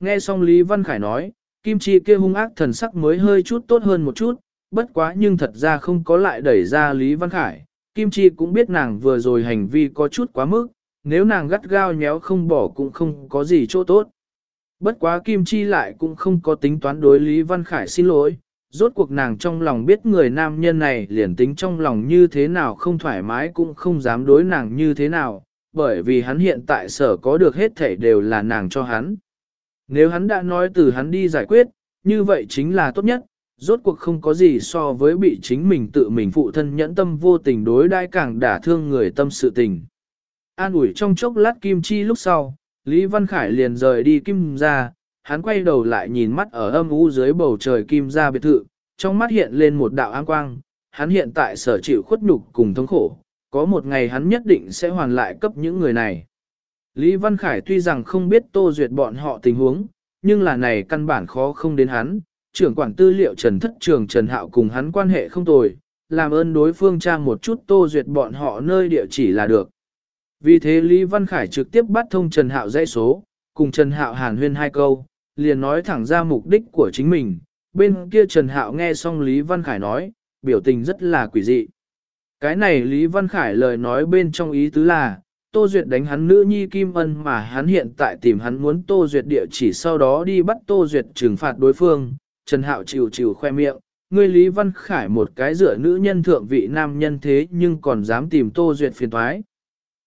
Nghe xong Lý Văn Khải nói, Kim Chi kia hung ác thần sắc mới hơi chút tốt hơn một chút, bất quá nhưng thật ra không có lại đẩy ra Lý Văn Khải. Kim Chi cũng biết nàng vừa rồi hành vi có chút quá mức, nếu nàng gắt gao nhéo không bỏ cũng không có gì chỗ tốt. Bất quá Kim Chi lại cũng không có tính toán đối Lý Văn Khải xin lỗi, rốt cuộc nàng trong lòng biết người nam nhân này liền tính trong lòng như thế nào không thoải mái cũng không dám đối nàng như thế nào, bởi vì hắn hiện tại sở có được hết thảy đều là nàng cho hắn. Nếu hắn đã nói từ hắn đi giải quyết, như vậy chính là tốt nhất, rốt cuộc không có gì so với bị chính mình tự mình phụ thân nhẫn tâm vô tình đối đai càng đả thương người tâm sự tình. An ủi trong chốc lát Kim Chi lúc sau, Lý Văn Khải liền rời đi Kim ra, hắn quay đầu lại nhìn mắt ở âm u dưới bầu trời Kim ra biệt thự, trong mắt hiện lên một đạo an quang, hắn hiện tại sở chịu khuất nhục cùng thống khổ, có một ngày hắn nhất định sẽ hoàn lại cấp những người này. Lý Văn Khải tuy rằng không biết tô duyệt bọn họ tình huống, nhưng là này căn bản khó không đến hắn, trưởng quản tư liệu Trần Thất Trường Trần Hạo cùng hắn quan hệ không tồi, làm ơn đối phương tra một chút tô duyệt bọn họ nơi địa chỉ là được. Vì thế Lý Văn Khải trực tiếp bắt thông Trần Hạo dãy số, cùng Trần Hạo hàn huyên hai câu, liền nói thẳng ra mục đích của chính mình. Bên kia Trần Hạo nghe xong Lý Văn Khải nói, biểu tình rất là quỷ dị. Cái này Lý Văn Khải lời nói bên trong ý tứ là, Tô Duyệt đánh hắn nữ nhi Kim Ân mà hắn hiện tại tìm hắn muốn Tô Duyệt địa chỉ sau đó đi bắt Tô Duyệt trừng phạt đối phương. Trần Hạo chịu chịu khoe miệng, ngươi Lý Văn Khải một cái rửa nữ nhân thượng vị nam nhân thế nhưng còn dám tìm Tô Duyệt phiền thoái.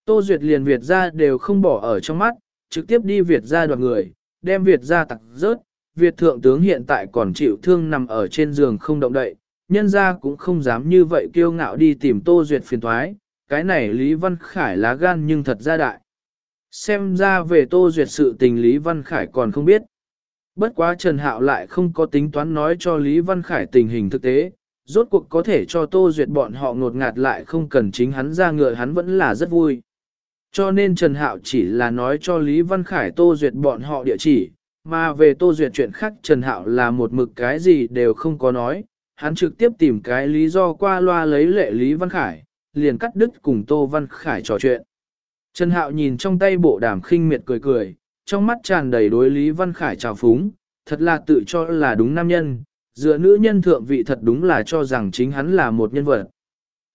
Tô Duyệt liền Việt ra đều không bỏ ở trong mắt, trực tiếp đi Việt ra đoạt người, đem Việt ra tặc rớt. Việt thượng tướng hiện tại còn chịu thương nằm ở trên giường không động đậy, nhân ra cũng không dám như vậy kiêu ngạo đi tìm Tô Duyệt phiền thoái, cái này Lý Văn Khải lá gan nhưng thật ra đại. Xem ra về Tô Duyệt sự tình Lý Văn Khải còn không biết. Bất quá Trần Hạo lại không có tính toán nói cho Lý Văn Khải tình hình thực tế, rốt cuộc có thể cho Tô Duyệt bọn họ ngột ngạt lại không cần chính hắn ra ngựa hắn vẫn là rất vui. Cho nên Trần Hạo chỉ là nói cho Lý Văn Khải Tô Duyệt bọn họ địa chỉ, mà về Tô Duyệt chuyện khác Trần Hạo là một mực cái gì đều không có nói, hắn trực tiếp tìm cái lý do qua loa lấy lệ Lý Văn Khải, liền cắt đứt cùng Tô Văn Khải trò chuyện. Trần Hạo nhìn trong tay bộ đàm khinh miệt cười cười, trong mắt tràn đầy đối Lý Văn Khải trào phúng, thật là tự cho là đúng nam nhân, dựa nữ nhân thượng vị thật đúng là cho rằng chính hắn là một nhân vật.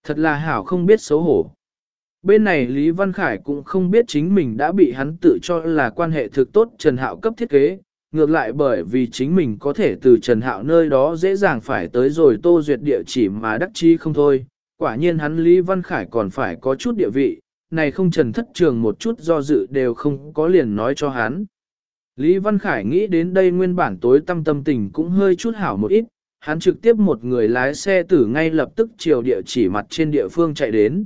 Thật là hảo không biết xấu hổ. Bên này Lý Văn Khải cũng không biết chính mình đã bị hắn tự cho là quan hệ thực tốt Trần Hạo cấp thiết kế, ngược lại bởi vì chính mình có thể từ Trần Hạo nơi đó dễ dàng phải tới rồi tô duyệt địa chỉ mà đắc chi không thôi. Quả nhiên hắn Lý Văn Khải còn phải có chút địa vị, này không Trần Thất Trường một chút do dự đều không có liền nói cho hắn. Lý Văn Khải nghĩ đến đây nguyên bản tối tâm tâm tình cũng hơi chút hảo một ít, hắn trực tiếp một người lái xe tử ngay lập tức chiều địa chỉ mặt trên địa phương chạy đến.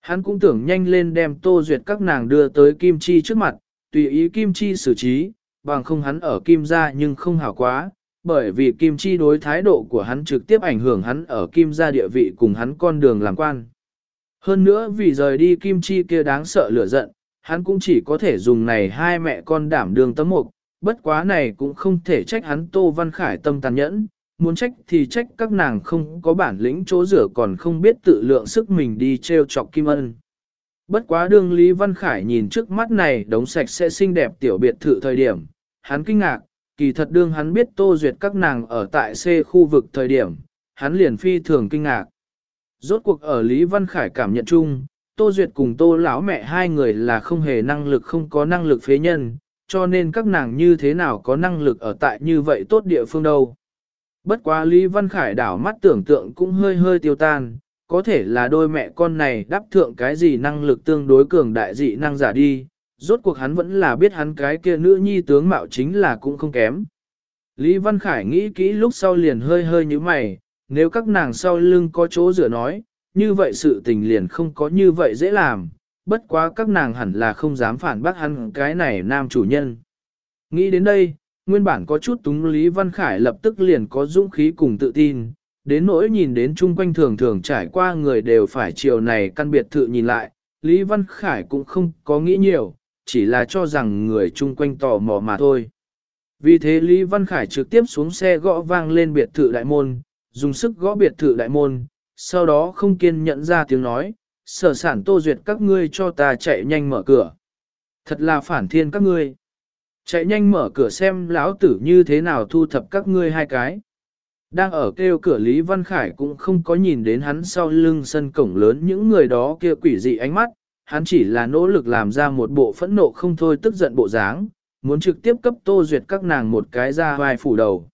Hắn cũng tưởng nhanh lên đem tô duyệt các nàng đưa tới Kim Chi trước mặt, tùy ý Kim Chi xử trí, bằng không hắn ở Kim gia nhưng không hảo quá, bởi vì Kim Chi đối thái độ của hắn trực tiếp ảnh hưởng hắn ở Kim gia địa vị cùng hắn con đường làm quan. Hơn nữa vì rời đi Kim Chi kia đáng sợ lửa giận, hắn cũng chỉ có thể dùng này hai mẹ con đảm đường tấm mục, bất quá này cũng không thể trách hắn Tô Văn Khải tâm tàn nhẫn, muốn trách thì trách các nàng không có bản lĩnh chỗ rửa còn không biết tự lượng sức mình đi treo chọc Kim Ân. Bất quá đương Lý Văn Khải nhìn trước mắt này đống sạch sẽ xinh đẹp tiểu biệt thự thời điểm, hắn kinh ngạc, kỳ thật đương hắn biết tô duyệt các nàng ở tại C khu vực thời điểm, hắn liền phi thường kinh ngạc. Rốt cuộc ở Lý Văn Khải cảm nhận chung, Tô Duyệt cùng Tô lão mẹ hai người là không hề năng lực không có năng lực phế nhân, cho nên các nàng như thế nào có năng lực ở tại như vậy tốt địa phương đâu. Bất quá Lý Văn Khải đảo mắt tưởng tượng cũng hơi hơi tiêu tan, có thể là đôi mẹ con này đáp thượng cái gì năng lực tương đối cường đại dị năng giả đi, rốt cuộc hắn vẫn là biết hắn cái kia nữ nhi tướng mạo chính là cũng không kém. Lý Văn Khải nghĩ kỹ lúc sau liền hơi hơi như mày, nếu các nàng sau lưng có chỗ rửa nói, như vậy sự tình liền không có như vậy dễ làm, bất quá các nàng hẳn là không dám phản bác hắn cái này nam chủ nhân. Nghĩ đến đây, nguyên bản có chút túng Lý Văn Khải lập tức liền có dũng khí cùng tự tin, đến nỗi nhìn đến chung quanh thường thường trải qua người đều phải chiều này căn biệt thự nhìn lại, Lý Văn Khải cũng không có nghĩ nhiều, chỉ là cho rằng người chung quanh tò mò mà thôi. Vì thế Lý Văn Khải trực tiếp xuống xe gõ vang lên biệt thự đại môn, dùng sức gõ biệt thự đại môn, sau đó không kiên nhẫn ra tiếng nói, sở sản tô duyệt các ngươi cho ta chạy nhanh mở cửa. Thật là phản thiên các ngươi. Chạy nhanh mở cửa xem lão tử như thế nào thu thập các ngươi hai cái. Đang ở kêu cửa Lý Văn Khải cũng không có nhìn đến hắn sau lưng sân cổng lớn những người đó kia quỷ dị ánh mắt, hắn chỉ là nỗ lực làm ra một bộ phẫn nộ không thôi tức giận bộ dáng, muốn trực tiếp cấp Tô Duyệt các nàng một cái ra vai phủ đầu.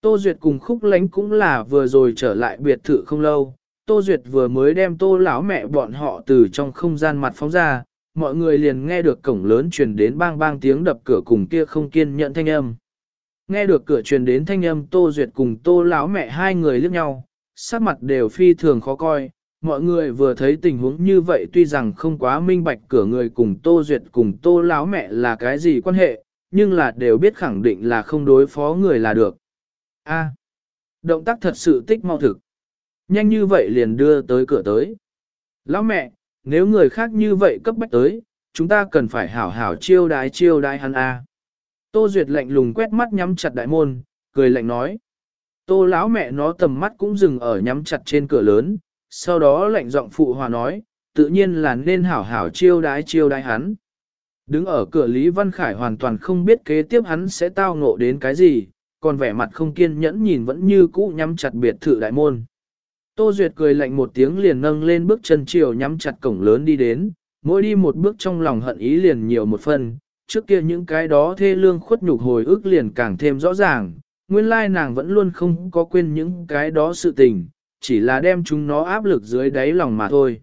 Tô Duyệt cùng khúc lánh cũng là vừa rồi trở lại biệt thự không lâu, Tô Duyệt vừa mới đem tô lão mẹ bọn họ từ trong không gian mặt phóng ra, mọi người liền nghe được cổng lớn truyền đến bang bang tiếng đập cửa cùng kia không kiên nhận thanh âm. Nghe được cửa truyền đến thanh âm Tô Duyệt cùng Tô lão mẹ hai người liếc nhau, sắc mặt đều phi thường khó coi. Mọi người vừa thấy tình huống như vậy tuy rằng không quá minh bạch cửa người cùng Tô Duyệt cùng Tô lão mẹ là cái gì quan hệ, nhưng là đều biết khẳng định là không đối phó người là được. A, động tác thật sự tích mau thực. Nhanh như vậy liền đưa tới cửa tới. Lão mẹ, nếu người khác như vậy cấp bách tới, chúng ta cần phải hảo hảo chiêu đái chiêu đái hắn A. Tô Duyệt lạnh lùng quét mắt nhắm chặt đại môn, cười lạnh nói. Tô lão mẹ nó tầm mắt cũng dừng ở nhắm chặt trên cửa lớn, sau đó lạnh giọng phụ hòa nói, tự nhiên là nên hảo hảo chiêu đái chiêu đái hắn. Đứng ở cửa Lý Văn Khải hoàn toàn không biết kế tiếp hắn sẽ tao ngộ đến cái gì, còn vẻ mặt không kiên nhẫn nhìn vẫn như cũ nhắm chặt biệt thự đại môn. Tô Duyệt cười lạnh một tiếng liền nâng lên bước chân chiều nhắm chặt cổng lớn đi đến, mỗi đi một bước trong lòng hận ý liền nhiều một phần, trước kia những cái đó thê lương khuất nhục hồi ức liền càng thêm rõ ràng, nguyên lai nàng vẫn luôn không có quên những cái đó sự tình, chỉ là đem chúng nó áp lực dưới đáy lòng mà thôi.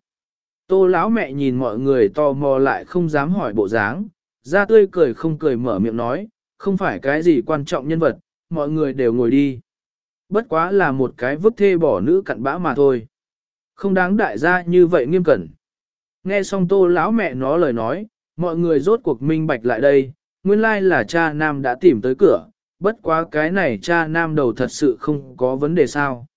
Tô lão mẹ nhìn mọi người tò mò lại không dám hỏi bộ dáng, ra tươi cười không cười mở miệng nói, không phải cái gì quan trọng nhân vật, mọi người đều ngồi đi. Bất quá là một cái vứt thê bỏ nữ cặn bã mà thôi. Không đáng đại gia như vậy nghiêm cẩn. Nghe xong tô lão mẹ nó lời nói, mọi người rốt cuộc minh bạch lại đây, nguyên lai là cha nam đã tìm tới cửa, bất quá cái này cha nam đầu thật sự không có vấn đề sao.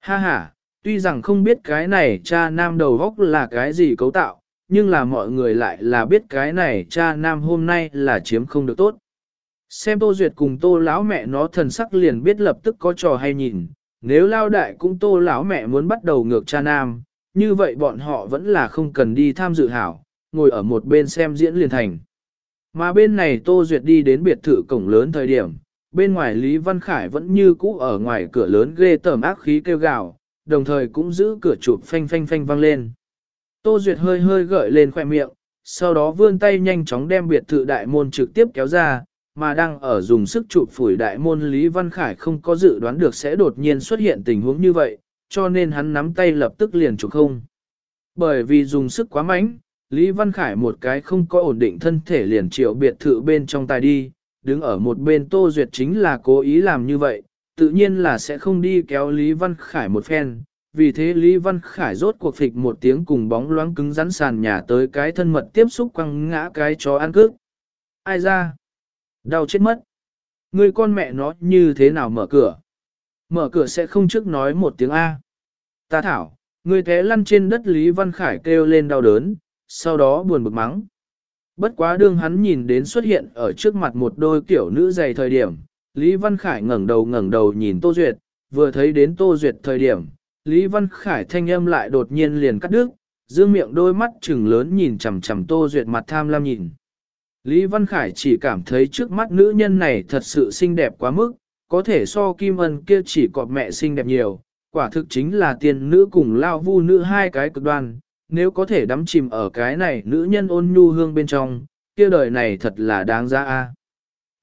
Ha ha, tuy rằng không biết cái này cha nam đầu góc là cái gì cấu tạo, nhưng là mọi người lại là biết cái này cha nam hôm nay là chiếm không được tốt. Xem Tô Duyệt cùng Tô lão mẹ nó thần sắc liền biết lập tức có trò hay nhìn, nếu lao đại cũng Tô lão mẹ muốn bắt đầu ngược cha nam, như vậy bọn họ vẫn là không cần đi tham dự hảo, ngồi ở một bên xem diễn liền thành. Mà bên này Tô Duyệt đi đến biệt thự cổng lớn thời điểm, bên ngoài Lý Văn Khải vẫn như cũ ở ngoài cửa lớn ghê tởm ác khí kêu gào, đồng thời cũng giữ cửa chụp phanh phanh phanh vang lên. Tô Duyệt hơi hơi gợi lên khoẻ miệng, sau đó vươn tay nhanh chóng đem biệt thự đại môn trực tiếp kéo ra, mà đang ở dùng sức chụp phủi đại môn Lý Văn Khải không có dự đoán được sẽ đột nhiên xuất hiện tình huống như vậy, cho nên hắn nắm tay lập tức liền chụp không. Bởi vì dùng sức quá mạnh, Lý Văn Khải một cái không có ổn định thân thể liền triệu biệt thự bên trong tài đi, đứng ở một bên Tô Duyệt chính là cố ý làm như vậy, tự nhiên là sẽ không đi kéo Lý Văn Khải một phen. Vì thế Lý Văn Khải rốt cuộc phịch một tiếng cùng bóng loáng cứng rắn sàn nhà tới cái thân mật tiếp xúc quăng ngã cái chó ăn cước. Ai ra? Đau chết mất. Người con mẹ nó như thế nào mở cửa? Mở cửa sẽ không trước nói một tiếng A. Ta thảo, người té lăn trên đất Lý Văn Khải kêu lên đau đớn, sau đó buồn bực mắng. Bất quá đương hắn nhìn đến xuất hiện ở trước mặt một đôi kiểu nữ dày thời điểm, Lý Văn Khải ngẩng đầu ngẩng đầu nhìn Tô Duyệt, vừa thấy đến Tô Duyệt thời điểm, Lý Văn Khải thanh âm lại đột nhiên liền cắt đứt, dương miệng đôi mắt trừng lớn nhìn chằm chằm Tô Duyệt mặt tham lam nhìn. Lý Văn Khải chỉ cảm thấy trước mắt nữ nhân này thật sự xinh đẹp quá mức, có thể so Kim Ân kia chỉ cọp mẹ xinh đẹp nhiều, quả thực chính là tiền nữ cùng lao vu nữ hai cái cực đoan, nếu có thể đắm chìm ở cái này nữ nhân ôn nhu hương bên trong, kia đời này thật là đáng giá a.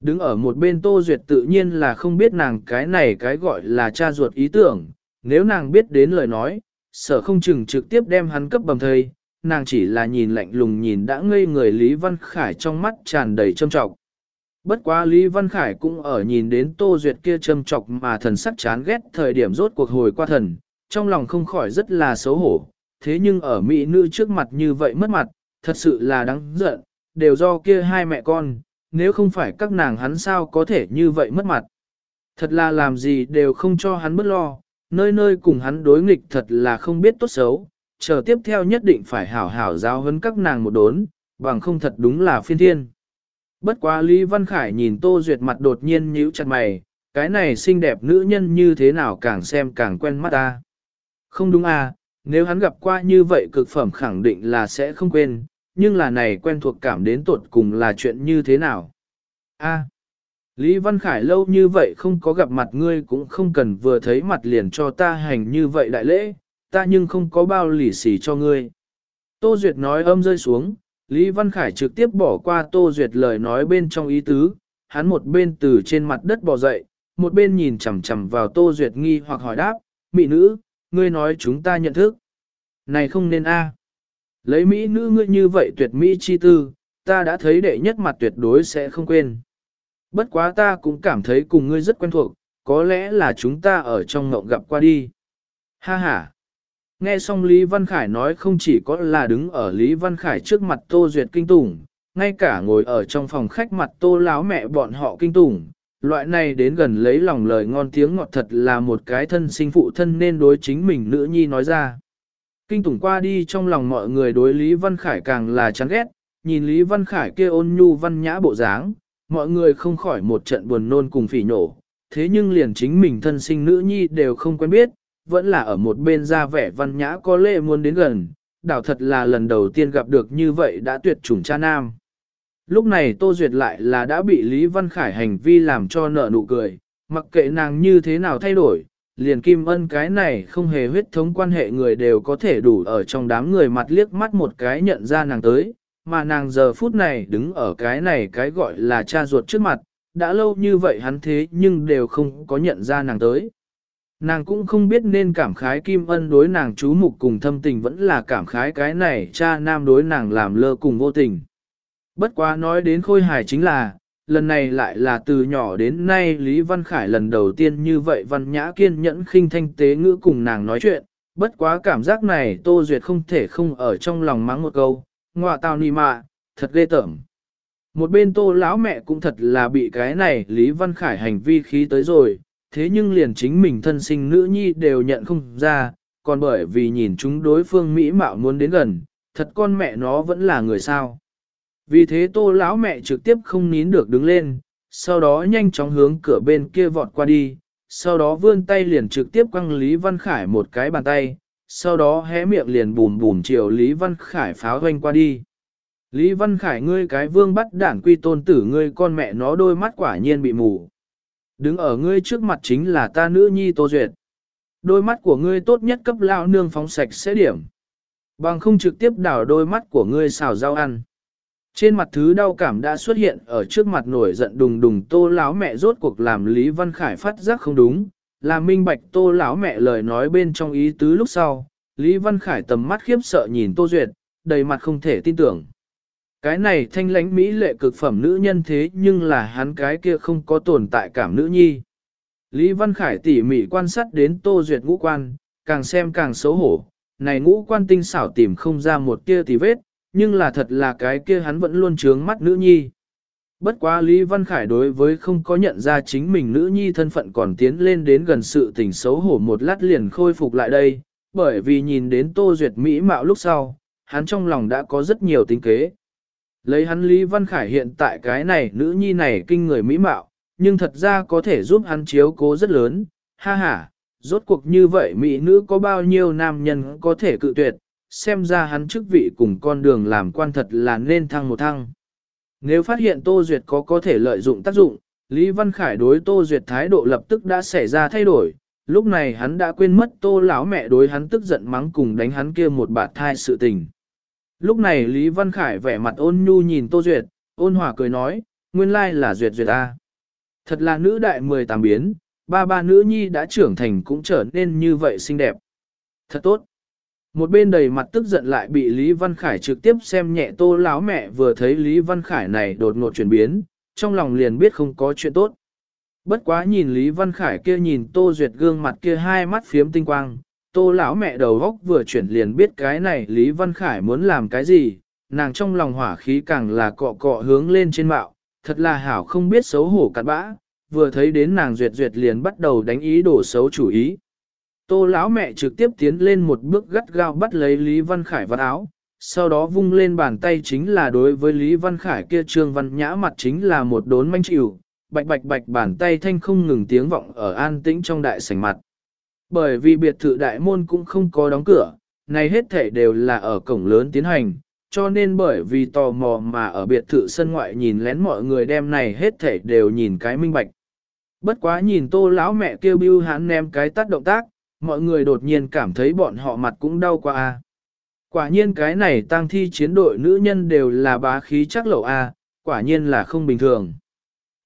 Đứng ở một bên Tô Duyệt tự nhiên là không biết nàng cái này cái gọi là cha ruột ý tưởng, nếu nàng biết đến lời nói, sợ không chừng trực tiếp đem hắn cấp bầm thây, nàng chỉ là nhìn lạnh lùng nhìn đã ngây người Lý Văn Khải trong mắt tràn đầy trâm trọng. Bất quá Lý Văn Khải cũng ở nhìn đến Tô Duyệt kia trâm trọng mà thần sắc chán ghét thời điểm rốt cuộc hồi qua thần, trong lòng không khỏi rất là xấu hổ, thế nhưng ở mỹ nữ trước mặt như vậy mất mặt, thật sự là đáng giận, đều do kia hai mẹ con, nếu không phải các nàng hắn sao có thể như vậy mất mặt. Thật là làm gì đều không cho hắn bất lo, nơi nơi cùng hắn đối nghịch thật là không biết tốt xấu, chờ tiếp theo nhất định phải hảo hảo giáo huấn các nàng một đốn, bằng không thật đúng là phiên thiên. Bất quá Lý Văn Khải nhìn Tô Duyệt mặt đột nhiên nhíu chặt mày, cái này xinh đẹp nữ nhân như thế nào càng xem càng quen mắt ta. Không đúng à, nếu hắn gặp qua như vậy cực phẩm khẳng định là sẽ không quên, nhưng là này quen thuộc cảm đến tột cùng là chuyện như thế nào. A. Lý Văn Khải lâu như vậy không có gặp mặt ngươi cũng không cần vừa thấy mặt liền cho ta hành như vậy đại lễ, ta nhưng không có bao lì xì cho ngươi. Tô Duyệt nói âm rơi xuống, Lý Văn Khải trực tiếp bỏ qua Tô Duyệt lời nói bên trong ý tứ, hắn một bên từ trên mặt đất bò dậy, một bên nhìn chằm chằm vào Tô Duyệt nghi hoặc hỏi đáp, Mỹ nữ, ngươi nói chúng ta nhận thức. Này không nên a. À. Lấy Mỹ nữ ngươi như vậy tuyệt Mỹ chi tư, ta đã thấy đệ nhất mặt tuyệt đối sẽ không quên. Bất quá ta cũng cảm thấy cùng ngươi rất quen thuộc, có lẽ là chúng ta ở trong ngộng gặp qua đi. Ha ha. Nghe xong Lý Văn Khải nói không chỉ có là đứng ở Lý Văn Khải trước mặt Tô Duyệt kinh tủng, ngay cả ngồi ở trong phòng khách mặt Tô láo mẹ bọn họ kinh tủng. Loại này đến gần lấy lòng lời ngon tiếng ngọt thật là một cái thân sinh phụ thân nên đối chính mình nữ nhi nói ra. Kinh tủng qua đi trong lòng mọi người đối Lý Văn Khải càng là chán ghét, nhìn Lý Văn Khải kia ôn nhu văn nhã bộ dáng, mọi người không khỏi một trận buồn nôn cùng phỉ nổ. Thế nhưng liền chính mình thân sinh nữ nhi đều không quen biết, vẫn là ở một bên ra vẻ văn nhã có lệ muốn đến gần, đảo thật là lần đầu tiên gặp được như vậy đã tuyệt chủng cha nam. Lúc này Tô Duyệt lại là đã bị Lý Văn Khải hành vi làm cho nợ nụ cười, mặc kệ nàng như thế nào thay đổi, liền Kim Ân cái này không hề huyết thống quan hệ người đều có thể đủ ở trong đám người mặt liếc mắt một cái nhận ra nàng tới, mà nàng giờ phút này đứng ở cái này cái gọi là cha ruột trước mặt, đã lâu như vậy hắn thế nhưng đều không có nhận ra nàng tới. Nàng cũng không biết nên cảm khái Kim Ân đối nàng chú mục cùng thâm tình vẫn là cảm khái cái này cha nam đối nàng làm lơ cùng vô tình. Bất quá nói đến khôi hài chính là, lần này lại là từ nhỏ đến nay Lý Văn Khải lần đầu tiên như vậy văn nhã kiên nhẫn khinh thanh tế ngữ cùng nàng nói chuyện, bất quá cảm giác này Tô Duyệt không thể không ở trong lòng mắng một câu, ngọa tào nì mạ, thật ghê tởm. Một bên tô lão mẹ cũng thật là bị cái này Lý Văn Khải hành vi khí tới rồi, thế nhưng liền chính mình thân sinh nữ nhi đều nhận không ra, còn bởi vì nhìn chúng đối phương Mỹ mạo muốn đến gần, thật con mẹ nó vẫn là người sao. Vì thế tô lão mẹ trực tiếp không nín được đứng lên, sau đó nhanh chóng hướng cửa bên kia vọt qua đi, sau đó vươn tay liền trực tiếp quăng Lý Văn Khải một cái bàn tay, sau đó hé miệng liền bùm bùm chiều Lý Văn Khải pháo hoanh qua đi. Lý Văn Khải ngươi cái vương bắt đảng quy tôn tử ngươi con mẹ nó đôi mắt quả nhiên bị mù. Đứng ở ngươi trước mặt chính là ta nữ nhi Tô Duyệt. Đôi mắt của ngươi tốt nhất cấp lao nương phóng sạch sẽ điểm. Bằng không trực tiếp đảo đôi mắt của ngươi xào rau ăn. Trên mặt thứ đau cảm đã xuất hiện ở trước mặt nổi giận đùng đùng tô lão mẹ rốt cuộc làm Lý Văn Khải phát giác không đúng, là minh bạch tô lão mẹ lời nói bên trong ý tứ lúc sau, Lý Văn Khải tầm mắt khiếp sợ nhìn Tô Duyệt, đầy mặt không thể tin tưởng. Cái này thanh lánh mỹ lệ cực phẩm nữ nhân thế nhưng là hắn cái kia không có tồn tại cảm nữ nhi. Lý Văn Khải tỉ mỉ quan sát đến Tô Duyệt ngũ quan, càng xem càng xấu hổ, này ngũ quan tinh xảo tìm không ra một kia tì vết, nhưng là thật là cái kia hắn vẫn luôn trướng mắt nữ nhi. Bất quá Lý Văn Khải đối với không có nhận ra chính mình nữ nhi thân phận còn tiến lên đến gần sự tình xấu hổ một lát liền khôi phục lại đây, bởi vì nhìn đến Tô Duyệt Mỹ mạo lúc sau, hắn trong lòng đã có rất nhiều tính kế. Lấy hắn Lý Văn Khải hiện tại cái này nữ nhi này kinh người Mỹ mạo, nhưng thật ra có thể giúp hắn chiếu cố rất lớn, ha ha, rốt cuộc như vậy Mỹ nữ có bao nhiêu nam nhân có thể cự tuyệt, xem ra hắn chức vị cùng con đường làm quan thật là nên thăng một thăng. Nếu phát hiện Tô Duyệt có có thể lợi dụng tác dụng, Lý Văn Khải đối Tô Duyệt thái độ lập tức đã xảy ra thay đổi, lúc này hắn đã quên mất Tô lão mẹ đối hắn tức giận mắng cùng đánh hắn kia một bạt thai sự tình. Lúc này Lý Văn Khải vẻ mặt ôn nhu nhìn Tô Duyệt, ôn hòa cười nói, nguyên lai là Duyệt Duyệt A. Thật là nữ đại 18 biến, ba ba nữ nhi đã trưởng thành cũng trở nên như vậy xinh đẹp. Thật tốt. Một bên đầy mặt tức giận lại bị Lý Văn Khải trực tiếp xem nhẹ tô láo mẹ vừa thấy Lý Văn Khải này đột ngột chuyển biến, trong lòng liền biết không có chuyện tốt. Bất quá nhìn Lý Văn Khải kia nhìn tô duyệt gương mặt kia hai mắt phiếm tinh quang, tô lão mẹ đầu góc vừa chuyển liền biết cái này Lý Văn Khải muốn làm cái gì, nàng trong lòng hỏa khí càng là cọ cọ hướng lên trên mạo, thật là hảo không biết xấu hổ cặn bã, vừa thấy đến nàng duyệt duyệt liền bắt đầu đánh ý đổ xấu chủ ý. Tô lão mẹ trực tiếp tiến lên một bước gắt gao bắt lấy Lý Văn Khải vào áo, sau đó vung lên bàn tay chính là đối với Lý Văn Khải kia trương văn nhã mặt chính là một đốn manh chịu, bạch bạch bạch bàn tay thanh không ngừng tiếng vọng ở an tĩnh trong đại sảnh mặt. Bởi vì biệt thự đại môn cũng không có đóng cửa, này hết thể đều là ở cổng lớn tiến hành, cho nên bởi vì tò mò mà ở biệt thự sân ngoại nhìn lén mọi người đem này hết thể đều nhìn cái minh bạch. Bất quá nhìn tô lão mẹ kêu bưu hắn ném cái tắt động tác, mọi người đột nhiên cảm thấy bọn họ mặt cũng đau quá a. Quả nhiên cái này tang thi chiến đội nữ nhân đều là bá khí chắc lẩu a, quả nhiên là không bình thường.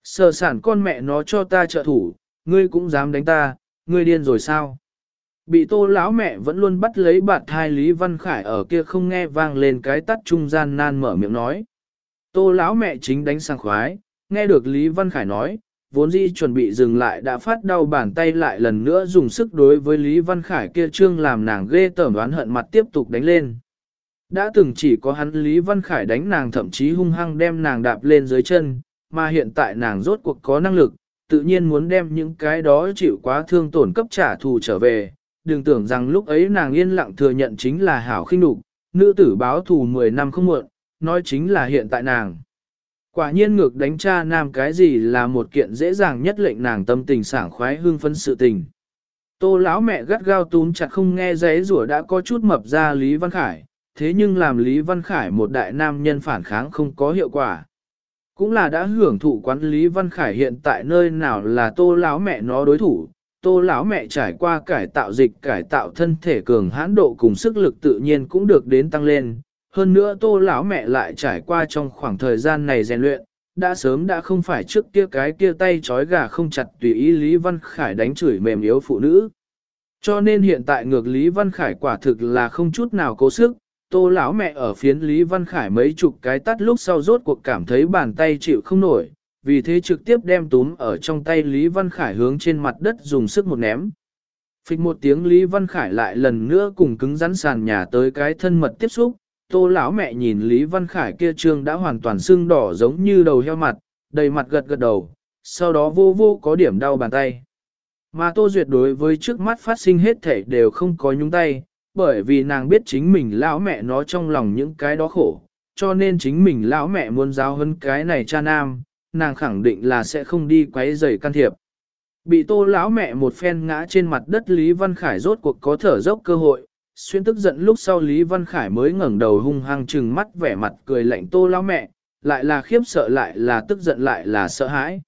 Sở sản con mẹ nó cho ta trợ thủ, ngươi cũng dám đánh ta, ngươi điên rồi sao? Bị tô lão mẹ vẫn luôn bắt lấy bạt thai Lý Văn Khải ở kia không nghe vang lên cái tắt trung gian nan mở miệng nói. Tô lão mẹ chính đánh sang khoái, nghe được Lý Văn Khải nói, vốn dĩ chuẩn bị dừng lại đã phát đau bàn tay lại lần nữa dùng sức đối với Lý Văn Khải kia trương làm nàng ghê tởm đoán hận mặt tiếp tục đánh lên. Đã từng chỉ có hắn Lý Văn Khải đánh nàng thậm chí hung hăng đem nàng đạp lên dưới chân, mà hiện tại nàng rốt cuộc có năng lực, tự nhiên muốn đem những cái đó chịu quá thương tổn cấp trả thù trở về. Đừng tưởng rằng lúc ấy nàng yên lặng thừa nhận chính là hảo khinh đục, nữ tử báo thù 10 năm không muộn, nói chính là hiện tại nàng. Quả nhiên ngược đánh cha nam cái gì là một kiện dễ dàng nhất lệnh nàng tâm tình sảng khoái hương phấn sự tình. Tô lão mẹ gắt gao túm chặt không nghe giấy rủa đã có chút mập ra Lý Văn Khải, thế nhưng làm Lý Văn Khải một đại nam nhân phản kháng không có hiệu quả. Cũng là đã hưởng thụ quán Lý Văn Khải hiện tại nơi nào là tô lão mẹ nó đối thủ, tô lão mẹ trải qua cải tạo dịch cải tạo thân thể cường hãn độ cùng sức lực tự nhiên cũng được đến tăng lên, hơn nữa tô lão mẹ lại trải qua trong khoảng thời gian này rèn luyện, đã sớm đã không phải trước kia cái kia tay trói gà không chặt tùy ý Lý Văn Khải đánh chửi mềm yếu phụ nữ. Cho nên hiện tại ngược Lý Văn Khải quả thực là không chút nào cố sức, tô lão mẹ ở phiến Lý Văn Khải mấy chục cái tắt lúc sau rốt cuộc cảm thấy bàn tay chịu không nổi, vì thế trực tiếp đem túm ở trong tay Lý Văn Khải hướng trên mặt đất dùng sức một ném. phịch một tiếng Lý Văn Khải lại lần nữa cùng cứng rắn sàn nhà tới cái thân mật tiếp xúc, tô lão mẹ nhìn Lý Văn Khải kia trương đã hoàn toàn sưng đỏ giống như đầu heo mặt, đầy mặt gật gật đầu, sau đó vô vô có điểm đau bàn tay. Mà tô duyệt đối với trước mắt phát sinh hết thể đều không có nhúng tay, bởi vì nàng biết chính mình lão mẹ nó trong lòng những cái đó khổ, cho nên chính mình lão mẹ muốn giáo hơn cái này cha nam, nàng khẳng định là sẽ không đi quấy rầy can thiệp. Bị tô lão mẹ một phen ngã trên mặt đất Lý Văn Khải rốt cuộc có thở dốc cơ hội, xuyên tức giận lúc sau Lý Văn Khải mới ngẩng đầu hung hăng trừng mắt vẻ mặt cười lạnh tô lão mẹ, lại là khiếp sợ lại là tức giận lại là sợ hãi.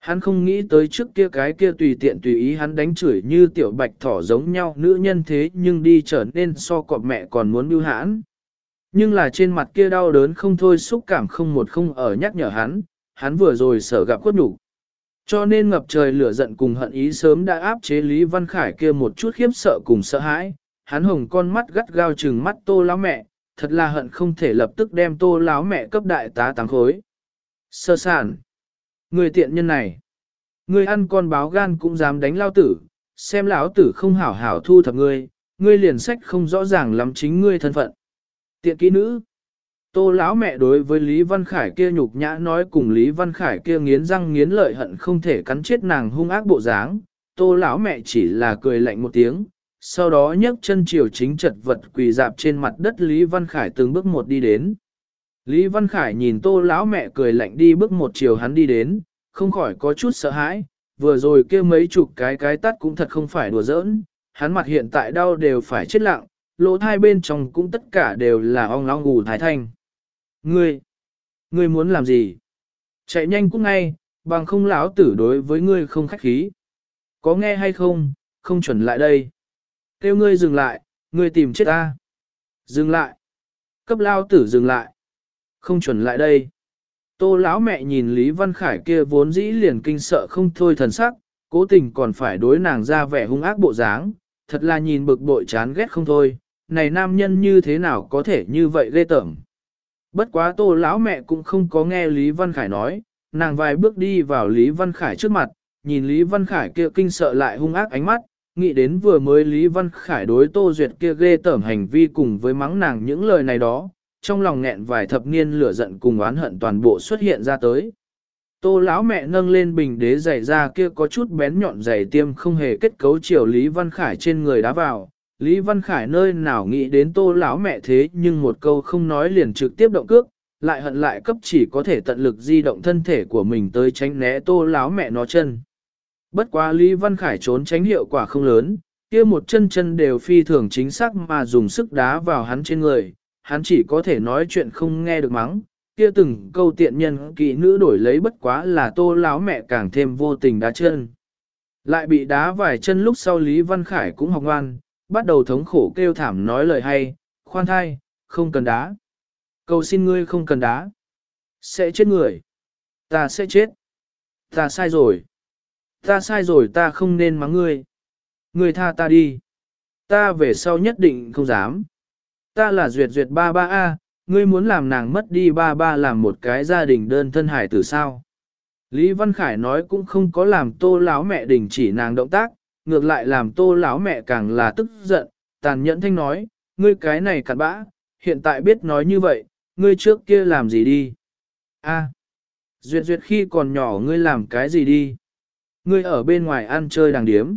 Hắn không nghĩ tới trước kia cái kia tùy tiện tùy ý hắn đánh chửi như tiểu bạch thỏ giống nhau nữ nhân thế nhưng đi trở nên so cọp mẹ còn muốn bưu hãn. Nhưng là trên mặt kia đau đớn không thôi xúc cảm không một không ở nhắc nhở hắn, hắn vừa rồi sở gặp khuất nhục Cho nên ngập trời lửa giận cùng hận ý sớm đã áp chế Lý Văn Khải kia một chút khiếp sợ cùng sợ hãi, hắn hồng con mắt gắt gao trừng mắt tô lão mẹ, thật là hận không thể lập tức đem tô lão mẹ cấp đại tá tăng khối. Sơ sản. Người tiện nhân này. Người ăn con báo gan cũng dám đánh lao tử, xem lão tử không hảo hảo thu thập ngươi, ngươi liền sách không rõ ràng lắm chính ngươi thân phận. Tiện kỹ nữ. Tô lão mẹ đối với Lý Văn Khải kia nhục nhã nói cùng Lý Văn Khải kia nghiến răng nghiến lợi hận không thể cắn chết nàng hung ác bộ dáng. Tô lão mẹ chỉ là cười lạnh một tiếng, sau đó nhấc chân chiều chính chật vật quỳ dạp trên mặt đất Lý Văn Khải từng bước một đi đến. Lý Văn Khải nhìn tô lão mẹ cười lạnh đi bước một chiều hắn đi đến, không khỏi có chút sợ hãi, vừa rồi kia mấy chục cái cái tắt cũng thật không phải đùa giỡn, hắn mặt hiện tại đau đều phải chết lặng, lỗ thai bên trong cũng tất cả đều là ong long ngủ thái thanh. Ngươi, ngươi muốn làm gì? Chạy nhanh cũng ngay, bằng không lão tử đối với ngươi không khách khí. Có nghe hay không, không chuẩn lại đây. Kêu ngươi dừng lại, ngươi tìm chết ta. Dừng lại. Cấp lao tử dừng lại. Không chuẩn lại đây. Tô lão mẹ nhìn Lý Văn Khải kia vốn dĩ liền kinh sợ không thôi thần sắc, cố tình còn phải đối nàng ra vẻ hung ác bộ dáng, thật là nhìn bực bội chán ghét không thôi, này nam nhân như thế nào có thể như vậy ghê tởm. Bất quá tô lão mẹ cũng không có nghe Lý Văn Khải nói, nàng vài bước đi vào Lý Văn Khải trước mặt, nhìn Lý Văn Khải kia kinh sợ lại hung ác ánh mắt, nghĩ đến vừa mới Lý Văn Khải đối Tô Duyệt kia ghê tởm hành vi cùng với mắng nàng những lời này đó, trong lòng nghẹn vài thập niên lửa giận cùng oán hận toàn bộ xuất hiện ra tới. Tô lão mẹ nâng lên bình đế giày ra kia có chút bén nhọn giày tiêm không hề kết cấu chiều Lý Văn Khải trên người đá vào. Lý Văn Khải nơi nào nghĩ đến tô lão mẹ thế nhưng một câu không nói liền trực tiếp động cước, lại hận lại cấp chỉ có thể tận lực di động thân thể của mình tới tránh né tô lão mẹ nó chân. Bất quá Lý Văn Khải trốn tránh hiệu quả không lớn, kia một chân chân đều phi thường chính xác mà dùng sức đá vào hắn trên người, hắn chỉ có thể nói chuyện không nghe được mắng, kia từng câu tiện nhân kỵ nữ đổi lấy bất quá là tô láo mẹ càng thêm vô tình đá chân. Lại bị đá vài chân lúc sau Lý Văn Khải cũng học ngoan, bắt đầu thống khổ kêu thảm nói lời hay, khoan thai, không cần đá. Cầu xin ngươi không cần đá. Sẽ chết người. Ta sẽ chết. Ta sai rồi. Ta sai rồi ta không nên mắng ngươi. Ngươi tha ta đi. Ta về sau nhất định không dám. Ta là duyệt duyệt ba ba A, ngươi muốn làm nàng mất đi ba ba làm một cái gia đình đơn thân hải tử sao. Lý Văn Khải nói cũng không có làm tô lão mẹ đình chỉ nàng động tác, ngược lại làm tô lão mẹ càng là tức giận, tàn nhẫn thanh nói, ngươi cái này cặn bã, hiện tại biết nói như vậy, ngươi trước kia làm gì đi? A, duyệt duyệt khi còn nhỏ ngươi làm cái gì đi? Ngươi ở bên ngoài ăn chơi đàng điếm.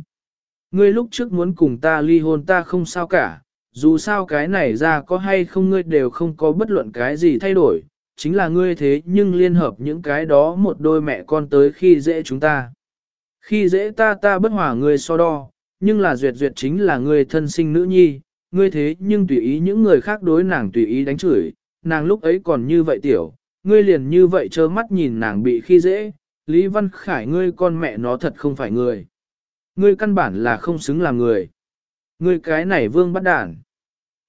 Ngươi lúc trước muốn cùng ta ly hôn ta không sao cả, dù sao cái này ra có hay không ngươi đều không có bất luận cái gì thay đổi, chính là ngươi thế nhưng liên hợp những cái đó một đôi mẹ con tới khi dễ chúng ta. Khi dễ ta ta bất hòa ngươi so đo, nhưng là duyệt duyệt chính là ngươi thân sinh nữ nhi, ngươi thế nhưng tùy ý những người khác đối nàng tùy ý đánh chửi, nàng lúc ấy còn như vậy tiểu, ngươi liền như vậy trơ mắt nhìn nàng bị khi dễ, Lý Văn Khải ngươi con mẹ nó thật không phải người. Ngươi căn bản là không xứng làm người. Ngươi cái này vương bắt đản.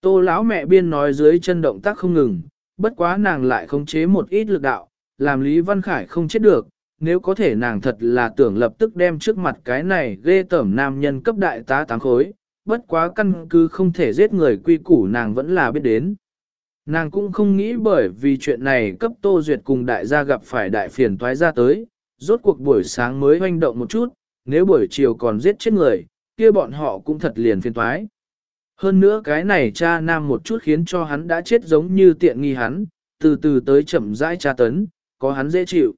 Tô lão mẹ biên nói dưới chân động tác không ngừng, bất quá nàng lại khống chế một ít lực đạo, làm Lý Văn Khải không chết được, nếu có thể nàng thật là tưởng lập tức đem trước mặt cái này ghê tởm nam nhân cấp đại tá táng khối, bất quá căn cứ không thể giết người quy củ nàng vẫn là biết đến. Nàng cũng không nghĩ bởi vì chuyện này cấp Tô Duyệt cùng đại gia gặp phải đại phiền toái ra tới, rốt cuộc buổi sáng mới hoành động một chút, nếu buổi chiều còn giết chết người, kia bọn họ cũng thật liền phiền toái. Hơn nữa cái này cha nam một chút khiến cho hắn đã chết giống như tiện nghi hắn, từ từ tới chậm rãi tra tấn, có hắn dễ chịu.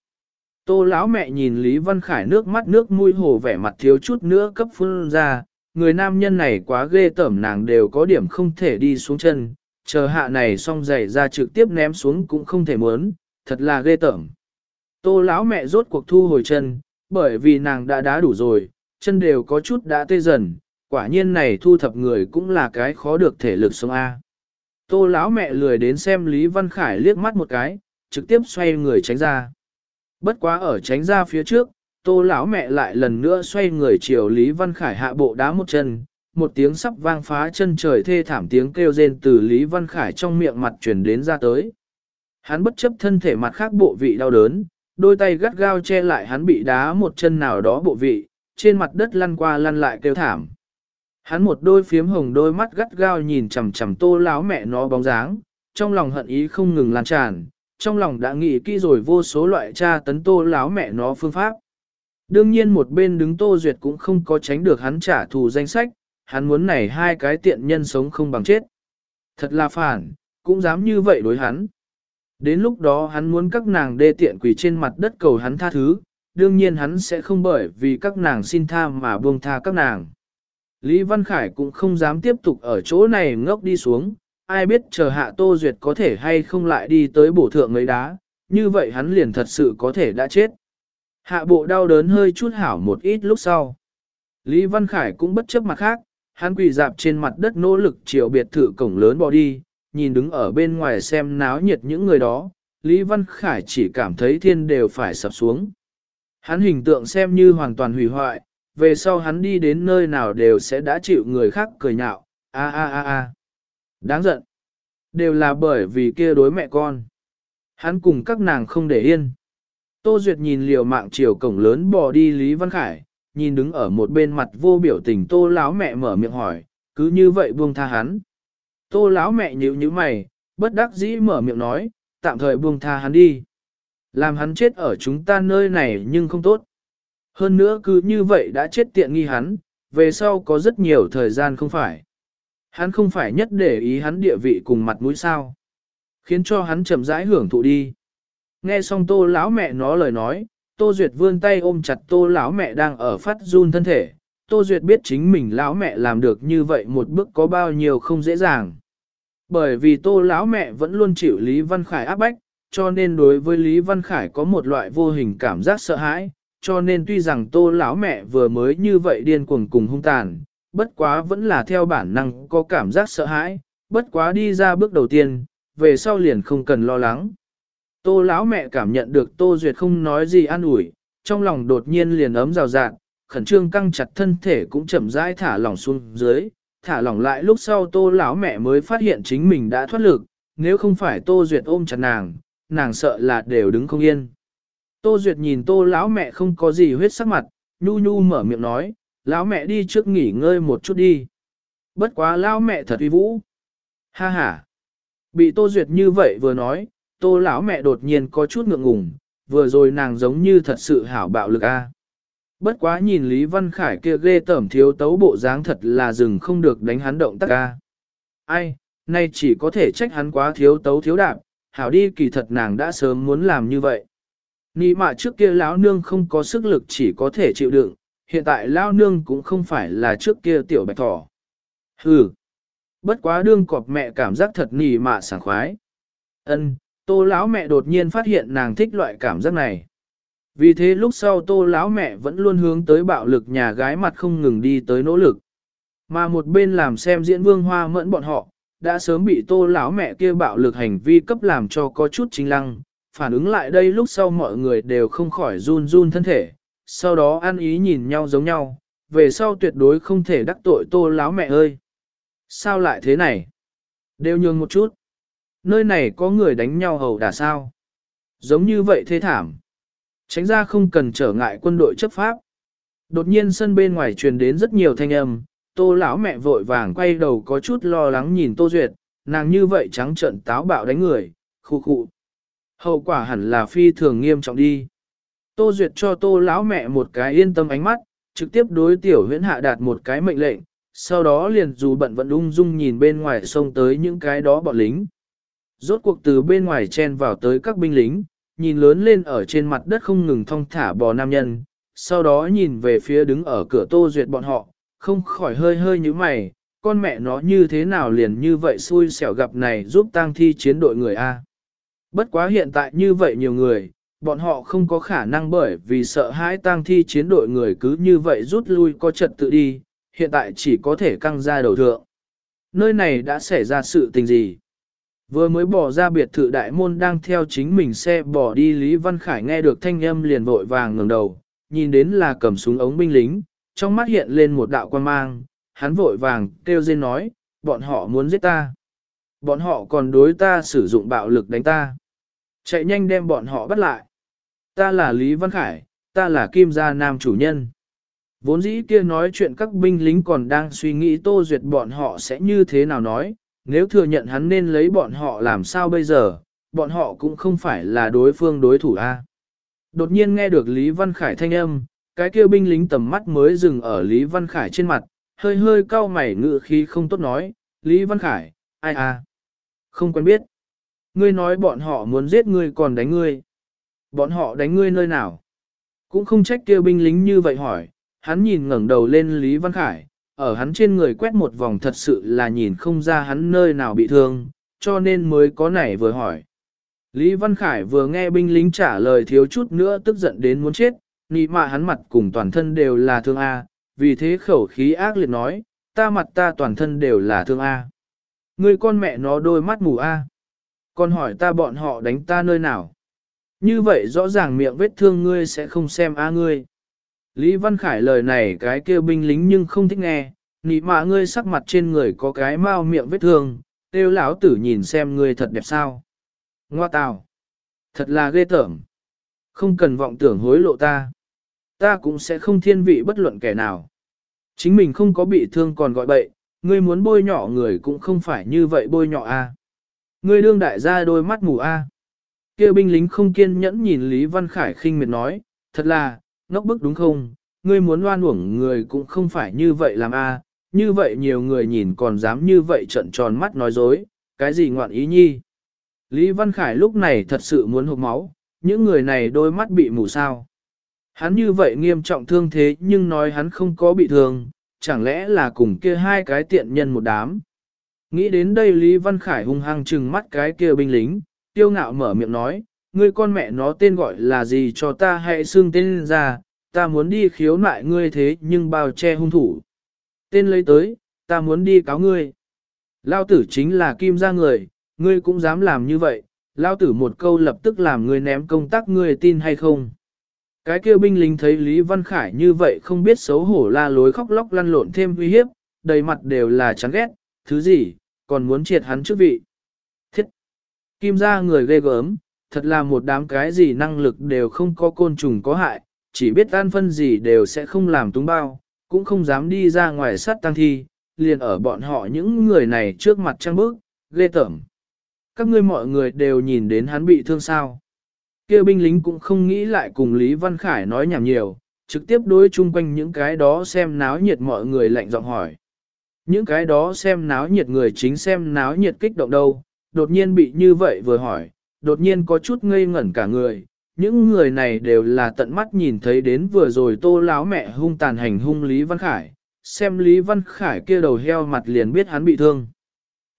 Tô lão mẹ nhìn Lý Văn Khải nước mắt nước mũi hồ vẻ mặt thiếu chút nữa cấp phun ra, người nam nhân này quá ghê tởm nàng đều có điểm không thể đi xuống chân, chờ hạ này xong giày ra trực tiếp ném xuống cũng không thể muốn, thật là ghê tởm. Tô lão mẹ rốt cuộc thu hồi chân, bởi vì nàng đã đá đủ rồi, chân đều có chút đã tê dần, quả nhiên này thu thập người cũng là cái khó được thể lực sống A. Tô lão mẹ lười đến xem Lý Văn Khải liếc mắt một cái, trực tiếp xoay người tránh ra. Bất quá ở tránh ra phía trước, tô lão mẹ lại lần nữa xoay người chiều Lý Văn Khải hạ bộ đá một chân, một tiếng sắp vang phá chân trời thê thảm tiếng kêu rên từ Lý Văn Khải trong miệng mặt truyền đến ra tới. Hắn bất chấp thân thể mặt khác bộ vị đau đớn, đôi tay gắt gao che lại hắn bị đá một chân nào đó bộ vị, trên mặt đất lăn qua lăn lại kêu thảm. Hắn một đôi phiếm hồng đôi mắt gắt gao nhìn chằm chằm tô láo mẹ nó bóng dáng, trong lòng hận ý không ngừng lan tràn, trong lòng đã nghĩ kỹ rồi vô số loại tra tấn tô láo mẹ nó phương pháp. Đương nhiên một bên đứng tô duyệt cũng không có tránh được hắn trả thù danh sách, hắn muốn này hai cái tiện nhân sống không bằng chết. Thật là phản, cũng dám như vậy đối hắn. Đến lúc đó hắn muốn các nàng đê tiện quỳ trên mặt đất cầu hắn tha thứ, đương nhiên hắn sẽ không bởi vì các nàng xin tha mà buông tha các nàng. Lý Văn Khải cũng không dám tiếp tục ở chỗ này ngốc đi xuống, ai biết chờ hạ Tô Duyệt có thể hay không lại đi tới bổ thượng ấy đá, như vậy hắn liền thật sự có thể đã chết. Hạ bộ đau đớn hơi chút hảo một ít lúc sau. Lý Văn Khải cũng bất chấp mặt khác, hắn quỳ dạp trên mặt đất nỗ lực chiều biệt thự cổng lớn bỏ đi, nhìn đứng ở bên ngoài xem náo nhiệt những người đó, Lý Văn Khải chỉ cảm thấy thiên đều phải sập xuống. Hắn hình tượng xem như hoàn toàn hủy hoại, về sau hắn đi đến nơi nào đều sẽ đã chịu người khác cười nhạo, a a a a. Đáng giận. Đều là bởi vì kia đối mẹ con. Hắn cùng các nàng không để yên. Tô Duyệt nhìn liều mạng chiều cổng lớn bỏ đi Lý Văn Khải, nhìn đứng ở một bên mặt vô biểu tình tô láo mẹ mở miệng hỏi, cứ như vậy buông tha hắn. Tô lão mẹ nhíu nhíu mày, bất đắc dĩ mở miệng nói, tạm thời buông tha hắn đi. Làm hắn chết ở chúng ta nơi này nhưng không tốt. Hơn nữa cứ như vậy đã chết tiện nghi hắn, về sau có rất nhiều thời gian không phải. Hắn không phải nhất để ý hắn địa vị cùng mặt mũi sao. Khiến cho hắn chậm rãi hưởng thụ đi. Nghe xong tô lão mẹ nó lời nói, tô duyệt vươn tay ôm chặt tô lão mẹ đang ở phát run thân thể. Tô Duyệt biết chính mình lão mẹ làm được như vậy một bước có bao nhiêu không dễ dàng. Bởi vì tô lão mẹ vẫn luôn chịu Lý Văn Khải áp bách, cho nên đối với Lý Văn Khải có một loại vô hình cảm giác sợ hãi, cho nên tuy rằng tô lão mẹ vừa mới như vậy điên cuồng cùng hung tàn, bất quá vẫn là theo bản năng có cảm giác sợ hãi, bất quá đi ra bước đầu tiên, về sau liền không cần lo lắng. Tô lão mẹ cảm nhận được Tô Duyệt không nói gì an ủi, trong lòng đột nhiên liền ấm rào rạt, khẩn trương căng chặt thân thể cũng chậm rãi thả lỏng xuống dưới, thả lỏng lại lúc sau Tô lão mẹ mới phát hiện chính mình đã thoát lực, nếu không phải Tô Duyệt ôm chặt nàng, nàng sợ là đều đứng không yên. Tô Duyệt nhìn Tô lão mẹ không có gì huyết sắc mặt, nhu nhu mở miệng nói, lão mẹ đi trước nghỉ ngơi một chút đi. Bất quá lão mẹ thật uy vũ. Ha ha. Bị Tô Duyệt như vậy vừa nói, Tô lão mẹ đột nhiên có chút ngượng ngùng, vừa rồi nàng giống như thật sự hảo bạo lực a. Bất quá nhìn Lý Văn Khải kia ghê tởm thiếu tấu bộ dáng thật là dừng không được đánh hắn động tác a. Ai, nay chỉ có thể trách hắn quá thiếu tấu thiếu đạp, hảo đi kỳ thật nàng đã sớm muốn làm như vậy. Nị mạ trước kia lão nương không có sức lực chỉ có thể chịu đựng, hiện tại lão nương cũng không phải là trước kia tiểu bạch thỏ. Hừ, bất quá đương cọp mẹ cảm giác thật nị mạ sảng khoái. Ân, tô lão mẹ đột nhiên phát hiện nàng thích loại cảm giác này. Vì thế lúc sau tô lão mẹ vẫn luôn hướng tới bạo lực nhà gái mặt không ngừng đi tới nỗ lực. Mà một bên làm xem diễn vương hoa mẫn bọn họ, đã sớm bị tô lão mẹ kia bạo lực hành vi cấp làm cho có chút chính lăng, phản ứng lại đây lúc sau mọi người đều không khỏi run run thân thể, sau đó ăn ý nhìn nhau giống nhau, về sau tuyệt đối không thể đắc tội tô lão mẹ ơi. Sao lại thế này? Đều nhường một chút. Nơi này có người đánh nhau hầu đả sao? Giống như vậy thế thảm. Tránh ra không cần trở ngại quân đội chấp pháp. Đột nhiên sân bên ngoài truyền đến rất nhiều thanh âm, tô lão mẹ vội vàng quay đầu có chút lo lắng nhìn tô duyệt, nàng như vậy trắng trợn táo bạo đánh người, khu khu. Hậu quả hẳn là phi thường nghiêm trọng đi. Tô duyệt cho tô lão mẹ một cái yên tâm ánh mắt, trực tiếp đối tiểu huyễn hạ đạt một cái mệnh lệnh, sau đó liền dù bận vẫn ung dung nhìn bên ngoài sông tới những cái đó bọn lính. Rốt cuộc từ bên ngoài chen vào tới các binh lính, nhìn lớn lên ở trên mặt đất không ngừng thong thả bò nam nhân, sau đó nhìn về phía đứng ở cửa tô duyệt bọn họ, không khỏi hơi hơi như mày, con mẹ nó như thế nào liền như vậy xui xẻo gặp này giúp tang thi chiến đội người A. Bất quá hiện tại như vậy nhiều người, bọn họ không có khả năng bởi vì sợ hãi tang thi chiến đội người cứ như vậy rút lui có trật tự đi, hiện tại chỉ có thể căng ra đầu thượng. Nơi này đã xảy ra sự tình gì? Vừa mới bỏ ra biệt thự đại môn đang theo chính mình xe bỏ đi Lý Văn Khải nghe được thanh âm liền vội vàng ngẩng đầu, nhìn đến là cầm súng ống binh lính, trong mắt hiện lên một đạo quan mang, hắn vội vàng kêu dên nói, bọn họ muốn giết ta. Bọn họ còn đối ta sử dụng bạo lực đánh ta. Chạy nhanh đem bọn họ bắt lại. Ta là Lý Văn Khải, ta là Kim Gia Nam chủ nhân. Vốn dĩ kia nói chuyện các binh lính còn đang suy nghĩ tô duyệt bọn họ sẽ như thế nào nói, nếu thừa nhận hắn nên lấy bọn họ làm sao bây giờ, bọn họ cũng không phải là đối phương đối thủ a. Đột nhiên nghe được Lý Văn Khải thanh âm, cái kia binh lính tầm mắt mới dừng ở Lý Văn Khải trên mặt, hơi hơi cau mày ngự khí không tốt nói, Lý Văn Khải, ai à? Không quen biết. Ngươi nói bọn họ muốn giết ngươi còn đánh ngươi. Bọn họ đánh ngươi nơi nào? Cũng không trách kia binh lính như vậy hỏi, hắn nhìn ngẩng đầu lên Lý Văn Khải, ở hắn trên người quét một vòng thật sự là nhìn không ra hắn nơi nào bị thương, cho nên mới có nảy vừa hỏi. Lý Văn Khải vừa nghe binh lính trả lời thiếu chút nữa tức giận đến muốn chết, nị mạ hắn mặt cùng toàn thân đều là thương A, vì thế khẩu khí ác liệt nói, ta mặt ta toàn thân đều là thương A. Người con mẹ nó đôi mắt mù A. Còn hỏi ta bọn họ đánh ta nơi nào? Như vậy rõ ràng miệng vết thương ngươi sẽ không xem A ngươi. Lý Văn Khải lời này cái kia binh lính nhưng không thích nghe, nị mạ ngươi sắc mặt trên người có cái mau miệng vết thương, têu lão tử nhìn xem ngươi thật đẹp sao. Ngoa tào. Thật là ghê tởm. Không cần vọng tưởng hối lộ ta. Ta cũng sẽ không thiên vị bất luận kẻ nào. Chính mình không có bị thương còn gọi bậy, ngươi muốn bôi nhỏ người cũng không phải như vậy bôi nhỏ a. À. Ngươi đương đại gia đôi mắt mù a. Kia binh lính không kiên nhẫn nhìn Lý Văn Khải khinh miệt nói, thật là, ngốc bức đúng không, ngươi muốn loan uổng người cũng không phải như vậy làm a, như vậy nhiều người nhìn còn dám như vậy trận tròn mắt nói dối, cái gì ngoạn ý nhi. Lý Văn Khải lúc này thật sự muốn hụt máu, những người này đôi mắt bị mù sao. Hắn như vậy nghiêm trọng thương thế nhưng nói hắn không có bị thương, chẳng lẽ là cùng kia hai cái tiện nhân một đám. Nghĩ đến đây Lý Văn Khải hung hăng trừng mắt cái kia binh lính, tiêu ngạo mở miệng nói, ngươi con mẹ nó tên gọi là gì cho ta hãy xương tên ra, ta muốn đi khiếu nại ngươi thế nhưng bao che hung thủ. Tên lấy tới, ta muốn đi cáo ngươi. Lao tử chính là kim gia người, ngươi cũng dám làm như vậy, lao tử một câu lập tức làm ngươi ném công tác ngươi tin hay không. Cái kia binh lính thấy Lý Văn Khải như vậy không biết xấu hổ la lối khóc lóc lăn lộn thêm uy hiếp, đầy mặt đều là chán ghét, thứ gì, còn muốn triệt hắn chức vị. Thiết! Kim gia người ghê gớm, thật là một đám cái gì năng lực đều không có côn trùng có hại, chỉ biết an phân gì đều sẽ không làm túng bao, cũng không dám đi ra ngoài sát tăng thi, liền ở bọn họ những người này trước mặt trăng bước, ghê tởm. Các ngươi mọi người đều nhìn đến hắn bị thương sao. kia binh lính cũng không nghĩ lại cùng Lý Văn Khải nói nhảm nhiều, trực tiếp đối chung quanh những cái đó xem náo nhiệt mọi người lạnh giọng hỏi. Những cái đó xem náo nhiệt người chính xem náo nhiệt kích động đâu, đột nhiên bị như vậy vừa hỏi, đột nhiên có chút ngây ngẩn cả người. Những người này đều là tận mắt nhìn thấy đến vừa rồi tô láo mẹ hung tàn hành hung Lý Văn Khải, xem Lý Văn Khải kia đầu heo mặt liền biết hắn bị thương.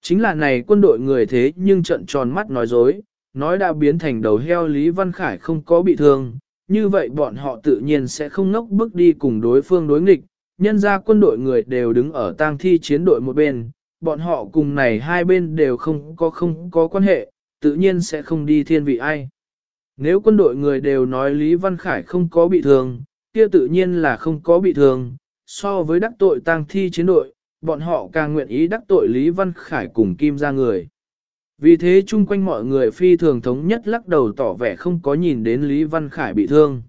Chính là này quân đội người thế nhưng trận tròn mắt nói dối, nói đã biến thành đầu heo Lý Văn Khải không có bị thương, như vậy bọn họ tự nhiên sẽ không ngốc bước đi cùng đối phương đối nghịch, nhân ra quân đội người đều đứng ở tang thi chiến đội một bên, bọn họ cùng này hai bên đều không có không có quan hệ, tự nhiên sẽ không đi thiên vị ai. Nếu quân đội người đều nói Lý Văn Khải không có bị thương, kia tự nhiên là không có bị thương, so với đắc tội tang thi chiến đội, bọn họ càng nguyện ý đắc tội Lý Văn Khải cùng Kim ra người. Vì thế chung quanh mọi người phi thường thống nhất lắc đầu tỏ vẻ không có nhìn đến Lý Văn Khải bị thương.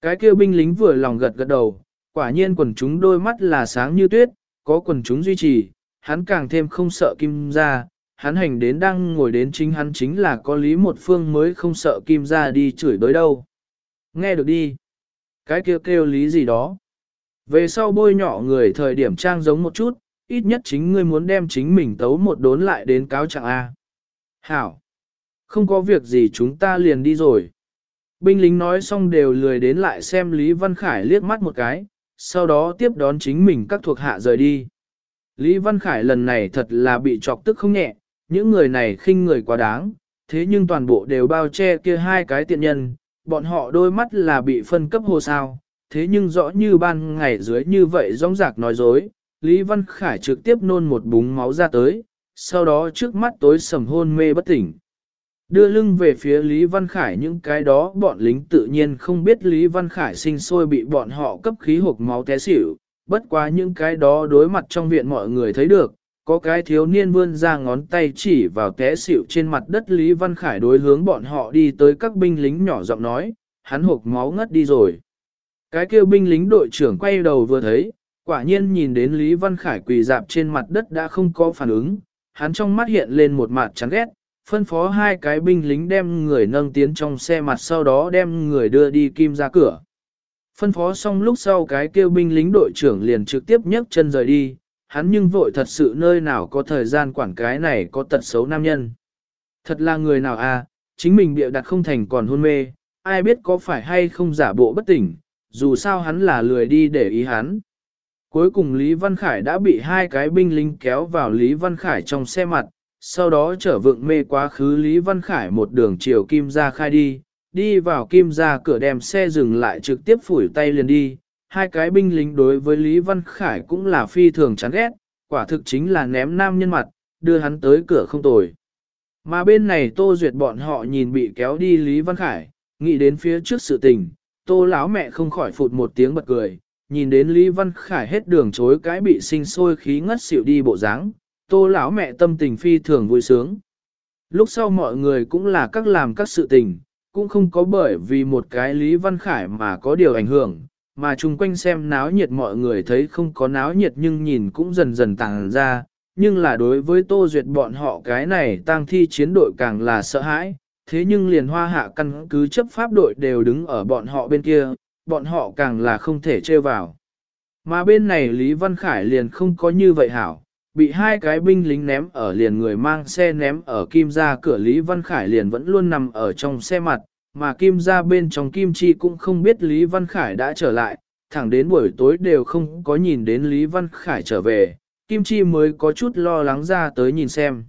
Cái kia binh lính vừa lòng gật gật đầu, quả nhiên quần chúng đôi mắt là sáng như tuyết, có quần chúng duy trì, hắn càng thêm không sợ Kim ra, hắn hành đến đang ngồi đến chính hắn chính là có Lý một phương mới không sợ Kim ra đi chửi đối đâu. Nghe được đi. Cái kêu kêu Lý gì đó. Về sau bôi nhỏ người thời điểm trang giống một chút, ít nhất chính ngươi muốn đem chính mình tấu một đốn lại đến cáo trạng A. Hảo! Không có việc gì chúng ta liền đi rồi. Binh lính nói xong đều lười đến lại xem Lý Văn Khải liếc mắt một cái, sau đó tiếp đón chính mình các thuộc hạ rời đi. Lý Văn Khải lần này thật là bị chọc tức không nhẹ, những người này khinh người quá đáng, thế nhưng toàn bộ đều bao che kia hai cái tiện nhân, bọn họ đôi mắt là bị phân cấp hồ sao, thế nhưng rõ như ban ngày dưới như vậy rong rạc nói dối, Lý Văn Khải trực tiếp nôn một búng máu ra tới, sau đó trước mắt tối sầm hôn mê bất tỉnh. Đưa lưng về phía Lý Văn Khải những cái đó bọn lính tự nhiên không biết Lý Văn Khải sinh sôi bị bọn họ cấp khí hộp máu té xỉu, bất quá những cái đó đối mặt trong viện mọi người thấy được, có cái thiếu niên vươn ra ngón tay chỉ vào té xỉu trên mặt đất Lý Văn Khải đối hướng bọn họ đi tới các binh lính nhỏ giọng nói, hắn hộp máu ngất đi rồi. Cái kêu binh lính đội trưởng quay đầu vừa thấy, quả nhiên nhìn đến Lý Văn Khải quỳ dạp trên mặt đất đã không có phản ứng, hắn trong mắt hiện lên một mặt chán ghét, phân phó hai cái binh lính đem người nâng tiến trong xe mặt sau đó đem người đưa đi kim ra cửa. Phân phó xong lúc sau cái kêu binh lính đội trưởng liền trực tiếp nhấc chân rời đi, hắn nhưng vội thật sự nơi nào có thời gian quản cái này có tật xấu nam nhân. Thật là người nào à, chính mình bịa đặt không thành còn hôn mê, ai biết có phải hay không giả bộ bất tỉnh, dù sao hắn là lười đi để ý hắn. Cuối cùng Lý Văn Khải đã bị hai cái binh lính kéo vào Lý Văn Khải trong xe mặt, sau đó trở vượng mê quá khứ Lý Văn Khải một đường chiều kim ra khai đi, đi vào kim ra cửa đem xe dừng lại trực tiếp phủi tay liền đi. Hai cái binh lính đối với Lý Văn Khải cũng là phi thường chán ghét, quả thực chính là ném nam nhân mặt, đưa hắn tới cửa không tồi. Mà bên này Tô Duyệt bọn họ nhìn bị kéo đi Lý Văn Khải, nghĩ đến phía trước sự tình, Tô lão mẹ không khỏi phụt một tiếng bật cười, nhìn đến Lý Văn Khải hết đường chối cái bị sinh sôi khí ngất xỉu đi bộ dáng, Tô lão mẹ tâm tình phi thường vui sướng. Lúc sau mọi người cũng là các làm các sự tình, cũng không có bởi vì một cái Lý Văn Khải mà có điều ảnh hưởng, mà chung quanh xem náo nhiệt mọi người thấy không có náo nhiệt nhưng nhìn cũng dần dần tàng ra, nhưng là đối với Tô Duyệt bọn họ cái này tang thi chiến đội càng là sợ hãi, thế nhưng liền hoa hạ căn cứ chấp pháp đội đều đứng ở bọn họ bên kia, bọn họ càng là không thể trêu vào. Mà bên này Lý Văn Khải liền không có như vậy hảo, bị hai cái binh lính ném ở liền người mang xe ném ở kim ra cửa Lý Văn Khải liền vẫn luôn nằm ở trong xe mặt, mà kim ra bên trong kim chi cũng không biết Lý Văn Khải đã trở lại, thẳng đến buổi tối đều không có nhìn đến Lý Văn Khải trở về, kim chi mới có chút lo lắng ra tới nhìn xem.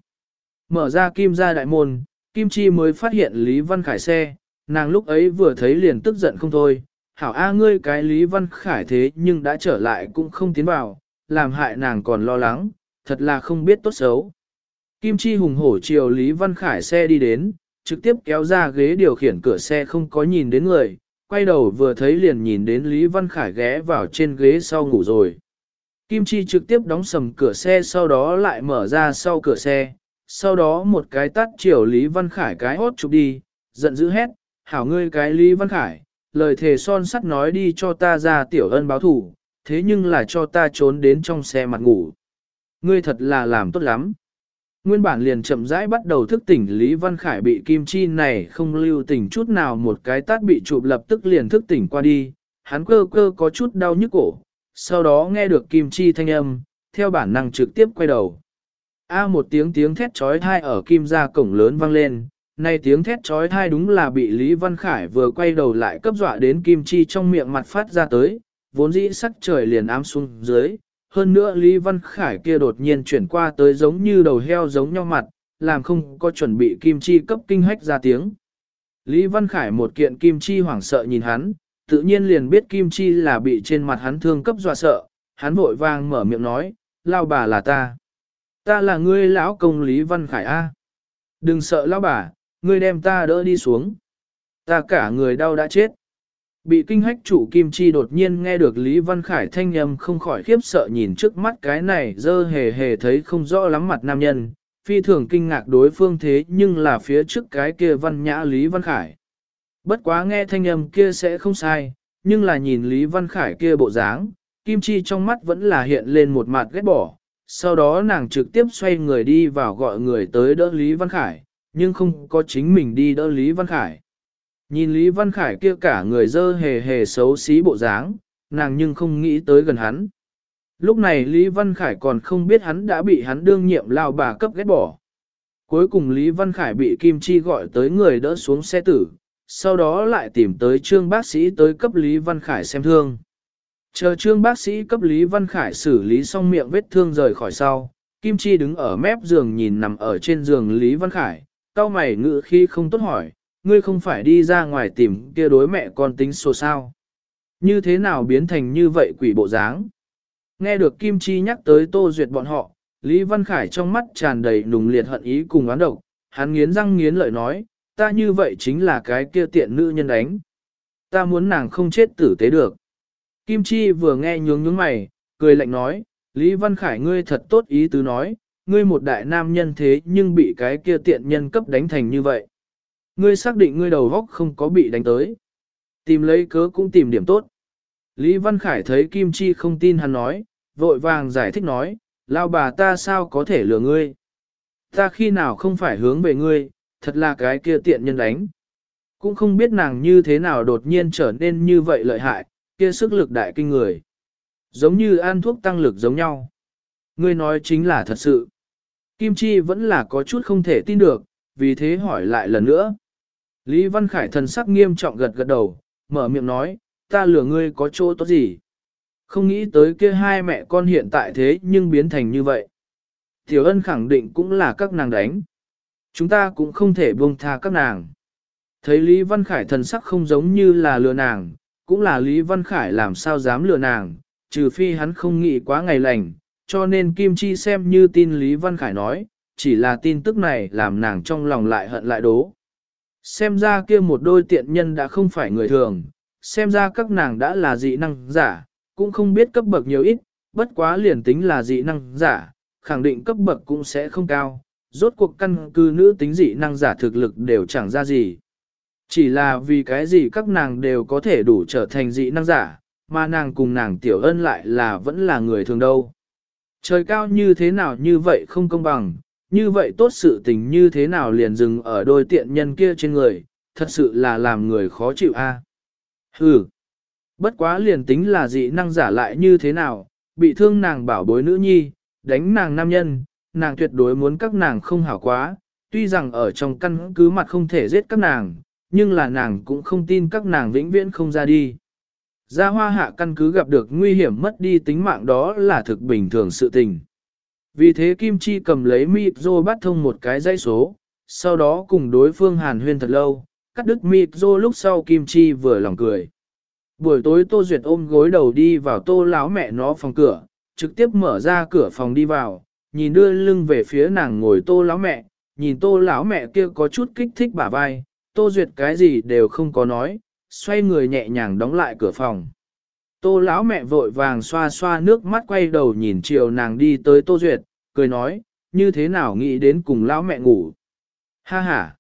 Mở ra kim ra đại môn, kim chi mới phát hiện Lý Văn Khải xe, nàng lúc ấy vừa thấy liền tức giận không thôi, hảo a ngươi cái Lý Văn Khải thế nhưng đã trở lại cũng không tiến vào, làm hại nàng còn lo lắng, thật là không biết tốt xấu. Kim Chi hùng hổ chiều Lý Văn Khải xe đi đến, trực tiếp kéo ra ghế điều khiển cửa xe không có nhìn đến người, quay đầu vừa thấy liền nhìn đến Lý Văn Khải ghé vào trên ghế sau ngủ rồi. Kim Chi trực tiếp đóng sầm cửa xe sau đó lại mở ra sau cửa xe, sau đó một cái tắt chiều Lý Văn Khải cái hốt chụp đi, giận dữ hét, hảo ngươi cái Lý Văn Khải, lời thề son sắt nói đi cho ta ra tiểu ân báo thủ, thế nhưng là cho ta trốn đến trong xe mặt ngủ. Ngươi thật là làm tốt lắm. Nguyên bản liền chậm rãi bắt đầu thức tỉnh Lý Văn Khải bị Kim Chi này không lưu tình chút nào một cái tát bị chụp lập tức liền thức tỉnh qua đi, hắn cơ cơ có chút đau nhức cổ, sau đó nghe được Kim Chi thanh âm, theo bản năng trực tiếp quay đầu. A một tiếng tiếng thét trói thai ở Kim ra cổng lớn vang lên, này tiếng thét trói thai đúng là bị Lý Văn Khải vừa quay đầu lại cấp dọa đến Kim Chi trong miệng mặt phát ra tới, vốn dĩ sắc trời liền ám xuống dưới, hơn nữa Lý Văn Khải kia đột nhiên chuyển qua tới giống như đầu heo giống nhau mặt, làm không có chuẩn bị kim chi cấp kinh hách ra tiếng. Lý Văn Khải một kiện kim chi hoảng sợ nhìn hắn, tự nhiên liền biết kim chi là bị trên mặt hắn thương cấp dọa sợ, hắn vội vàng mở miệng nói, lao bà là ta. Ta là ngươi lão công Lý Văn Khải A. Đừng sợ lão bà, ngươi đem ta đỡ đi xuống. Ta cả người đau đã chết. Bị kinh hách chủ Kim Chi đột nhiên nghe được Lý Văn Khải thanh âm không khỏi khiếp sợ nhìn trước mắt cái này dơ hề hề thấy không rõ lắm mặt nam nhân, phi thường kinh ngạc đối phương thế nhưng là phía trước cái kia văn nhã Lý Văn Khải. Bất quá nghe thanh âm kia sẽ không sai, nhưng là nhìn Lý Văn Khải kia bộ dáng, Kim Chi trong mắt vẫn là hiện lên một mặt ghét bỏ, sau đó nàng trực tiếp xoay người đi vào gọi người tới đỡ Lý Văn Khải, nhưng không có chính mình đi đỡ Lý Văn Khải. Nhìn Lý Văn Khải kia cả người dơ hề hề xấu xí bộ dáng, nàng nhưng không nghĩ tới gần hắn. Lúc này Lý Văn Khải còn không biết hắn đã bị hắn đương nhiệm lao bà cấp ghét bỏ. Cuối cùng Lý Văn Khải bị Kim Chi gọi tới người đỡ xuống xe tử, sau đó lại tìm tới trương bác sĩ tới cấp Lý Văn Khải xem thương. Chờ trương bác sĩ cấp Lý Văn Khải xử lý xong miệng vết thương rời khỏi sau, Kim Chi đứng ở mép giường nhìn nằm ở trên giường Lý Văn Khải, cao mày ngự khi không tốt hỏi, ngươi không phải đi ra ngoài tìm kia đối mẹ con tính số sao. Như thế nào biến thành như vậy quỷ bộ dáng? Nghe được Kim Chi nhắc tới Tô Duyệt bọn họ, Lý Văn Khải trong mắt tràn đầy nùng liệt hận ý cùng oán độc, hắn nghiến răng nghiến lợi nói, ta như vậy chính là cái kia tiện nữ nhân đánh. Ta muốn nàng không chết tử tế được. Kim Chi vừa nghe nhướng nhướng mày, cười lạnh nói, Lý Văn Khải ngươi thật tốt ý tứ nói, ngươi một đại nam nhân thế nhưng bị cái kia tiện nhân cấp đánh thành như vậy. Ngươi xác định ngươi đầu góc không có bị đánh tới. Tìm lấy cớ cũng tìm điểm tốt. Lý Văn Khải thấy Kim Chi không tin hắn nói, vội vàng giải thích nói, lao bà ta sao có thể lừa ngươi. Ta khi nào không phải hướng về ngươi, thật là cái kia tiện nhân đánh. Cũng không biết nàng như thế nào đột nhiên trở nên như vậy lợi hại, kia sức lực đại kinh người. Giống như ăn thuốc tăng lực giống nhau. Ngươi nói chính là thật sự. Kim Chi vẫn là có chút không thể tin được, vì thế hỏi lại lần nữa. Lý Văn Khải thần sắc nghiêm trọng gật gật đầu, mở miệng nói, ta lừa ngươi có chỗ tốt gì. Không nghĩ tới kia hai mẹ con hiện tại thế nhưng biến thành như vậy. Tiểu ân khẳng định cũng là các nàng đánh. Chúng ta cũng không thể buông tha các nàng. Thấy Lý Văn Khải thần sắc không giống như là lừa nàng, cũng là Lý Văn Khải làm sao dám lừa nàng, trừ phi hắn không nghĩ quá ngày lành, cho nên Kim Chi xem như tin Lý Văn Khải nói, chỉ là tin tức này làm nàng trong lòng lại hận lại đố. Xem ra kia một đôi tiện nhân đã không phải người thường, xem ra các nàng đã là dị năng giả, cũng không biết cấp bậc nhiều ít, bất quá liền tính là dị năng giả, khẳng định cấp bậc cũng sẽ không cao, rốt cuộc căn cứ nữ tính dị năng giả thực lực đều chẳng ra gì. Chỉ là vì cái gì các nàng đều có thể đủ trở thành dị năng giả, mà nàng cùng nàng tiểu ân lại là vẫn là người thường đâu. Trời cao như thế nào như vậy không công bằng, như vậy tốt sự tình như thế nào liền dừng ở đôi tiện nhân kia trên người, thật sự là làm người khó chịu a. À? Hừ, bất quá liền tính là dị năng giả lại như thế nào, bị thương nàng bảo bối nữ nhi, đánh nàng nam nhân, nàng tuyệt đối muốn các nàng không hảo quá, tuy rằng ở trong căn cứ mặt không thể giết các nàng, nhưng là nàng cũng không tin các nàng vĩnh viễn không ra đi. Gia hoa hạ căn cứ gặp được nguy hiểm mất đi tính mạng đó là thực bình thường sự tình. Vì thế Kim Chi cầm lấy mịp rô bắt thông một cái dây số, sau đó cùng đối phương hàn huyên thật lâu, cắt đứt mịp rô lúc sau Kim Chi vừa lòng cười. Buổi tối Tô Duyệt ôm gối đầu đi vào tô láo mẹ nó phòng cửa, trực tiếp mở ra cửa phòng đi vào, nhìn đưa lưng về phía nàng ngồi tô láo mẹ, nhìn tô lão mẹ kia có chút kích thích bả vai, tô duyệt cái gì đều không có nói, xoay người nhẹ nhàng đóng lại cửa phòng. Tô lão mẹ vội vàng xoa xoa nước mắt quay đầu nhìn chiều nàng đi tới tô duyệt, cười nói, như thế nào nghĩ đến cùng lão mẹ ngủ. Ha ha.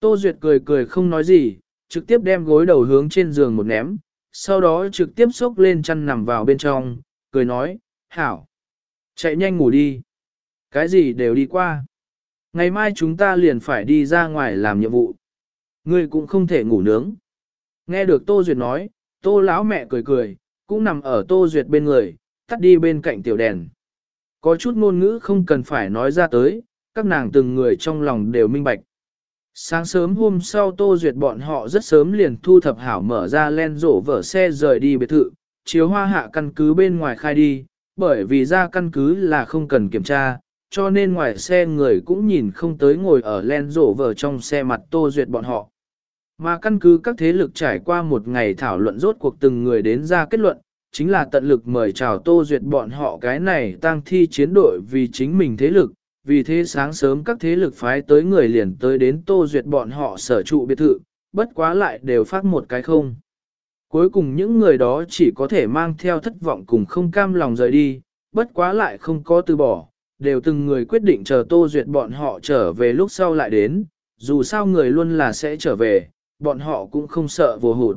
Tô duyệt cười cười không nói gì, trực tiếp đem gối đầu hướng trên giường một ném, sau đó trực tiếp xốc lên chăn nằm vào bên trong, cười nói, hảo. Chạy nhanh ngủ đi. Cái gì đều đi qua. Ngày mai chúng ta liền phải đi ra ngoài làm nhiệm vụ. Ngươi cũng không thể ngủ nướng. Nghe được Tô Duyệt nói, Tô lão mẹ cười cười, cũng nằm ở Tô Duyệt bên người, tắt đi bên cạnh tiểu đèn. Có chút ngôn ngữ không cần phải nói ra tới, các nàng từng người trong lòng đều minh bạch. Sáng sớm hôm sau Tô Duyệt bọn họ rất sớm liền thu thập hảo mở ra len rổ vở xe rời đi biệt thự, chiếu hoa hạ căn cứ bên ngoài khai đi, bởi vì ra căn cứ là không cần kiểm tra, cho nên ngoài xe người cũng nhìn không tới ngồi ở len rổ vở trong xe mặt Tô Duyệt bọn họ. Mà căn cứ các thế lực trải qua một ngày thảo luận rốt cuộc từng người đến ra kết luận, chính là tận lực mời chào Tô Duyệt bọn họ cái này tăng thi chiến đội vì chính mình thế lực, vì thế sáng sớm các thế lực phái tới người liền tới đến Tô Duyệt bọn họ sở trụ biệt thự, bất quá lại đều phát một cái không. Cuối cùng những người đó chỉ có thể mang theo thất vọng cùng không cam lòng rời đi, bất quá lại không có từ bỏ, đều từng người quyết định chờ Tô Duyệt bọn họ trở về lúc sau lại đến, dù sao người luôn là sẽ trở về, bọn họ cũng không sợ vô hụt.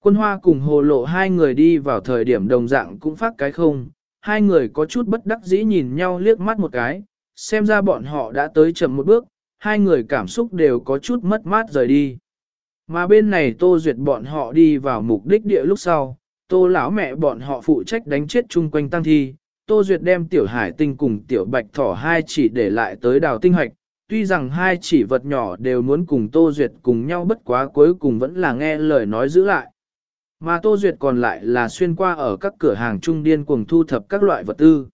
Quân hoa cùng hồ lộ hai người đi vào thời điểm đồng dạng cũng phát cái không, hai người có chút bất đắc dĩ nhìn nhau liếc mắt một cái, xem ra bọn họ đã tới chậm một bước, hai người cảm xúc đều có chút mất mát rời đi. Mà bên này tô duyệt bọn họ đi vào mục đích địa lúc sau, tô lão mẹ bọn họ phụ trách đánh chết chung quanh tăng thi, tô duyệt đem tiểu hải tinh cùng tiểu bạch thỏ hai chỉ để lại tới đào tinh hoạch, tuy rằng hai chỉ vật nhỏ đều muốn cùng tô duyệt cùng nhau bất quá cuối cùng vẫn là nghe lời nói giữ lại. Mà tô duyệt còn lại là xuyên qua ở các cửa hàng trung điên cuồng thu thập các loại vật tư.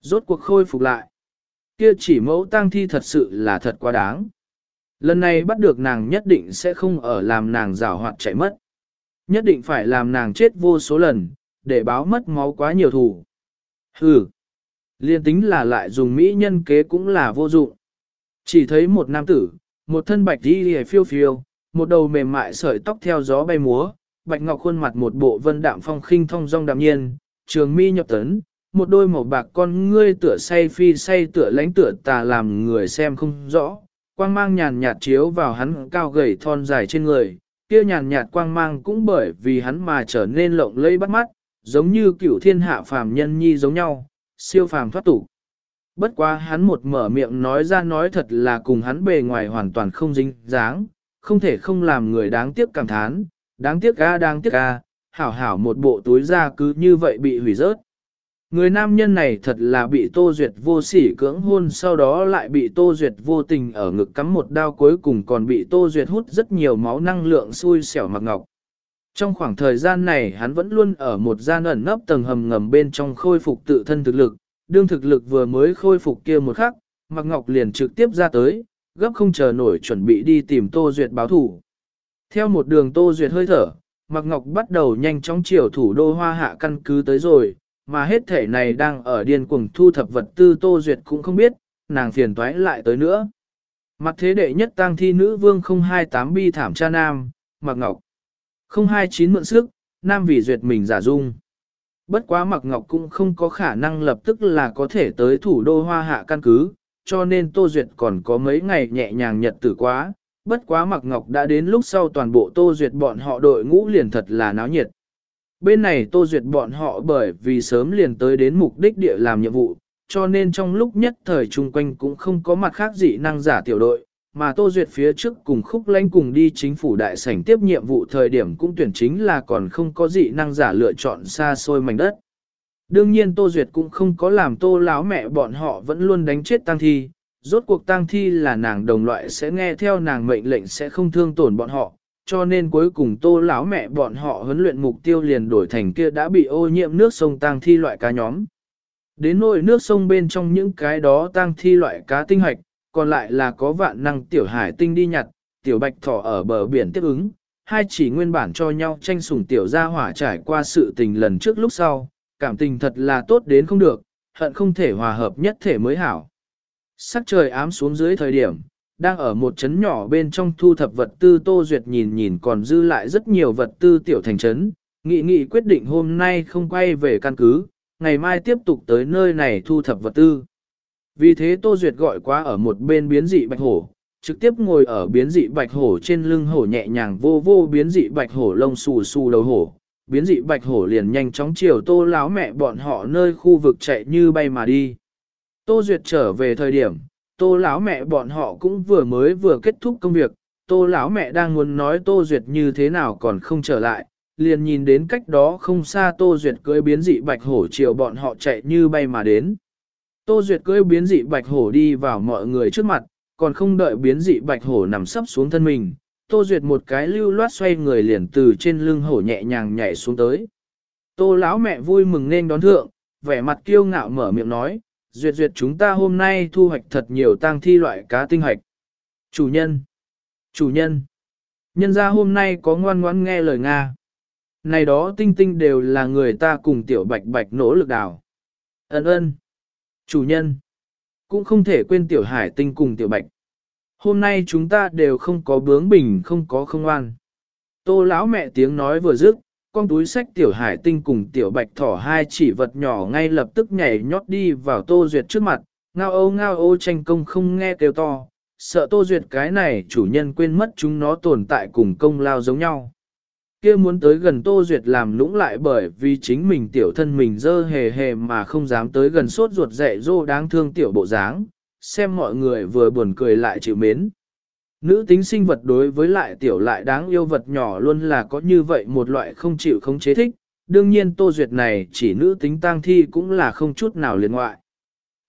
Rốt cuộc khôi phục lại. Kia chỉ mẫu tang thi thật sự là thật quá đáng. Lần này bắt được nàng nhất định sẽ không ở làm nàng rào hoạt chạy mất. Nhất định phải làm nàng chết vô số lần, để báo mất máu quá nhiều thủ. Hừ. Liên tính là lại dùng mỹ nhân kế cũng là vô dụng. Chỉ thấy một nam tử, một thân bạch đi hề phiêu phiêu, một đầu mềm mại sợi tóc theo gió bay múa, bạch ngọc khuôn mặt một bộ vân đạm phong khinh thong dong đạm nhiên, trường mi nhập tấn, một đôi màu bạc con ngươi tựa say phi say tựa lánh tựa tà làm người xem không rõ, quang mang nhàn nhạt chiếu vào hắn cao gầy thon dài trên người, kia nhàn nhạt quang mang cũng bởi vì hắn mà trở nên lộng lẫy bắt mắt, giống như cửu thiên hạ phàm nhân nhi giống nhau, siêu phàm thoát tục. Bất quá hắn một mở miệng nói ra nói thật là cùng hắn bề ngoài hoàn toàn không dính dáng, không thể không làm người đáng tiếc cảm thán, đáng tiếc a đáng tiếc a, hảo hảo một bộ túi ra cứ như vậy bị hủy rớt. Người nam nhân này thật là bị Tô Duyệt vô sỉ cưỡng hôn sau đó lại bị Tô Duyệt vô tình ở ngực cắm một đao cuối cùng còn bị Tô Duyệt hút rất nhiều máu năng lượng xui xẻo mặc ngọc. Trong khoảng thời gian này hắn vẫn luôn ở một gian ẩn nấp tầng hầm ngầm bên trong khôi phục tự thân thực lực, đương thực lực vừa mới khôi phục kia một khắc, Mạc Ngọc liền trực tiếp ra tới, gấp không chờ nổi chuẩn bị đi tìm Tô Duyệt báo thủ. Theo một đường Tô Duyệt hơi thở, Mạc Ngọc bắt đầu nhanh chóng chiều thủ đô hoa hạ căn cứ tới rồi, mà hết thể này đang ở điên cuồng thu thập vật tư Tô Duyệt cũng không biết, nàng phiền toái lại tới nữa. Mặt thế đệ nhất tăng thi nữ vương 028 bi thảm cha nam, Mạc Ngọc. 029 mượn sức, nam vì duyệt mình giả dung. Bất quá Mạc Ngọc cũng không có khả năng lập tức là có thể tới thủ đô hoa hạ căn cứ, cho nên Tô Duyệt còn có mấy ngày nhẹ nhàng nhật tử quá. Bất quá Mạc Ngọc đã đến lúc sau toàn bộ Tô Duyệt bọn họ đội ngũ liền thật là náo nhiệt. Bên này Tô Duyệt bọn họ bởi vì sớm liền tới đến mục đích địa làm nhiệm vụ, cho nên trong lúc nhất thời chung quanh cũng không có mặt khác dị năng giả tiểu đội, mà Tô Duyệt phía trước cùng khúc lãnh cùng đi chính phủ đại sảnh tiếp nhiệm vụ thời điểm cũng tuyển chính là còn không có dị năng giả lựa chọn xa xôi mảnh đất. Đương nhiên Tô Duyệt cũng không có làm Tô láo mẹ bọn họ vẫn luôn đánh chết tăng thi, rốt cuộc tăng thi là nàng đồng loại sẽ nghe theo nàng mệnh lệnh sẽ không thương tổn bọn họ, cho nên cuối cùng tô lão mẹ bọn họ huấn luyện mục tiêu liền đổi thành kia đã bị ô nhiễm nước sông tang thi loại cá nhóm. Đến nỗi nước sông bên trong những cái đó tang thi loại cá tinh hạch còn lại là có vạn năng tiểu hải tinh đi nhặt, tiểu bạch thỏ ở bờ biển tiếp ứng, hai chỉ nguyên bản cho nhau tranh sủng tiểu gia hỏa trải qua sự tình lần trước lúc sau, cảm tình thật là tốt đến không được, hận không thể hòa hợp nhất thể mới hảo. Sắc trời ám xuống dưới thời điểm, đang ở một trấn nhỏ bên trong thu thập vật tư Tô Duyệt nhìn nhìn còn dư lại rất nhiều vật tư tiểu thành trấn, nghị nghị quyết định hôm nay không quay về căn cứ, ngày mai tiếp tục tới nơi này thu thập vật tư. Vì thế Tô Duyệt gọi qua ở một bên biến dị bạch hổ, trực tiếp ngồi ở biến dị bạch hổ trên lưng hổ nhẹ nhàng vô vô biến dị bạch hổ lông xù xù đầu hổ. Biến dị bạch hổ liền nhanh chóng chiều tô láo mẹ bọn họ nơi khu vực chạy như bay mà đi. Tô Duyệt trở về thời điểm, tô lão mẹ bọn họ cũng vừa mới vừa kết thúc công việc, tô lão mẹ đang muốn nói tô duyệt như thế nào còn không trở lại, liền nhìn đến cách đó không xa tô duyệt cưỡi biến dị bạch hổ chiều bọn họ chạy như bay mà đến. Tô duyệt cưỡi biến dị bạch hổ đi vào mọi người trước mặt, còn không đợi biến dị bạch hổ nằm sấp xuống thân mình, tô duyệt một cái lưu loát xoay người liền từ trên lưng hổ nhẹ nhàng nhảy xuống tới. Tô lão mẹ vui mừng nên đón thượng, vẻ mặt kiêu ngạo mở miệng nói, duyệt duyệt chúng ta hôm nay thu hoạch thật nhiều tang thi loại cá tinh hoạch. Chủ nhân! Chủ nhân! Nhân ra hôm nay có ngoan ngoãn nghe lời Nga. Này đó tinh tinh đều là người ta cùng tiểu bạch bạch nỗ lực đào. Ấn ơn! Chủ nhân! Cũng không thể quên tiểu hải tinh cùng tiểu bạch. Hôm nay chúng ta đều không có bướng bình không có không an. Tô lão mẹ tiếng nói vừa dứt, con túi sách tiểu hải tinh cùng tiểu bạch thỏ hai chỉ vật nhỏ ngay lập tức nhảy nhót đi vào tô duyệt trước mặt, ngao ô ngao ô tranh công không nghe kêu to, sợ tô duyệt cái này chủ nhân quên mất chúng nó tồn tại cùng công lao giống nhau kia muốn tới gần tô duyệt làm lũng lại bởi vì chính mình tiểu thân mình dơ hề hề mà không dám tới gần sốt ruột dạy dô đáng thương tiểu bộ dáng, xem mọi người vừa buồn cười lại chịu mến. Nữ tính sinh vật đối với lại tiểu lại đáng yêu vật nhỏ luôn là có như vậy một loại không chịu không chế thích, đương nhiên tô duyệt này chỉ nữ tính tang thi cũng là không chút nào liên ngoại.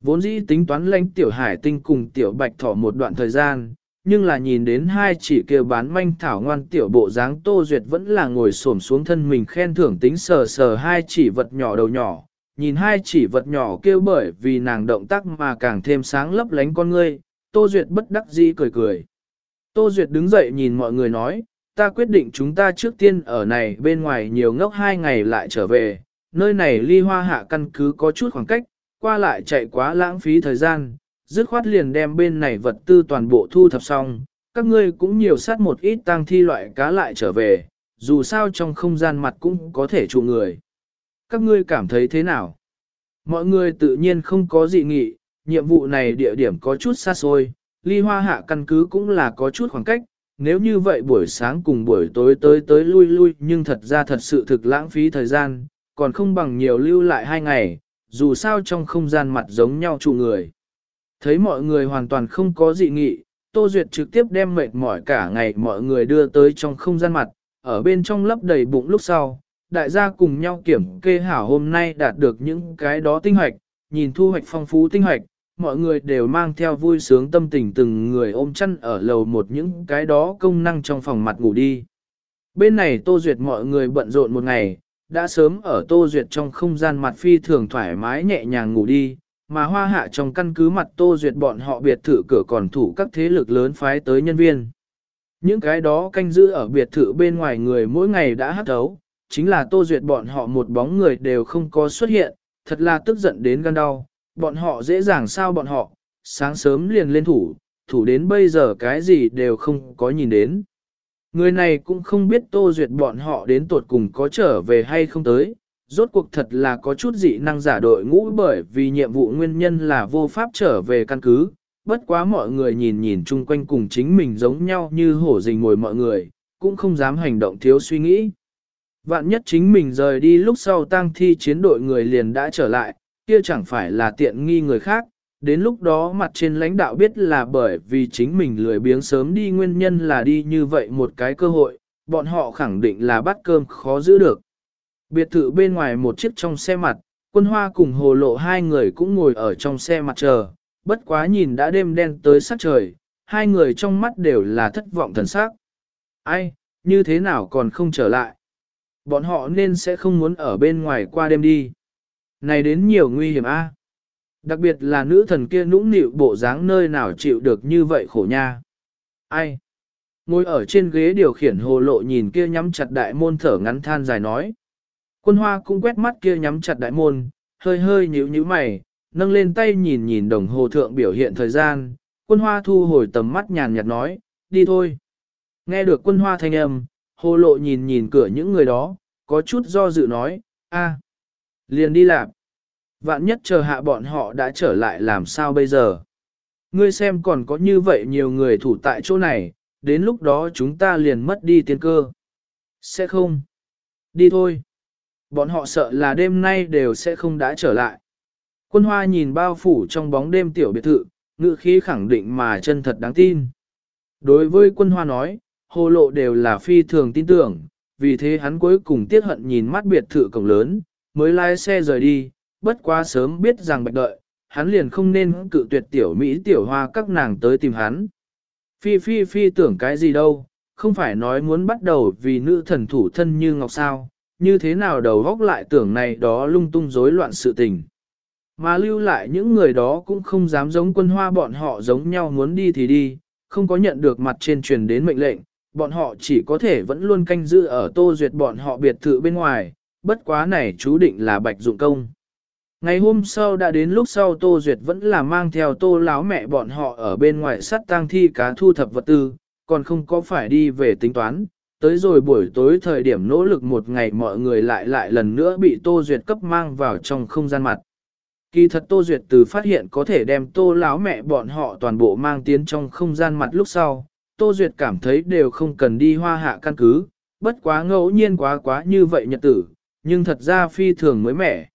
Vốn dĩ tính toán lãnh tiểu hải tinh cùng tiểu bạch thỏ một đoạn thời gian, nhưng là nhìn đến hai chỉ kia bán manh thảo ngoan tiểu bộ dáng tô duyệt vẫn là ngồi xổm xuống thân mình khen thưởng tính sờ sờ hai chỉ vật nhỏ đầu nhỏ, nhìn hai chỉ vật nhỏ kêu bởi vì nàng động tác mà càng thêm sáng lấp lánh con ngươi, tô duyệt bất đắc dĩ cười cười. Tô Duyệt đứng dậy nhìn mọi người nói, ta quyết định chúng ta trước tiên ở này bên ngoài nhiều ngốc hai ngày lại trở về, nơi này ly hoa hạ căn cứ có chút khoảng cách, qua lại chạy quá lãng phí thời gian, dứt khoát liền đem bên này vật tư toàn bộ thu thập xong, các ngươi cũng nhiều sát một ít tăng thi loại cá lại trở về, dù sao trong không gian mặt cũng có thể trụ người. Các ngươi cảm thấy thế nào? Mọi người tự nhiên không có dị nghị, nhiệm vụ này địa điểm có chút xa xôi, ly hoa hạ căn cứ cũng là có chút khoảng cách, nếu như vậy buổi sáng cùng buổi tối tới tới lui lui nhưng thật ra thật sự thực lãng phí thời gian, còn không bằng nhiều lưu lại hai ngày, dù sao trong không gian mặt giống nhau trụ người. Thấy mọi người hoàn toàn không có dị nghị, Tô Duyệt trực tiếp đem mệt mỏi cả ngày mọi người đưa tới trong không gian mặt, ở bên trong lấp đầy bụng lúc sau, đại gia cùng nhau kiểm kê hảo hôm nay đạt được những cái đó tinh hoạch, nhìn thu hoạch phong phú tinh hoạch, mọi người đều mang theo vui sướng tâm tình từng người ôm chăn ở lầu một những cái đó công năng trong phòng mặt ngủ đi. Bên này Tô Duyệt mọi người bận rộn một ngày, đã sớm ở Tô Duyệt trong không gian mặt phi thường thoải mái nhẹ nhàng ngủ đi, mà hoa hạ trong căn cứ mặt Tô Duyệt bọn họ biệt thự cửa còn thủ các thế lực lớn phái tới nhân viên. Những cái đó canh giữ ở biệt thự bên ngoài người mỗi ngày đã hát thấu, chính là Tô Duyệt bọn họ một bóng người đều không có xuất hiện, thật là tức giận đến gan đau, bọn họ dễ dàng sao bọn họ, sáng sớm liền lên thủ, thủ đến bây giờ cái gì đều không có nhìn đến. Người này cũng không biết tô duyệt bọn họ đến tuột cùng có trở về hay không tới, rốt cuộc thật là có chút dị năng giả đội ngũ bởi vì nhiệm vụ nguyên nhân là vô pháp trở về căn cứ, bất quá mọi người nhìn nhìn chung quanh cùng chính mình giống nhau như hổ rình ngồi mọi người, cũng không dám hành động thiếu suy nghĩ. Vạn nhất chính mình rời đi lúc sau tang thi chiến đội người liền đã trở lại, kia chẳng phải là tiện nghi người khác, đến lúc đó mặt trên lãnh đạo biết là bởi vì chính mình lười biếng sớm đi nguyên nhân là đi như vậy một cái cơ hội, bọn họ khẳng định là bắt cơm khó giữ được. Biệt thự bên ngoài một chiếc trong xe mặt, quân hoa cùng hồ lộ hai người cũng ngồi ở trong xe mặt chờ, bất quá nhìn đã đêm đen tới sát trời, hai người trong mắt đều là thất vọng thần sắc. Ai, như thế nào còn không trở lại? Bọn họ nên sẽ không muốn ở bên ngoài qua đêm đi. Này đến nhiều nguy hiểm a. Đặc biệt là nữ thần kia nũng nịu bộ dáng nơi nào chịu được như vậy khổ nha. Ai? Ngồi ở trên ghế điều khiển hồ lộ nhìn kia nhắm chặt đại môn thở ngắn than dài nói. Quân hoa cũng quét mắt kia nhắm chặt đại môn, hơi hơi nhíu nhíu mày, nâng lên tay nhìn nhìn đồng hồ thượng biểu hiện thời gian, quân hoa thu hồi tầm mắt nhàn nhạt nói, đi thôi. Nghe được quân hoa thanh âm, hồ lộ nhìn nhìn cửa những người đó, có chút do dự nói, a, liền đi làm. Vạn nhất chờ hạ bọn họ đã trở lại làm sao bây giờ. Ngươi xem còn có như vậy nhiều người thủ tại chỗ này, đến lúc đó chúng ta liền mất đi tiên cơ. Sẽ không. Đi thôi. Bọn họ sợ là đêm nay đều sẽ không đã trở lại. Quân hoa nhìn bao phủ trong bóng đêm tiểu biệt thự, ngữ khí khẳng định mà chân thật đáng tin. Đối với quân hoa nói, hồ lộ đều là phi thường tin tưởng, vì thế hắn cuối cùng tiếc hận nhìn mắt biệt thự cổng lớn, mới lái xe rời đi, bất quá sớm biết rằng bạch đợi, hắn liền không nên cự tuyệt tiểu Mỹ tiểu hoa các nàng tới tìm hắn. Phi phi phi tưởng cái gì đâu, không phải nói muốn bắt đầu vì nữ thần thủ thân như ngọc sao, như thế nào đầu góc lại tưởng này đó lung tung rối loạn sự tình. Mà lưu lại những người đó cũng không dám giống quân hoa bọn họ giống nhau muốn đi thì đi, không có nhận được mặt trên truyền đến mệnh lệnh, bọn họ chỉ có thể vẫn luôn canh giữ ở tô duyệt bọn họ biệt thự bên ngoài, bất quá này chú định là bạch dụng công. Ngày hôm sau đã đến lúc sau Tô Duyệt vẫn là mang theo tô láo mẹ bọn họ ở bên ngoài sắt tang thi cá thu thập vật tư, còn không có phải đi về tính toán. Tới rồi buổi tối thời điểm nỗ lực một ngày mọi người lại lại lần nữa bị Tô Duyệt cấp mang vào trong không gian mặt. Kỳ thật Tô Duyệt từ phát hiện có thể đem tô láo mẹ bọn họ toàn bộ mang tiến trong không gian mặt lúc sau, Tô Duyệt cảm thấy đều không cần đi hoa hạ căn cứ, bất quá ngẫu nhiên quá quá như vậy nhật tử, nhưng thật ra phi thường mới mẻ.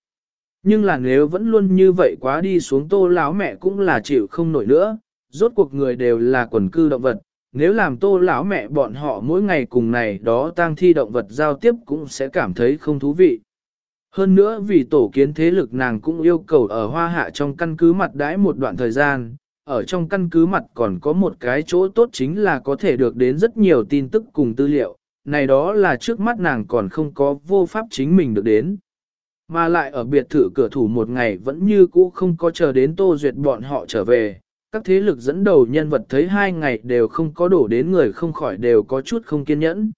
Nhưng là nếu vẫn luôn như vậy quá đi xuống tô lão mẹ cũng là chịu không nổi nữa, rốt cuộc người đều là quần cư động vật, nếu làm tô lão mẹ bọn họ mỗi ngày cùng này đó tang thi động vật giao tiếp cũng sẽ cảm thấy không thú vị. Hơn nữa vì tổ kiến thế lực nàng cũng yêu cầu ở hoa hạ trong căn cứ mặt đãi một đoạn thời gian, ở trong căn cứ mặt còn có một cái chỗ tốt chính là có thể được đến rất nhiều tin tức cùng tư liệu, này đó là trước mắt nàng còn không có vô pháp chính mình được đến. Mà lại ở biệt thự cửa thủ một ngày vẫn như cũ không có chờ đến tô duyệt bọn họ trở về, các thế lực dẫn đầu nhân vật thấy hai ngày đều không có đổ đến người không khỏi đều có chút không kiên nhẫn.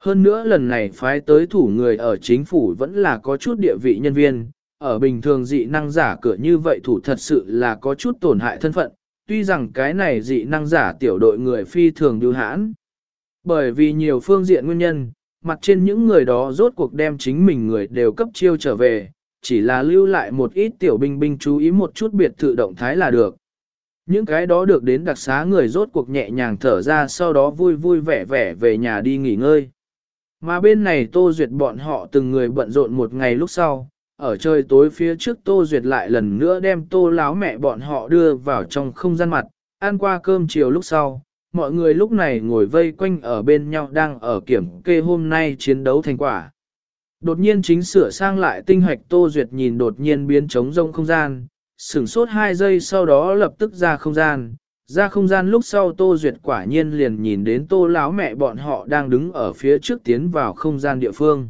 Hơn nữa lần này phái tới thủ người ở chính phủ vẫn là có chút địa vị nhân viên, ở bình thường dị năng giả cửa như vậy thủ thật sự là có chút tổn hại thân phận, tuy rằng cái này dị năng giả tiểu đội người phi thường đưa hãn. Bởi vì nhiều phương diện nguyên nhân, mặt trên những người đó rốt cuộc đem chính mình người đều cấp chiêu trở về, chỉ là lưu lại một ít tiểu binh binh chú ý một chút biệt thự động thái là được. Những cái đó được đến đặc xá người rốt cuộc nhẹ nhàng thở ra sau đó vui vui vẻ vẻ về nhà đi nghỉ ngơi. Mà bên này Tô Duyệt bọn họ từng người bận rộn một ngày lúc sau, ở trời tối phía trước Tô Duyệt lại lần nữa đem Tô láo mẹ bọn họ đưa vào trong không gian mặt, ăn qua cơm chiều lúc sau, mọi người lúc này ngồi vây quanh ở bên nhau đang ở kiểm kê hôm nay chiến đấu thành quả. Đột nhiên chính sửa sang lại tinh hoạch Tô Duyệt nhìn đột nhiên biến trống rông không gian, sửng sốt 2 giây sau đó lập tức ra không gian. Ra không gian lúc sau Tô Duyệt quả nhiên liền nhìn đến Tô lão mẹ bọn họ đang đứng ở phía trước tiến vào không gian địa phương.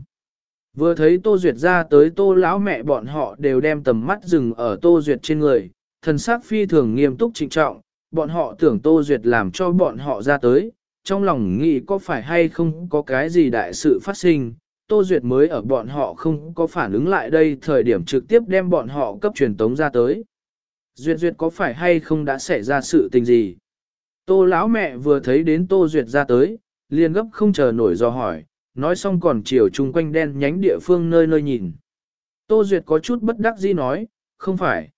Vừa thấy Tô Duyệt ra tới Tô lão mẹ bọn họ đều đem tầm mắt dừng ở Tô Duyệt trên người, thần sắc phi thường nghiêm túc trịnh trọng, bọn họ tưởng Tô Duyệt làm cho bọn họ ra tới, trong lòng nghĩ có phải hay không có cái gì đại sự phát sinh, Tô Duyệt mới ở bọn họ không có phản ứng lại đây thời điểm trực tiếp đem bọn họ cấp truyền tống ra tới. Duyệt Duyệt có phải hay không đã xảy ra sự tình gì? Tô lão mẹ vừa thấy đến Tô Duyệt ra tới, liền gấp không chờ nổi do hỏi, nói xong còn chiều chung quanh đen nhánh địa phương nơi nơi nhìn. Tô Duyệt có chút bất đắc dĩ nói, không phải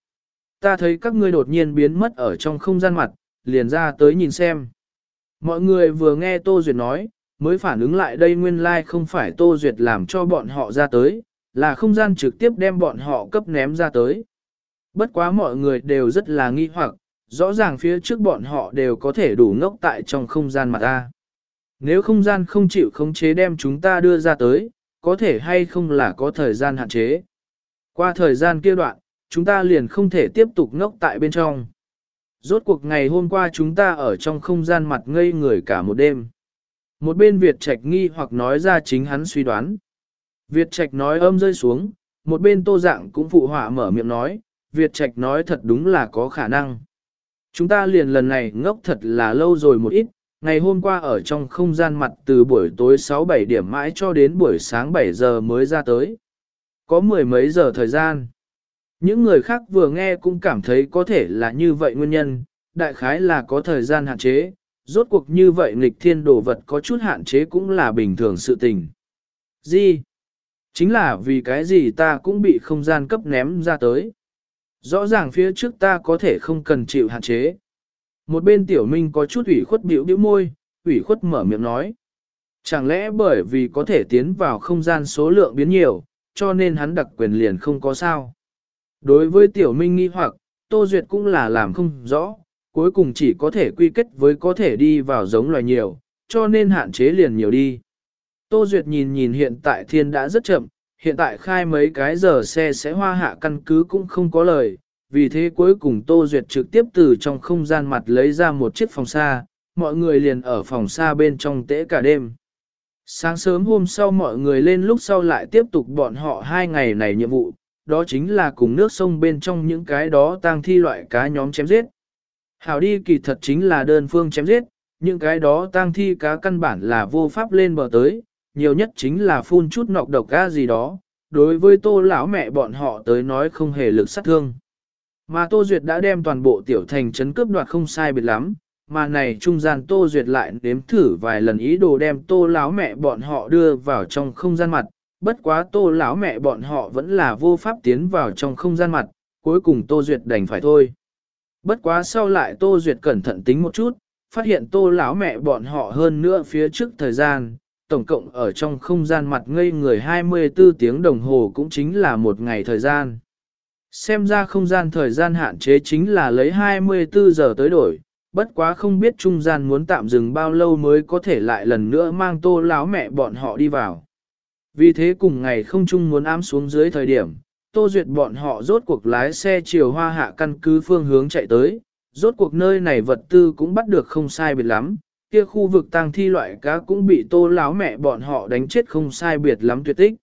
ta thấy các ngươi đột nhiên biến mất ở trong không gian mặt, liền ra tới nhìn xem. Mọi người vừa nghe Tô Duyệt nói, mới phản ứng lại đây nguyên lai like không phải Tô Duyệt làm cho bọn họ ra tới, là không gian trực tiếp đem bọn họ cấp ném ra tới. Bất quá mọi người đều rất là nghi hoặc, rõ ràng phía trước bọn họ đều có thể đủ ngốc tại trong không gian mà ta. Nếu không gian không chịu khống chế đem chúng ta đưa ra tới, có thể hay không là có thời gian hạn chế. Qua thời gian kia đoạn, chúng ta liền không thể tiếp tục ngốc tại bên trong. Rốt cuộc ngày hôm qua chúng ta ở trong không gian mặt ngây người cả một đêm. Một bên Việt Trạch nghi hoặc nói ra chính hắn suy đoán. Việt Trạch nói âm rơi xuống, một bên tô dạng cũng phụ họa mở miệng nói, Việt Trạch nói thật đúng là có khả năng. Chúng ta liền lần này ngốc thật là lâu rồi một ít, ngày hôm qua ở trong không gian mặt từ buổi tối 6-7 điểm mãi cho đến buổi sáng 7 giờ mới ra tới. Có mười mấy giờ thời gian. Những người khác vừa nghe cũng cảm thấy có thể là như vậy nguyên nhân, đại khái là có thời gian hạn chế, rốt cuộc như vậy nghịch thiên đồ vật có chút hạn chế cũng là bình thường sự tình. Gì? Chính là vì cái gì ta cũng bị không gian cấp ném ra tới. Rõ ràng phía trước ta có thể không cần chịu hạn chế. Một bên tiểu minh có chút ủy khuất biểu biểu môi, ủy khuất mở miệng nói. Chẳng lẽ bởi vì có thể tiến vào không gian số lượng biến nhiều, cho nên hắn đặc quyền liền không có sao. Đối với tiểu minh nghi hoặc, Tô Duyệt cũng là làm không rõ, cuối cùng chỉ có thể quy kết với có thể đi vào giống loài nhiều, cho nên hạn chế liền nhiều đi. Tô Duyệt nhìn nhìn hiện tại thiên đã rất chậm, hiện tại khai mấy cái giờ xe sẽ hoa hạ căn cứ cũng không có lời, vì thế cuối cùng Tô Duyệt trực tiếp từ trong không gian mặt lấy ra một chiếc phòng xa, mọi người liền ở phòng xa bên trong tễ cả đêm. Sáng sớm hôm sau mọi người lên lúc sau lại tiếp tục bọn họ hai ngày này nhiệm vụ, đó chính là cùng nước sông bên trong những cái đó tang thi loại cá nhóm chém giết. Hảo đi kỳ thật chính là đơn phương chém giết, những cái đó tang thi cá căn bản là vô pháp lên bờ tới, nhiều nhất chính là phun chút nọc độc ga gì đó, đối với tô lão mẹ bọn họ tới nói không hề lực sát thương. Mà Tô Duyệt đã đem toàn bộ tiểu thành trấn cướp đoạt không sai biệt lắm, mà này trung gian Tô Duyệt lại nếm thử vài lần ý đồ đem Tô lão mẹ bọn họ đưa vào trong không gian mặt, bất quá Tô lão mẹ bọn họ vẫn là vô pháp tiến vào trong không gian mặt, cuối cùng Tô Duyệt đành phải thôi. Bất quá sau lại Tô Duyệt cẩn thận tính một chút, phát hiện Tô lão mẹ bọn họ hơn nữa phía trước thời gian, tổng cộng ở trong không gian mặt ngây người 24 tiếng đồng hồ cũng chính là một ngày thời gian. Xem ra không gian thời gian hạn chế chính là lấy 24 giờ tới đổi, bất quá không biết trung gian muốn tạm dừng bao lâu mới có thể lại lần nữa mang tô lão mẹ bọn họ đi vào. Vì thế cùng ngày không chung muốn ám xuống dưới thời điểm, tô duyệt bọn họ rốt cuộc lái xe chiều hoa hạ căn cứ phương hướng chạy tới, rốt cuộc nơi này vật tư cũng bắt được không sai biệt lắm, kia khu vực tang thi loại cá cũng bị tô láo mẹ bọn họ đánh chết không sai biệt lắm tuyệt tích.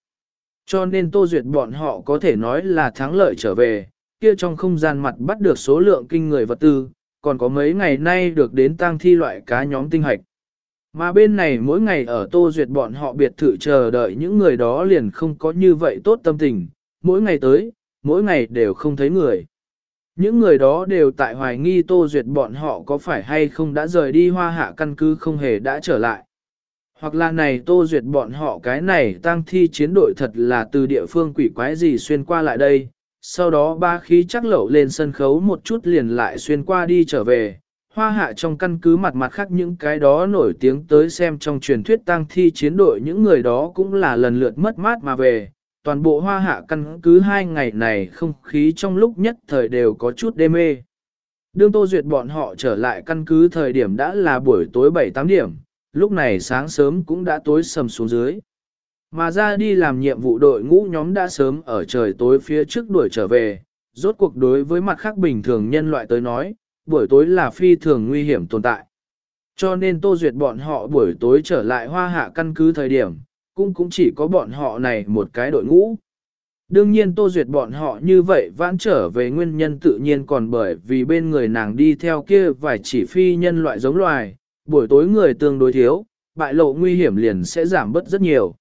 Cho nên Tô Duyệt bọn họ có thể nói là thắng lợi trở về, kia trong không gian mặt bắt được số lượng kinh người vật tư, còn có mấy ngày nay được đến tang thi loại cá nhóm tinh hạch. Mà bên này mỗi ngày ở Tô Duyệt bọn họ biệt thự chờ đợi những người đó liền không có như vậy tốt tâm tình, mỗi ngày tới, mỗi ngày đều không thấy người. Những người đó đều tại hoài nghi Tô Duyệt bọn họ có phải hay không đã rời đi hoa hạ căn cứ không hề đã trở lại. Hoặc là này tô duyệt bọn họ cái này tăng thi chiến đội thật là từ địa phương quỷ quái gì xuyên qua lại đây, sau đó ba khí chắc lẩu lên sân khấu một chút liền lại xuyên qua đi trở về. Hoa hạ trong căn cứ mặt mặt khác những cái đó nổi tiếng tới xem trong truyền thuyết tăng thi chiến đội những người đó cũng là lần lượt mất mát mà về. Toàn bộ hoa hạ căn cứ hai ngày này không khí trong lúc nhất thời đều có chút đê mê. Đương Tô Duyệt bọn họ trở lại căn cứ thời điểm đã là buổi tối 7-8 điểm, lúc này sáng sớm cũng đã tối sầm xuống dưới. Mà ra đi làm nhiệm vụ đội ngũ nhóm đã sớm ở trời tối phía trước đuổi trở về, rốt cuộc đối với mặt khác bình thường nhân loại tới nói, buổi tối là phi thường nguy hiểm tồn tại. Cho nên tô duyệt bọn họ buổi tối trở lại hoa hạ căn cứ thời điểm, cũng cũng chỉ có bọn họ này một cái đội ngũ. Đương nhiên tô duyệt bọn họ như vậy vãn trở về nguyên nhân tự nhiên còn bởi vì bên người nàng đi theo kia vài chỉ phi nhân loại giống loài, buổi tối người tương đối thiếu, bại lộ nguy hiểm liền sẽ giảm bớt rất nhiều.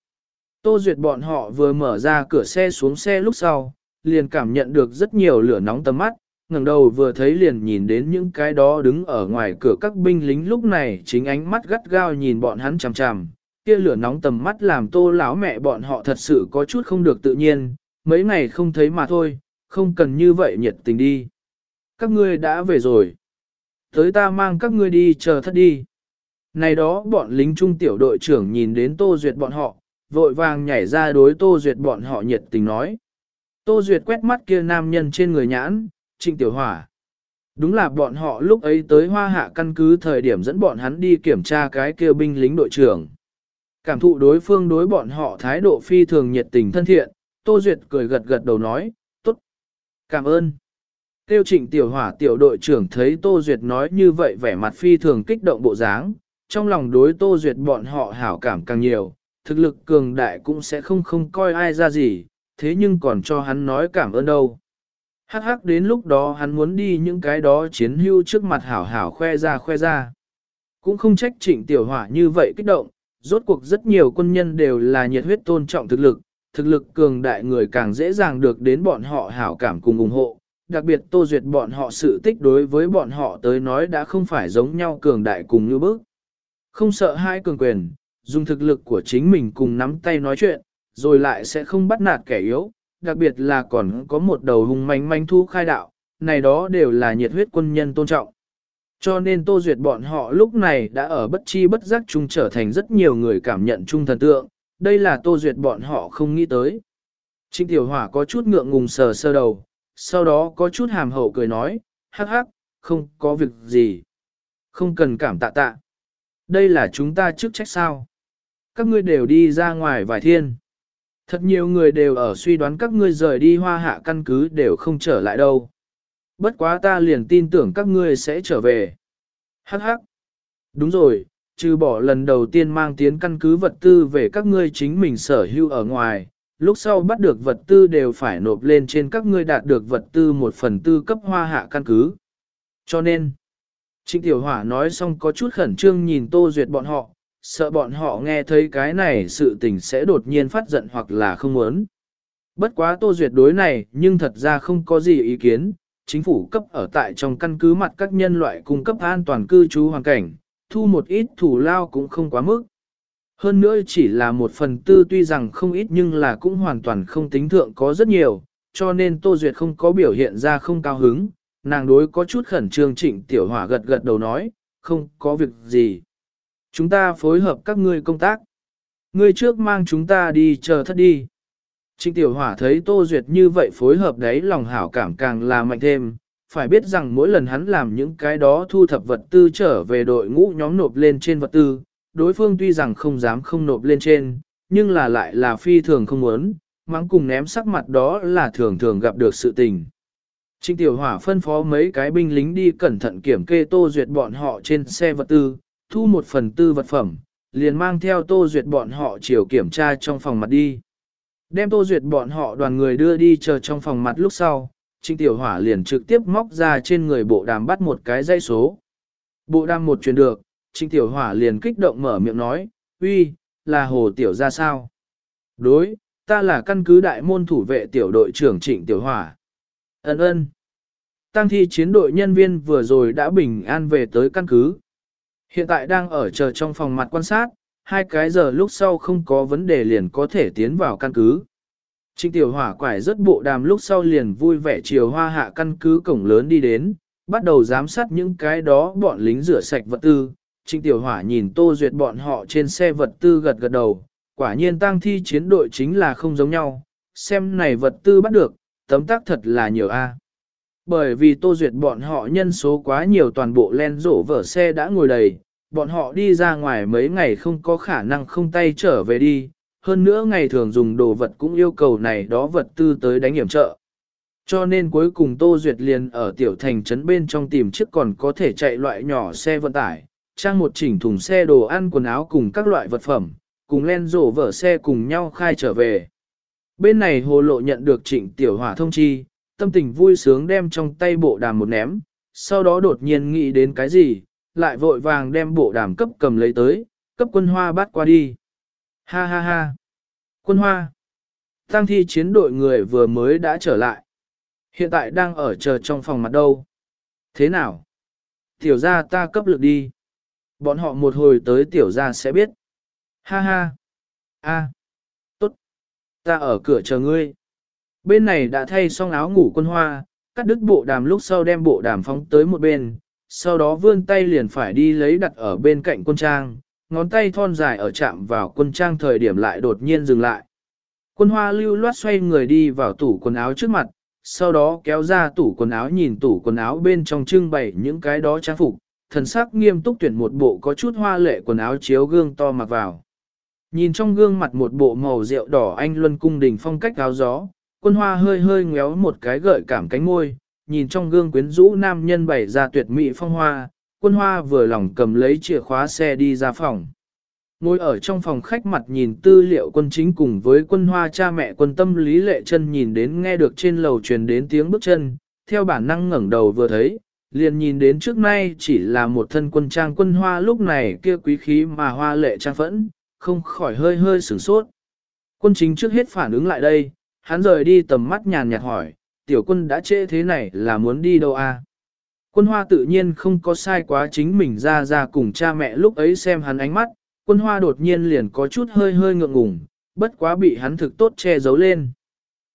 Tô Duyệt bọn họ vừa mở ra cửa xe xuống xe lúc sau, liền cảm nhận được rất nhiều lửa nóng tầm mắt, ngẩng đầu vừa thấy liền nhìn đến những cái đó đứng ở ngoài cửa các binh lính lúc này chính ánh mắt gắt gao nhìn bọn hắn chằm chằm, kia lửa nóng tầm mắt làm tô lão mẹ bọn họ thật sự có chút không được tự nhiên, mấy ngày không thấy mà thôi, không cần như vậy nhiệt tình đi. Các ngươi đã về rồi. Tới ta mang các ngươi đi chờ thất đi. Này đó bọn lính trung tiểu đội trưởng nhìn đến Tô Duyệt bọn họ, vội vàng nhảy ra đối Tô Duyệt bọn họ nhiệt tình nói. Tô Duyệt quét mắt kia nam nhân trên người nhãn, trịnh tiểu hỏa. Đúng là bọn họ lúc ấy tới hoa hạ căn cứ thời điểm dẫn bọn hắn đi kiểm tra cái kia binh lính đội trưởng. Cảm thụ đối phương đối bọn họ thái độ phi thường nhiệt tình thân thiện, Tô Duyệt cười gật gật đầu nói, tốt, cảm ơn. Tiêu trịnh tiểu hỏa tiểu đội trưởng thấy Tô Duyệt nói như vậy vẻ mặt phi thường kích động bộ dáng, trong lòng đối Tô Duyệt bọn họ hảo cảm càng nhiều, thực lực cường đại cũng sẽ không không coi ai ra gì, thế nhưng còn cho hắn nói cảm ơn đâu. Hắc hắc đến lúc đó hắn muốn đi những cái đó chiến hưu trước mặt hảo hảo khoe ra khoe ra. Cũng không trách trịnh tiểu hỏa như vậy kích động, rốt cuộc rất nhiều quân nhân đều là nhiệt huyết tôn trọng thực lực, thực lực cường đại người càng dễ dàng được đến bọn họ hảo cảm cùng ủng hộ. Đặc biệt tô duyệt bọn họ sự tích đối với bọn họ tới nói đã không phải giống nhau cường đại cùng như bước. Không sợ hai cường quyền, dùng thực lực của chính mình cùng nắm tay nói chuyện, rồi lại sẽ không bắt nạt kẻ yếu, đặc biệt là còn có một đầu hung manh manh thu khai đạo, này đó đều là nhiệt huyết quân nhân tôn trọng. Cho nên Tô Duyệt bọn họ lúc này đã ở bất chi bất giác chung trở thành rất nhiều người cảm nhận chung thần tượng, đây là Tô Duyệt bọn họ không nghĩ tới. Trịnh Tiểu Hỏa có chút ngượng ngùng sờ sơ đầu, sau đó có chút hàm hậu cười nói, hắc hắc, không có việc gì. Không cần cảm tạ tạ. Đây là chúng ta chức trách sao. Các ngươi đều đi ra ngoài vài thiên. Thật nhiều người đều ở suy đoán các ngươi rời đi hoa hạ căn cứ đều không trở lại đâu. Bất quá ta liền tin tưởng các ngươi sẽ trở về. Hắc hắc. Đúng rồi, trừ bỏ lần đầu tiên mang tiến căn cứ vật tư về các ngươi chính mình sở hữu ở ngoài, lúc sau bắt được vật tư đều phải nộp lên trên các ngươi đạt được vật tư một phần tư cấp hoa hạ căn cứ. Cho nên, Trịnh Tiểu Hỏa nói xong có chút khẩn trương nhìn Tô Duyệt bọn họ, sợ bọn họ nghe thấy cái này sự tình sẽ đột nhiên phát giận hoặc là không muốn. Bất quá Tô Duyệt đối này nhưng thật ra không có gì ý kiến, chính phủ cấp ở tại trong căn cứ mặt các nhân loại cung cấp an toàn cư trú hoàn cảnh, thu một ít thủ lao cũng không quá mức. Hơn nữa chỉ là một phần tư tuy rằng không ít nhưng là cũng hoàn toàn không tính thượng có rất nhiều, cho nên Tô Duyệt không có biểu hiện ra không cao hứng, nàng đối có chút khẩn trương trịnh tiểu hỏa gật gật đầu nói, không có việc gì. Chúng ta phối hợp các ngươi công tác. Ngươi trước mang chúng ta đi chờ thất đi. Trịnh tiểu hỏa thấy Tô Duyệt như vậy phối hợp đấy lòng hảo cảm càng là mạnh thêm, phải biết rằng mỗi lần hắn làm những cái đó thu thập vật tư trở về đội ngũ nhóm nộp lên trên vật tư, đối phương tuy rằng không dám không nộp lên trên, nhưng là lại là phi thường không muốn, mắng cùng ném sắc mặt đó là thường thường gặp được sự tình. Trịnh Tiểu Hỏa phân phó mấy cái binh lính đi cẩn thận kiểm kê Tô Duyệt bọn họ trên xe vật tư, thu một phần tư vật phẩm, liền mang theo Tô Duyệt bọn họ chiều kiểm tra trong phòng mặt đi. Đem Tô Duyệt bọn họ đoàn người đưa đi chờ trong phòng mặt lúc sau, Trịnh Tiểu Hỏa liền trực tiếp móc ra trên người bộ đàm bắt một cái dây số. Bộ đàm một truyền được, Trịnh Tiểu Hỏa liền kích động mở miệng nói, uy, là Hồ Tiểu ra sao? Đối, ta là căn cứ đại môn thủ vệ tiểu đội trưởng Trịnh Tiểu Hỏa. Ấn ơn. Tăng thi chiến đội nhân viên vừa rồi đã bình an về tới căn cứ. Hiện tại đang ở chờ trong phòng mặt quan sát, hai cái giờ lúc sau không có vấn đề liền có thể tiến vào căn cứ. Trịnh tiểu hỏa quải rất bộ đàm lúc sau liền vui vẻ chiều hoa hạ căn cứ cổng lớn đi đến, bắt đầu giám sát những cái đó bọn lính rửa sạch vật tư. Trịnh tiểu hỏa nhìn tô duyệt bọn họ trên xe vật tư gật gật đầu, quả nhiên tăng thi chiến đội chính là không giống nhau, xem này vật tư bắt được, tấm tác thật là nhiều a. Bởi vì tô duyệt bọn họ nhân số quá nhiều toàn bộ len rổ vở xe đã ngồi đầy, bọn họ đi ra ngoài mấy ngày không có khả năng không tay trở về đi, hơn nữa ngày thường dùng đồ vật cũng yêu cầu này đó vật tư tới đánh hiểm trợ. Cho nên cuối cùng Tô Duyệt liền ở tiểu thành trấn bên trong tìm chiếc còn có thể chạy loại nhỏ xe vận tải, trang một chỉnh thùng xe đồ ăn quần áo cùng các loại vật phẩm, cùng len rổ vở xe cùng nhau khai trở về. Bên này hồ lộ nhận được trịnh tiểu hỏa thông chi, tâm tình vui sướng đem trong tay bộ đàm một ném, sau đó đột nhiên nghĩ đến cái gì, lại vội vàng đem bộ đàm cấp cầm lấy tới, cấp quân hoa bắt qua đi. Ha ha ha. Quân hoa. Tăng thi chiến đội người vừa mới đã trở lại. Hiện tại đang ở chờ trong phòng mặt đâu. Thế nào? Tiểu gia ta cấp lực đi. Bọn họ một hồi tới tiểu gia sẽ biết. Ha ha. A. Tốt. Ta ở cửa chờ ngươi. Bên này đã thay xong áo ngủ quân hoa, cắt đứt bộ đàm lúc sau đem bộ đàm phóng tới một bên, sau đó vươn tay liền phải đi lấy đặt ở bên cạnh quân trang, ngón tay thon dài ở chạm vào quân trang thời điểm lại đột nhiên dừng lại. Quân hoa lưu loát xoay người đi vào tủ quần áo trước mặt, sau đó kéo ra tủ quần áo nhìn tủ quần áo bên trong trưng bày những cái đó trang phục, thần sắc nghiêm túc tuyển một bộ có chút hoa lệ quần áo chiếu gương to mặc vào. Nhìn trong gương mặt một bộ màu rượu đỏ anh luân cung đình phong cách áo gió, quân hoa hơi hơi ngéo một cái gợi cảm cánh môi, nhìn trong gương quyến rũ nam nhân bày ra tuyệt mỹ phong hoa, quân hoa vừa lòng cầm lấy chìa khóa xe đi ra phòng. Ngồi ở trong phòng khách mặt nhìn tư liệu quân chính cùng với quân hoa cha mẹ quân tâm lý lệ chân nhìn đến nghe được trên lầu truyền đến tiếng bước chân, theo bản năng ngẩng đầu vừa thấy, liền nhìn đến trước nay chỉ là một thân quân trang quân hoa lúc này kia quý khí mà hoa lệ trang phẫn, không khỏi hơi hơi sửng sốt. Quân chính trước hết phản ứng lại đây, hắn rời đi tầm mắt nhàn nhạt hỏi, tiểu quân đã trễ thế này là muốn đi đâu à? Quân hoa tự nhiên không có sai quá chính mình ra ra cùng cha mẹ lúc ấy xem hắn ánh mắt, quân hoa đột nhiên liền có chút hơi hơi ngượng ngùng, bất quá bị hắn thực tốt che giấu lên.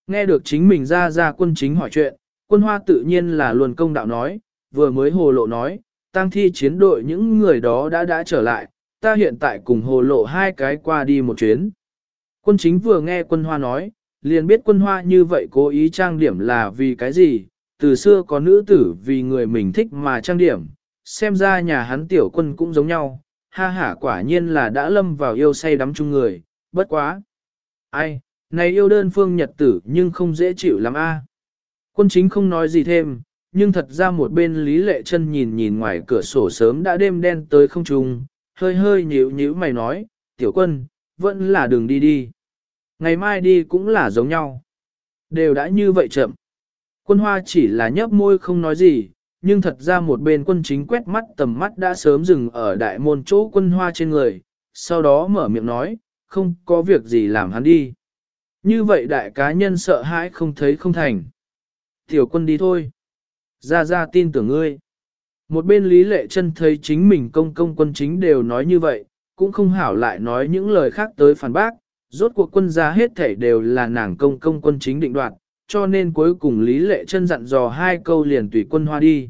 Nghe được chính mình ra ra quân chính hỏi chuyện, quân hoa tự nhiên là luồn công đạo nói, vừa mới hồ lộ nói, tăng thi chiến đội những người đó đã đã trở lại, ta hiện tại cùng hồ lộ hai cái qua đi một chuyến. Quân chính vừa nghe quân hoa nói, liền biết quân hoa như vậy cố ý trang điểm là vì cái gì, từ xưa có nữ tử vì người mình thích mà trang điểm, xem ra nhà hắn tiểu quân cũng giống nhau, ha ha quả nhiên là đã lâm vào yêu say đắm chung người, bất quá. Ai, này yêu đơn phương nhật tử nhưng không dễ chịu lắm a. Quân chính không nói gì thêm, nhưng thật ra một bên Lý Lệ chân nhìn nhìn ngoài cửa sổ sớm đã đêm đen tới không trung, hơi hơi nhíu nhíu mày nói, tiểu quân, vẫn là đường đi đi. Ngày mai đi cũng là giống nhau. Đều đã như vậy chậm. Quân hoa chỉ là nhấp môi không nói gì, nhưng thật ra một bên quân chính quét mắt tầm mắt đã sớm dừng ở đại môn chỗ quân hoa trên người, sau đó mở miệng nói, không có việc gì làm hắn đi. Như vậy đại cá nhân sợ hãi không thấy không thành. Tiểu quân đi thôi. Ra ra tin tưởng ngươi. Một bên lý lệ chân thấy chính mình công công quân chính đều nói như vậy, cũng không hảo lại nói những lời khác tới phản bác, rốt cuộc quân gia hết thảy đều là nàng công công quân chính định đoạt, cho nên cuối cùng lý lệ chân dặn dò hai câu liền tùy quân hoa đi.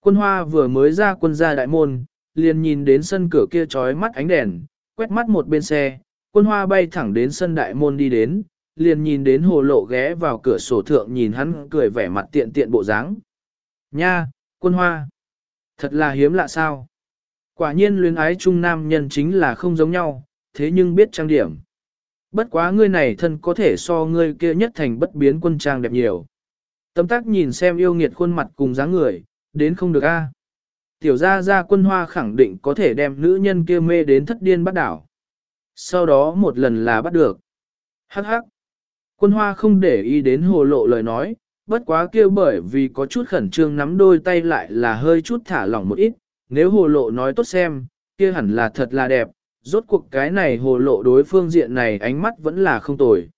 Quân hoa vừa mới ra quân gia đại môn, liền nhìn đến sân cửa kia trói mắt ánh đèn, quét mắt một bên xe, quân hoa bay thẳng đến sân đại môn đi đến, liền nhìn đến hồ lộ ghé vào cửa sổ thượng nhìn hắn cười vẻ mặt tiện tiện bộ dáng. Nha, quân hoa. Thật là hiếm lạ sao. Quả nhiên luyến ái trung nam nhân chính là không giống nhau, thế nhưng biết trang điểm. Bất quá ngươi này thân có thể so ngươi kia nhất thành bất biến quân trang đẹp nhiều. Tấm tác nhìn xem yêu nghiệt khuôn mặt cùng dáng người, đến không được a. Tiểu gia gia quân hoa khẳng định có thể đem nữ nhân kia mê đến thất điên bắt đảo. Sau đó một lần là bắt được. Hắc hắc. Quân hoa không để ý đến hồ lộ lời nói, bất quá kia bởi vì có chút khẩn trương nắm đôi tay lại là hơi chút thả lỏng một ít, nếu hồ lộ nói tốt xem, kia hẳn là thật là đẹp, rốt cuộc cái này hồ lộ đối phương diện này ánh mắt vẫn là không tồi.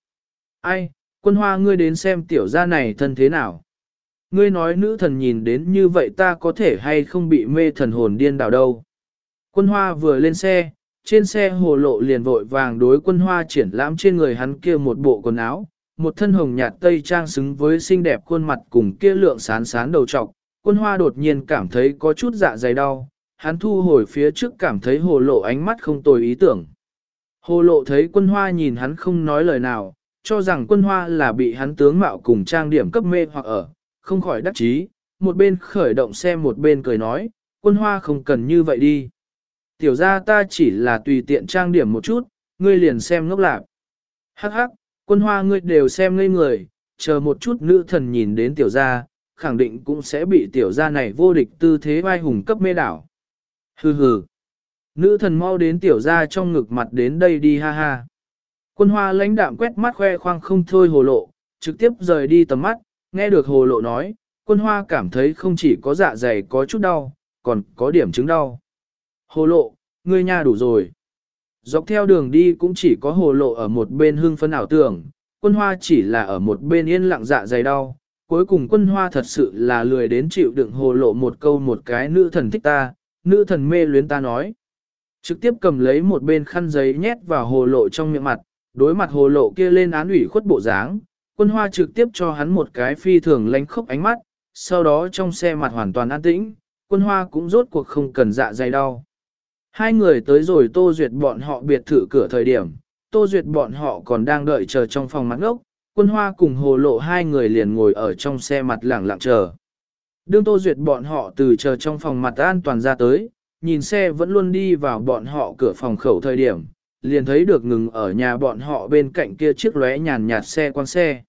Ai, quân hoa ngươi đến xem tiểu gia này thân thế nào? Ngươi nói nữ thần nhìn đến như vậy ta có thể hay không bị mê thần hồn điên đảo đâu? Quân hoa vừa lên xe, trên xe hồ lộ liền vội vàng đối quân hoa triển lãm trên người hắn kia một bộ quần áo, một thân hồng nhạt tây trang xứng với xinh đẹp khuôn mặt cùng kia lượng sán sán đầu trọc, quân hoa đột nhiên cảm thấy có chút dạ dày đau, hắn thu hồi phía trước cảm thấy hồ lộ ánh mắt không tồi ý tưởng. Hồ lộ thấy quân hoa nhìn hắn không nói lời nào, cho rằng quân hoa là bị hắn tướng mạo cùng trang điểm cấp mê hoặc ở, không khỏi đắc chí, một bên khởi động xe một bên cười nói, quân hoa không cần như vậy đi. Tiểu ra ta chỉ là tùy tiện trang điểm một chút, ngươi liền xem ngốc lạc. Hắc hắc, quân hoa ngươi đều xem ngây người, chờ một chút nữ thần nhìn đến tiểu gia, khẳng định cũng sẽ bị tiểu gia này vô địch tư thế vai hùng cấp mê đảo. Hừ hừ. Nữ thần mau đến tiểu ra trong ngực mặt đến đây đi ha ha. Quân hoa lãnh đạm quét mắt khoe khoang không thôi hồ lộ, trực tiếp rời đi tầm mắt, nghe được hồ lộ nói, quân hoa cảm thấy không chỉ có dạ dày có chút đau, còn có điểm chứng đau. Hồ lộ, ngươi nhà đủ rồi. Dọc theo đường đi cũng chỉ có hồ lộ ở một bên hưng phấn ảo tưởng, quân hoa chỉ là ở một bên yên lặng dạ dày đau. Cuối cùng quân hoa thật sự là lười đến chịu đựng hồ lộ một câu một cái nữ thần thích ta, nữ thần mê luyến ta nói. Trực tiếp cầm lấy một bên khăn giấy nhét vào hồ lộ trong miệng mặt, đối mặt hồ lộ kia lên án ủy khuất bộ dáng, quân hoa trực tiếp cho hắn một cái phi thường lánh khốc ánh mắt, sau đó trong xe mặt hoàn toàn an tĩnh, quân hoa cũng rốt cuộc không cần dạ dày đau. Hai người tới rồi Tô Duyệt bọn họ biệt thự cửa thời điểm, Tô Duyệt bọn họ còn đang đợi chờ trong phòng mắt ngốc, quân hoa cùng hồ lộ hai người liền ngồi ở trong xe mặt lẳng lặng chờ. Đương Tô Duyệt bọn họ từ chờ trong phòng mặt an toàn ra tới, nhìn xe vẫn luôn đi vào bọn họ cửa phòng khẩu thời điểm, liền thấy được ngừng ở nhà bọn họ bên cạnh kia chiếc lóe nhàn nhạt xe quan xe.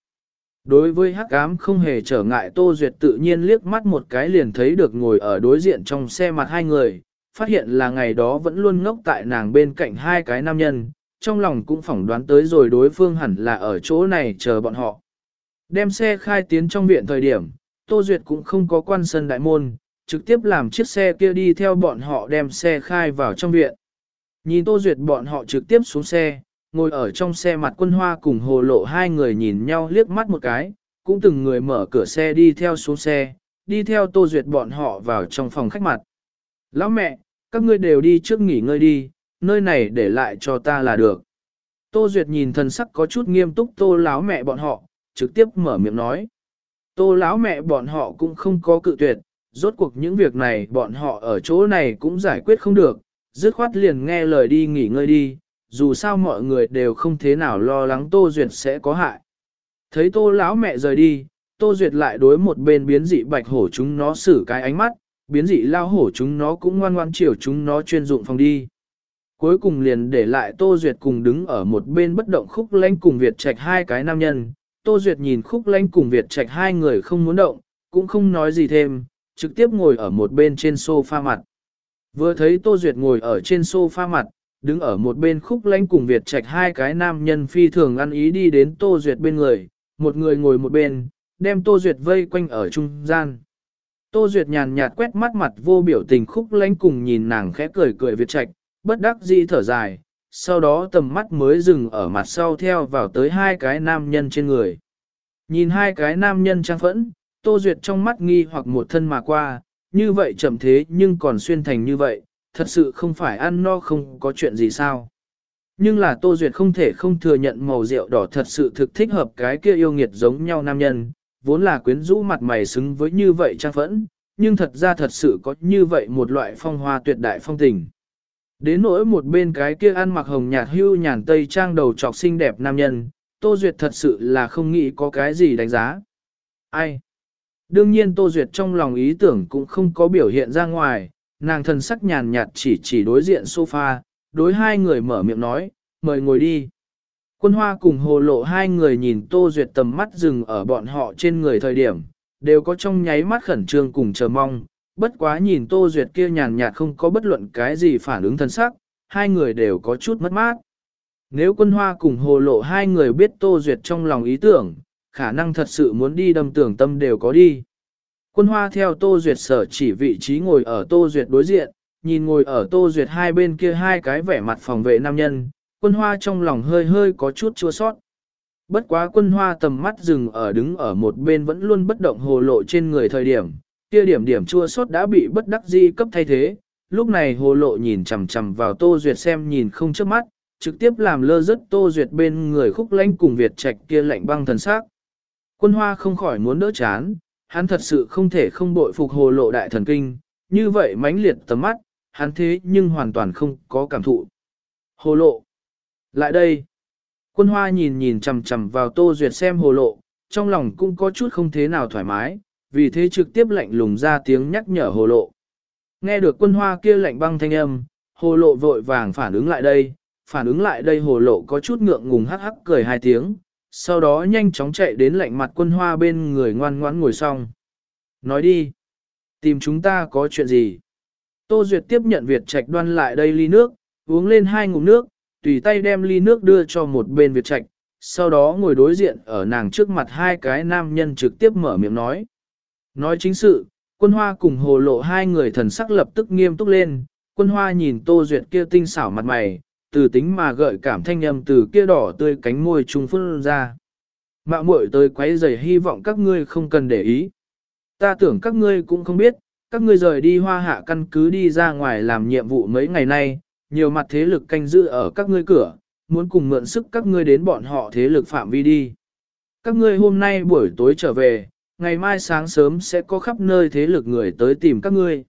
Đối với hắc ám không hề trở ngại Tô Duyệt tự nhiên liếc mắt một cái liền thấy được ngồi ở đối diện trong xe mặt hai người, phát hiện là ngày đó vẫn luôn ngốc tại nàng bên cạnh hai cái nam nhân, trong lòng cũng phỏng đoán tới rồi đối phương hẳn là ở chỗ này chờ bọn họ. Đem xe khai tiến trong viện thời điểm, Tô Duyệt cũng không có quan sân đại môn, trực tiếp làm chiếc xe kia đi theo bọn họ đem xe khai vào trong viện. Nhìn Tô Duyệt bọn họ trực tiếp xuống xe, ngồi ở trong xe mặt quân hoa cùng hồ lộ hai người nhìn nhau liếc mắt một cái, cũng từng người mở cửa xe đi theo xuống xe, đi theo Tô Duyệt bọn họ vào trong phòng khách mặt. Lão mẹ, các ngươi đều đi trước nghỉ ngơi đi, nơi này để lại cho ta là được. Tô Duyệt nhìn thần sắc có chút nghiêm túc Tô lão mẹ bọn họ, trực tiếp mở miệng nói. Tô lão mẹ bọn họ cũng không có cự tuyệt, rốt cuộc những việc này bọn họ ở chỗ này cũng giải quyết không được, dứt khoát liền nghe lời đi nghỉ ngơi đi, dù sao mọi người đều không thế nào lo lắng Tô Duyệt sẽ có hại. Thấy Tô lão mẹ rời đi, Tô Duyệt lại đối một bên biến dị bạch hổ chúng nó xử cái ánh mắt, biến dị lao hổ chúng nó cũng ngoan ngoan chiều chúng nó chuyên dụng phòng đi. Cuối cùng liền để lại Tô Duyệt cùng đứng ở một bên bất động khúc lãnh cùng Việt Trạch hai cái nam nhân. Tô Duyệt nhìn khúc lánh cùng Việt Trạch hai người không muốn động, cũng không nói gì thêm, trực tiếp ngồi ở một bên trên sofa mặt. Vừa thấy Tô Duyệt ngồi ở trên sofa mặt, đứng ở một bên khúc lánh cùng Việt Trạch hai cái nam nhân phi thường ăn ý đi đến Tô Duyệt bên người, một người ngồi một bên, đem Tô Duyệt vây quanh ở trung gian. Tô Duyệt nhàn nhạt quét mắt mặt vô biểu tình khúc lánh cùng nhìn nàng khẽ cười cười Việt Trạch, bất đắc dĩ thở dài, sau đó tầm mắt mới dừng ở mặt sau theo vào tới hai cái nam nhân trên người. Nhìn hai cái nam nhân trang phẫn, Tô Duyệt trong mắt nghi hoặc một thân mà qua, như vậy chậm thế nhưng còn xuyên thành như vậy, thật sự không phải ăn no không có chuyện gì sao. Nhưng là Tô Duyệt không thể không thừa nhận màu rượu đỏ thật sự thực thích hợp cái kia yêu nghiệt giống nhau nam nhân, vốn là quyến rũ mặt mày xứng với như vậy trang phẫn, nhưng thật ra thật sự có như vậy một loại phong hoa tuyệt đại phong tình. Đến nỗi một bên cái kia ăn mặc hồng nhạt hưu nhàn tây trang đầu trọc xinh đẹp nam nhân, Tô Duyệt thật sự là không nghĩ có cái gì đánh giá. Ai? Đương nhiên Tô Duyệt trong lòng ý tưởng cũng không có biểu hiện ra ngoài, nàng thần sắc nhàn nhạt chỉ chỉ đối diện sofa, đối hai người mở miệng nói, mời ngồi đi. Quân hoa cùng hồ lộ hai người nhìn Tô Duyệt tầm mắt dừng ở bọn họ trên người thời điểm, đều có trong nháy mắt khẩn trương cùng chờ mong, bất quá nhìn Tô Duyệt kia nhàn nhạt không có bất luận cái gì phản ứng thân sắc, hai người đều có chút mất mát. Nếu quân hoa cùng hồ lộ hai người biết Tô Duyệt trong lòng ý tưởng, khả năng thật sự muốn đi đâm tưởng tâm đều có đi. Quân hoa theo Tô Duyệt sở chỉ vị trí ngồi ở Tô Duyệt đối diện, nhìn ngồi ở Tô Duyệt hai bên kia hai cái vẻ mặt phòng vệ nam nhân, quân hoa trong lòng hơi hơi có chút chua sót. Bất quá quân hoa tầm mắt dừng ở đứng ở một bên vẫn luôn bất động hồ lộ trên người thời điểm, kia điểm điểm chua sót đã bị bất đắc di cấp thay thế, lúc này hồ lộ nhìn chằm chằm vào Tô Duyệt xem nhìn không chớp mắt, trực tiếp làm lơ rất Tô Duyệt bên người khúc lãnh cùng Việt Trạch kia lạnh băng thần sắc. Quân hoa không khỏi muốn đỡ chán, hắn thật sự không thể không bội phục hồ lộ đại thần kinh, như vậy mãnh liệt tầm mắt, hắn thế nhưng hoàn toàn không có cảm thụ. Hồ lộ. Lại đây. Quân hoa nhìn nhìn chằm chằm vào Tô Duyệt xem hồ lộ, trong lòng cũng có chút không thế nào thoải mái, vì thế trực tiếp lạnh lùng ra tiếng nhắc nhở hồ lộ. Nghe được quân hoa kia lạnh băng thanh âm, hồ lộ vội vàng phản ứng lại đây, phản ứng lại đây hồ lộ có chút ngượng ngùng hắc hắc cười hai tiếng, sau đó nhanh chóng chạy đến lạnh mặt quân hoa bên người ngoan ngoãn ngồi xong. Nói đi, tìm chúng ta có chuyện gì? Tô Duyệt tiếp nhận Việt Trạch đoan lại đây ly nước, uống lên hai ngụm nước, tùy tay đem ly nước đưa cho một bên Việt Trạch, sau đó ngồi đối diện ở nàng trước mặt hai cái nam nhân trực tiếp mở miệng nói. Nói chính sự, quân hoa cùng hồ lộ hai người thần sắc lập tức nghiêm túc lên, quân hoa nhìn Tô Duyệt kia tinh xảo mặt mày, từ tính mà gợi cảm thanh âm từ kia đỏ tươi cánh môi trung phun ra. Mạo muội tới quấy rầy hy vọng các ngươi không cần để ý. Ta tưởng các ngươi cũng không biết, các ngươi rời đi hoa hạ căn cứ đi ra ngoài làm nhiệm vụ mấy ngày nay, nhiều mặt thế lực canh giữ ở các ngươi cửa, muốn cùng mượn sức các ngươi đến bọn họ thế lực phạm vi đi. Các ngươi hôm nay buổi tối trở về, ngày mai sáng sớm sẽ có khắp nơi thế lực người tới tìm các ngươi.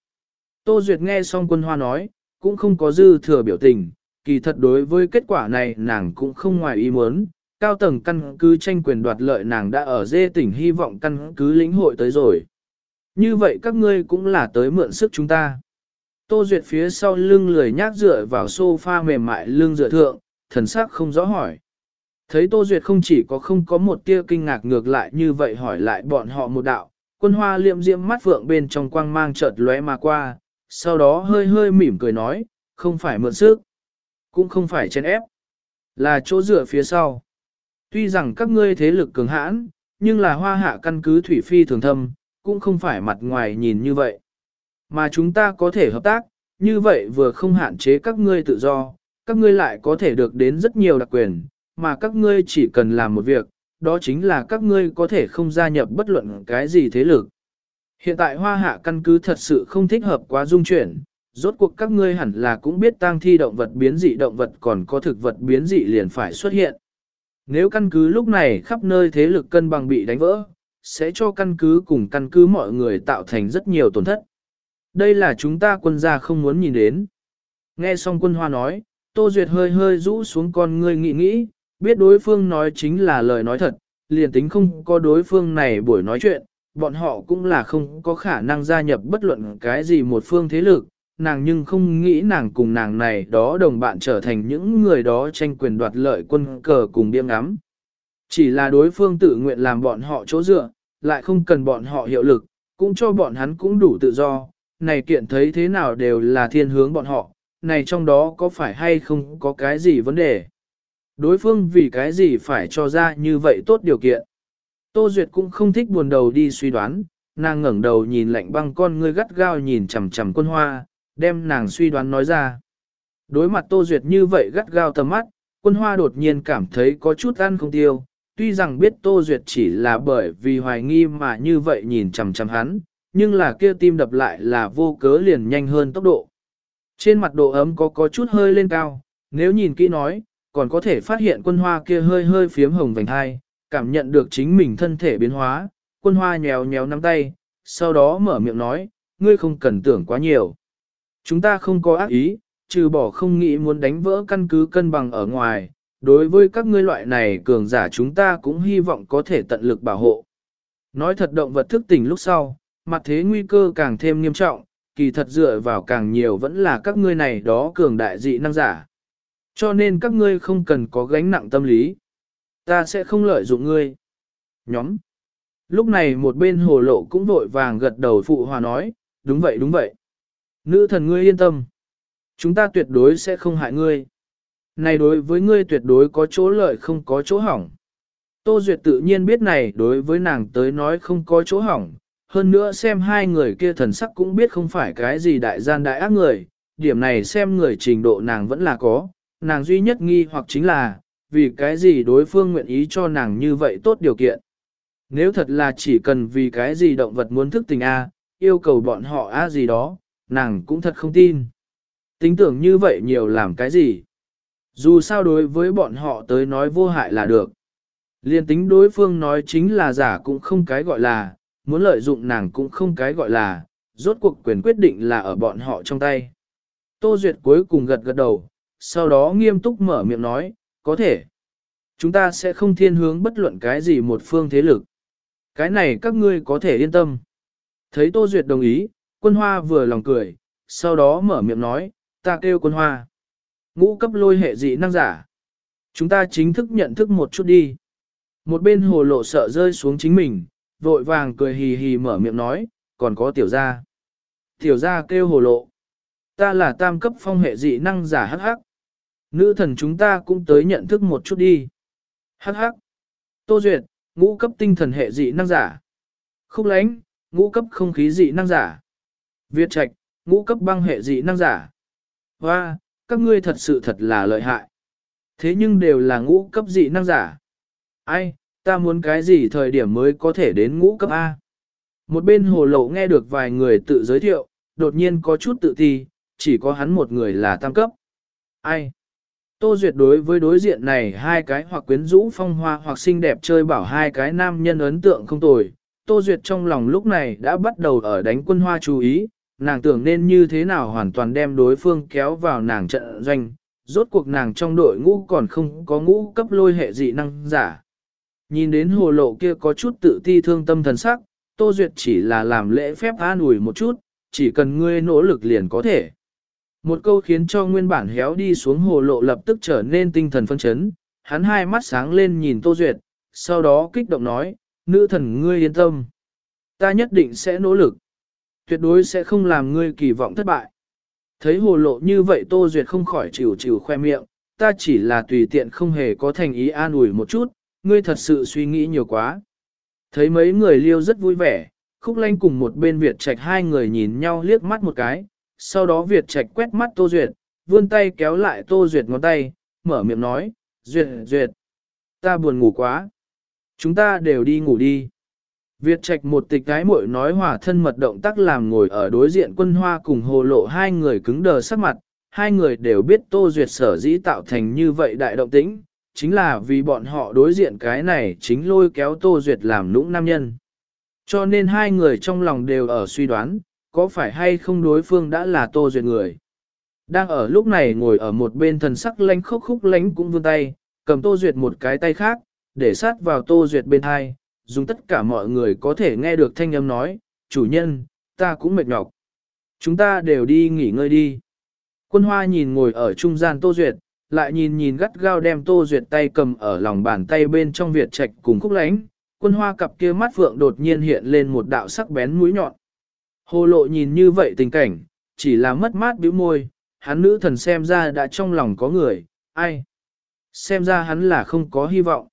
Tô Duyệt nghe xong quân hoa nói, cũng không có dư thừa biểu tình, kỳ thật đối với kết quả này nàng cũng không ngoài ý muốn, cao tầng căn cứ tranh quyền đoạt lợi nàng đã ở dê tỉnh hy vọng căn cứ lĩnh hội tới rồi. Như vậy các ngươi cũng là tới mượn sức chúng ta. Tô Duyệt phía sau lưng lười nhác dựa vào sofa mềm mại lưng dựa thượng, thần sắc không rõ hỏi. Thấy Tô Duyệt không chỉ có không có một tia kinh ngạc ngược lại như vậy hỏi lại bọn họ một đạo, quân hoa liệm diễm mắt vượng bên trong quang mang chợt lóe mà qua, sau đó hơi hơi mỉm cười nói, không phải mượn sức, cũng không phải chen ép, là chỗ dựa phía sau. Tuy rằng các ngươi thế lực cường hãn, nhưng là hoa hạ căn cứ thủy phi thường thâm, cũng không phải mặt ngoài nhìn như vậy. Mà chúng ta có thể hợp tác, như vậy vừa không hạn chế các ngươi tự do, các ngươi lại có thể được đến rất nhiều đặc quyền, mà các ngươi chỉ cần làm một việc, đó chính là các ngươi có thể không gia nhập bất luận cái gì thế lực. Hiện tại hoa hạ căn cứ thật sự không thích hợp quá dung chuyển, rốt cuộc các ngươi hẳn là cũng biết tang thi động vật biến dị động vật còn có thực vật biến dị liền phải xuất hiện. Nếu căn cứ lúc này khắp nơi thế lực cân bằng bị đánh vỡ, sẽ cho căn cứ cùng căn cứ mọi người tạo thành rất nhiều tổn thất. Đây là chúng ta quân gia không muốn nhìn đến. Nghe xong quân hoa nói, Tô Duyệt hơi hơi rũ xuống con ngươi nghĩ nghĩ, biết đối phương nói chính là lời nói thật, liền tính không có đối phương này buổi nói chuyện, bọn họ cũng là không có khả năng gia nhập bất luận cái gì một phương thế lực, nàng nhưng không nghĩ nàng cùng nàng này đó đồng bạn trở thành những người đó tranh quyền đoạt lợi quân cờ cùng biêm ngắm. Chỉ là đối phương tự nguyện làm bọn họ chỗ dựa, lại không cần bọn họ hiệu lực, cũng cho bọn hắn cũng đủ tự do, này kiện thấy thế nào đều là thiên hướng bọn họ, này trong đó có phải hay không có cái gì vấn đề. Đối phương vì cái gì phải cho ra như vậy tốt điều kiện. Tô Duyệt cũng không thích buồn đầu đi suy đoán, nàng ngẩng đầu nhìn lạnh băng con ngươi gắt gao nhìn chằm chằm quân hoa, đem nàng suy đoán nói ra. Đối mặt Tô Duyệt như vậy gắt gao tầm mắt, quân hoa đột nhiên cảm thấy có chút ăn không tiêu, tuy rằng biết Tô Duyệt chỉ là bởi vì hoài nghi mà như vậy nhìn chằm chằm hắn, nhưng là kia tim đập lại là vô cớ liền nhanh hơn tốc độ. Trên mặt độ ấm có có chút hơi lên cao, nếu nhìn kỹ nói, còn có thể phát hiện quân hoa kia hơi hơi phiếm hồng vành hai, cảm nhận được chính mình thân thể biến hóa, quân hoa nhéo nhéo nắm tay, sau đó mở miệng nói, ngươi không cần tưởng quá nhiều. Chúng ta không có ác ý, trừ bỏ không nghĩ muốn đánh vỡ căn cứ cân bằng ở ngoài, đối với các ngươi loại này cường giả chúng ta cũng hy vọng có thể tận lực bảo hộ. Nói thật động vật thức tỉnh lúc sau, mặt thế nguy cơ càng thêm nghiêm trọng, kỳ thật dựa vào càng nhiều vẫn là các ngươi này đó cường đại dị năng giả. Cho nên các ngươi không cần có gánh nặng tâm lý. Ta sẽ không lợi dụng ngươi. Nhóm. Lúc này một bên hồ lộ cũng vội vàng gật đầu phụ hòa nói, đúng vậy đúng vậy. Nữ thần ngươi yên tâm. Chúng ta tuyệt đối sẽ không hại ngươi. Này đối với ngươi tuyệt đối có chỗ lợi không có chỗ hỏng. Tô Duyệt tự nhiên biết này đối với nàng tới nói không có chỗ hỏng. Hơn nữa xem hai người kia thần sắc cũng biết không phải cái gì đại gian đại ác người. Điểm này xem người trình độ nàng vẫn là có. Nàng duy nhất nghi hoặc chính là, vì cái gì đối phương nguyện ý cho nàng như vậy tốt điều kiện. Nếu thật là chỉ cần vì cái gì động vật muốn thức tình A, yêu cầu bọn họ A gì đó, nàng cũng thật không tin. Tính tưởng như vậy nhiều làm cái gì? Dù sao đối với bọn họ tới nói vô hại là được. Liên tính đối phương nói chính là giả cũng không cái gọi là, muốn lợi dụng nàng cũng không cái gọi là, rốt cuộc quyền quyết định là ở bọn họ trong tay. Tô Duyệt cuối cùng gật gật đầu, sau đó nghiêm túc mở miệng nói, có thể. Chúng ta sẽ không thiên hướng bất luận cái gì một phương thế lực. Cái này các ngươi có thể yên tâm. Thấy Tô Duyệt đồng ý, quân hoa vừa lòng cười, sau đó mở miệng nói, ta kêu quân hoa. Ngũ cấp lôi hệ dị năng giả. Chúng ta chính thức nhận thức một chút đi. Một bên hồ lộ sợ rơi xuống chính mình, vội vàng cười hì hì mở miệng nói, còn có tiểu gia. Tiểu gia kêu hồ lộ. Ta là tam cấp phong hệ dị năng giả hắc hắc. Nữ thần chúng ta cũng tới nhận thức một chút đi. Hắc hắc. Tô Duyệt, ngũ cấp tinh thần hệ dị năng giả. Khúc lánh, ngũ cấp không khí dị năng giả. Việt Trạch, ngũ cấp băng hệ dị năng giả. Hoa, các ngươi thật sự thật là lợi hại. Thế nhưng đều là ngũ cấp dị năng giả. Ai, ta muốn cái gì thời điểm mới có thể đến ngũ cấp A. Một bên hồ lộ nghe được vài người tự giới thiệu, đột nhiên có chút tự ti, chỉ có hắn một người là tam cấp. Ai? Tô Duyệt đối với đối diện này hai cái hoặc quyến rũ phong hoa hoặc xinh đẹp chơi bảo hai cái nam nhân ấn tượng không tồi. Tô Duyệt trong lòng lúc này đã bắt đầu ở đánh quân hoa chú ý, nàng tưởng nên như thế nào hoàn toàn đem đối phương kéo vào nàng trận doanh, rốt cuộc nàng trong đội ngũ còn không có ngũ cấp lôi hệ dị năng giả. Nhìn đến hồ lộ kia có chút tự ti thương tâm thần sắc, Tô Duyệt chỉ là làm lễ phép an ủi một chút, chỉ cần ngươi nỗ lực liền có thể. Một câu khiến cho nguyên bản héo đi xuống hồ lộ lập tức trở nên tinh thần phân chấn, hắn hai mắt sáng lên nhìn Tô Duyệt, sau đó kích động nói, nữ thần ngươi yên tâm. Ta nhất định sẽ nỗ lực. Tuyệt đối sẽ không làm ngươi kỳ vọng thất bại. Thấy hồ lộ như vậy Tô Duyệt không khỏi chịu chịu khoe miệng, ta chỉ là tùy tiện không hề có thành ý an ủi một chút, ngươi thật sự suy nghĩ nhiều quá. Thấy mấy người liêu rất vui vẻ, khúc lanh cùng một bên Việt Trạch hai người nhìn nhau liếc mắt một cái, sau đó Việt Trạch quét mắt Tô Duyệt, vươn tay kéo lại Tô Duyệt ngón tay, mở miệng nói, Duyệt, Duyệt, ta buồn ngủ quá. Chúng ta đều đi ngủ đi. Việt trạch một tịch gái muội nói hòa thân mật động tác làm ngồi ở đối diện quân hoa cùng hồ lộ hai người cứng đờ sắc mặt, hai người đều biết Tô Duyệt sở dĩ tạo thành như vậy đại động tĩnh, chính là vì bọn họ đối diện cái này chính lôi kéo Tô Duyệt làm nũng nam nhân. Cho nên hai người trong lòng đều ở suy đoán, có phải hay không đối phương đã là Tô Duyệt người. Đang ở lúc này ngồi ở một bên thần sắc lánh khốc khúc lánh cũng vươn tay, cầm Tô Duyệt một cái tay khác, để sát vào Tô Duyệt bên hai, dùng tất cả mọi người có thể nghe được thanh âm nói, chủ nhân, ta cũng mệt nhọc. Chúng ta đều đi nghỉ ngơi đi. Quân hoa nhìn ngồi ở trung gian Tô Duyệt, lại nhìn nhìn gắt gao đem Tô Duyệt tay cầm ở lòng bàn tay bên trong Việt Trạch cùng khúc lánh, quân hoa cặp kia mắt vượng đột nhiên hiện lên một đạo sắc bén mũi nhọn. Hồ lộ nhìn như vậy tình cảnh, chỉ là mất mát bĩu môi, hắn nữ thần xem ra đã trong lòng có người, ai? Xem ra hắn là không có hy vọng.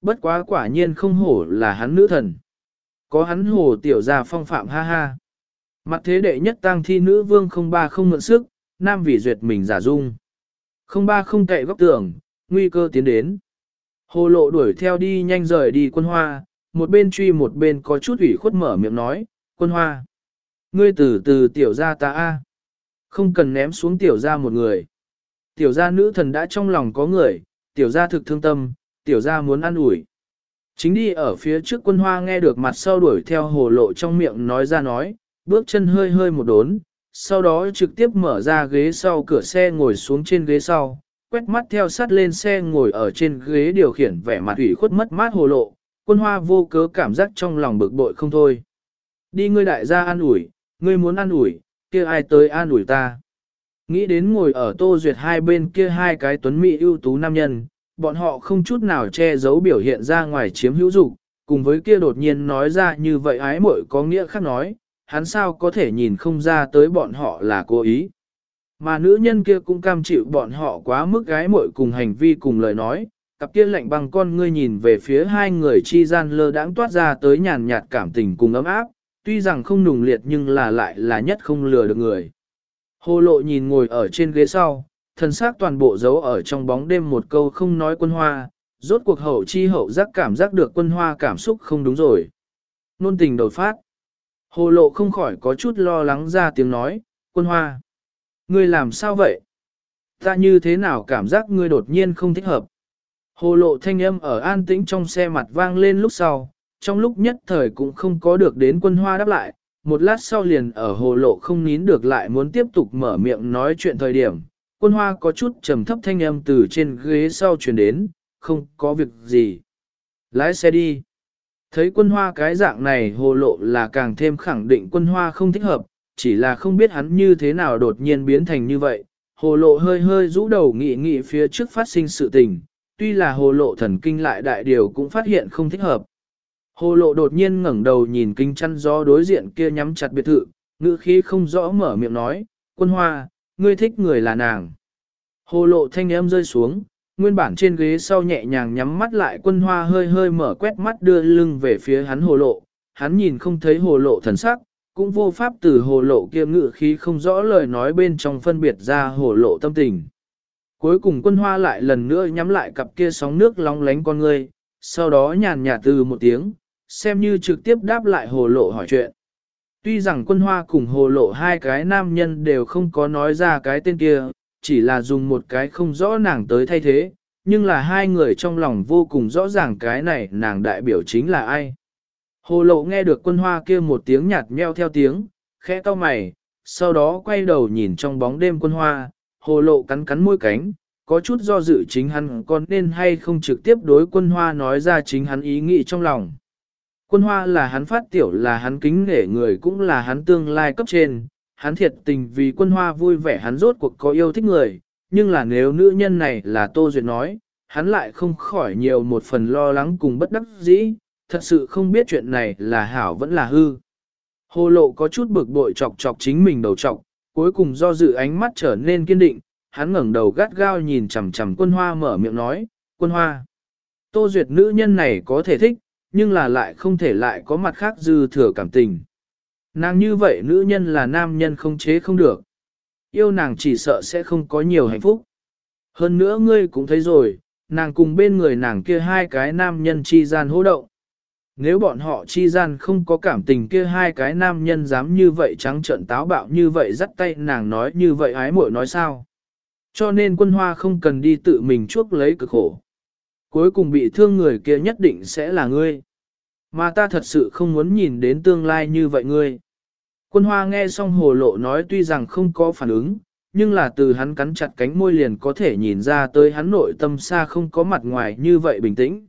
Bất quá quả nhiên không hổ là hắn nữ thần. Có hắn hồ tiểu gia phong phạm ha ha. Mặt thế đệ nhất tăng thi nữ vương không ba không mượn sức, nam vì duyệt mình giả dung. Không ba không cậy góc tường, nguy cơ tiến đến. Hồ lộ đuổi theo đi nhanh rời đi quân hoa, một bên truy một bên có chút ủy khuất mở miệng nói, quân hoa. Ngươi từ từ tiểu gia ta a Không cần ném xuống tiểu gia một người. Tiểu gia nữ thần đã trong lòng có người, tiểu gia thực thương tâm, tiểu gia muốn ăn ủi. Chính đi ở phía trước quân hoa nghe được mặt sau đuổi theo hồ lộ trong miệng nói ra nói, bước chân hơi hơi một đốn, sau đó trực tiếp mở ra ghế sau cửa xe ngồi xuống trên ghế sau, quét mắt theo sát lên xe ngồi ở trên ghế điều khiển vẻ mặt ủy khuất mất mát hồ lộ, quân hoa vô cớ cảm giác trong lòng bực bội không thôi. Đi ngươi đại gia an ủi, ngươi muốn an ủi, kia ai tới an ủi ta. Nghĩ đến ngồi ở tô duyệt hai bên kia hai cái tuấn mỹ ưu tú nam nhân, bọn họ không chút nào che giấu biểu hiện ra ngoài chiếm hữu dục, cùng với kia đột nhiên nói ra như vậy ái muội có nghĩa khác nói, hắn sao có thể nhìn không ra tới bọn họ là cố ý. Mà nữ nhân kia cũng cam chịu bọn họ quá mức gái muội cùng hành vi cùng lời nói, cặp kia lạnh băng con ngươi nhìn về phía hai người chi gian lơ đãng toát ra tới nhàn nhạt cảm tình cùng ấm áp, tuy rằng không nùng liệt nhưng là lại là nhất không lừa được người. Hồ lộ nhìn ngồi ở trên ghế sau, thần xác toàn bộ giấu ở trong bóng đêm một câu không nói quân hoa, rốt cuộc hậu chi hậu giác cảm giác được quân hoa cảm xúc không đúng rồi. Nôn tình đột phát. Hồ lộ không khỏi có chút lo lắng ra tiếng nói, quân hoa. Ngươi làm sao vậy? Ta như thế nào cảm giác ngươi đột nhiên không thích hợp? Hồ lộ thanh âm ở an tĩnh trong xe mặt vang lên lúc sau, trong lúc nhất thời cũng không có được đến quân hoa đáp lại, một lát sau liền ở hồ lộ không nín được lại muốn tiếp tục mở miệng nói chuyện thời điểm, quân hoa có chút trầm thấp thanh âm từ trên ghế sau truyền đến, không có việc gì. Lái xe đi. Thấy quân hoa cái dạng này hồ lộ là càng thêm khẳng định quân hoa không thích hợp, chỉ là không biết hắn như thế nào đột nhiên biến thành như vậy. Hồ lộ hơi hơi rũ đầu nghị nghị phía trước phát sinh sự tình, tuy là hồ lộ thần kinh lại đại điều cũng phát hiện không thích hợp. Hồ lộ đột nhiên ngẩng đầu nhìn kinh chăn gió đối diện kia nhắm chặt biệt thự, ngữ khí không rõ mở miệng nói, quân hoa, ngươi thích người là nàng. Hồ lộ thanh âm rơi xuống, nguyên bản trên ghế sau nhẹ nhàng nhắm mắt lại quân hoa hơi hơi mở quét mắt đưa lưng về phía hắn hồ lộ, hắn nhìn không thấy hồ lộ thần sắc, cũng vô pháp từ hồ lộ kia ngự khí không rõ lời nói bên trong phân biệt ra hồ lộ tâm tình. Cuối cùng quân hoa lại lần nữa nhắm lại cặp kia sóng nước long lánh con người, sau đó nhàn nhạt từ một tiếng, xem như trực tiếp đáp lại hồ lộ hỏi chuyện. Tuy rằng quân hoa cùng hồ lộ hai cái nam nhân đều không có nói ra cái tên kia, chỉ là dùng một cái không rõ nàng tới thay thế, nhưng là hai người trong lòng vô cùng rõ ràng cái này nàng đại biểu chính là ai. Hồ lộ nghe được quân hoa kia một tiếng nhạt nheo theo tiếng, khẽ cau mày, sau đó quay đầu nhìn trong bóng đêm quân hoa, hồ lộ cắn cắn môi cánh, có chút do dự chính hắn còn nên hay không trực tiếp đối quân hoa nói ra chính hắn ý nghĩ trong lòng. Quân hoa là hắn phát tiểu là hắn kính nể người cũng là hắn tương lai cấp trên, hắn thiệt tình vì quân hoa vui vẻ hắn rốt cuộc có yêu thích người, nhưng là nếu nữ nhân này là Tô Duyệt nói, hắn lại không khỏi nhiều một phần lo lắng cùng bất đắc dĩ, thật sự không biết chuyện này là hảo vẫn là hư. Hồ lộ có chút bực bội chọc chọc chính mình đầu chọc, cuối cùng do dự ánh mắt trở nên kiên định, hắn ngẩng đầu gắt gao nhìn chằm chằm quân hoa mở miệng nói, quân hoa. Tô Duyệt nữ nhân này có thể thích, nhưng là lại không thể lại có mặt khác dư thừa cảm tình. Nàng như vậy nữ nhân là nam nhân không chế không được. Yêu nàng chỉ sợ sẽ không có nhiều hạnh phúc. Hơn nữa ngươi cũng thấy rồi, nàng cùng bên người nàng kia hai cái nam nhân chi gian hô động. Nếu bọn họ chi gian không có cảm tình kia hai cái nam nhân dám như vậy trắng trợn táo bạo như vậy dắt tay nàng nói như vậy ái muội nói sao. Cho nên quân hoa không cần đi tự mình chuốc lấy cực khổ. Cuối cùng bị thương người kia nhất định sẽ là ngươi. Mà ta thật sự không muốn nhìn đến tương lai như vậy ngươi. Quân hoa nghe xong hồ lộ nói tuy rằng không có phản ứng, nhưng là từ hắn cắn chặt cánh môi liền có thể nhìn ra tới hắn nội tâm xa không có mặt ngoài như vậy bình tĩnh.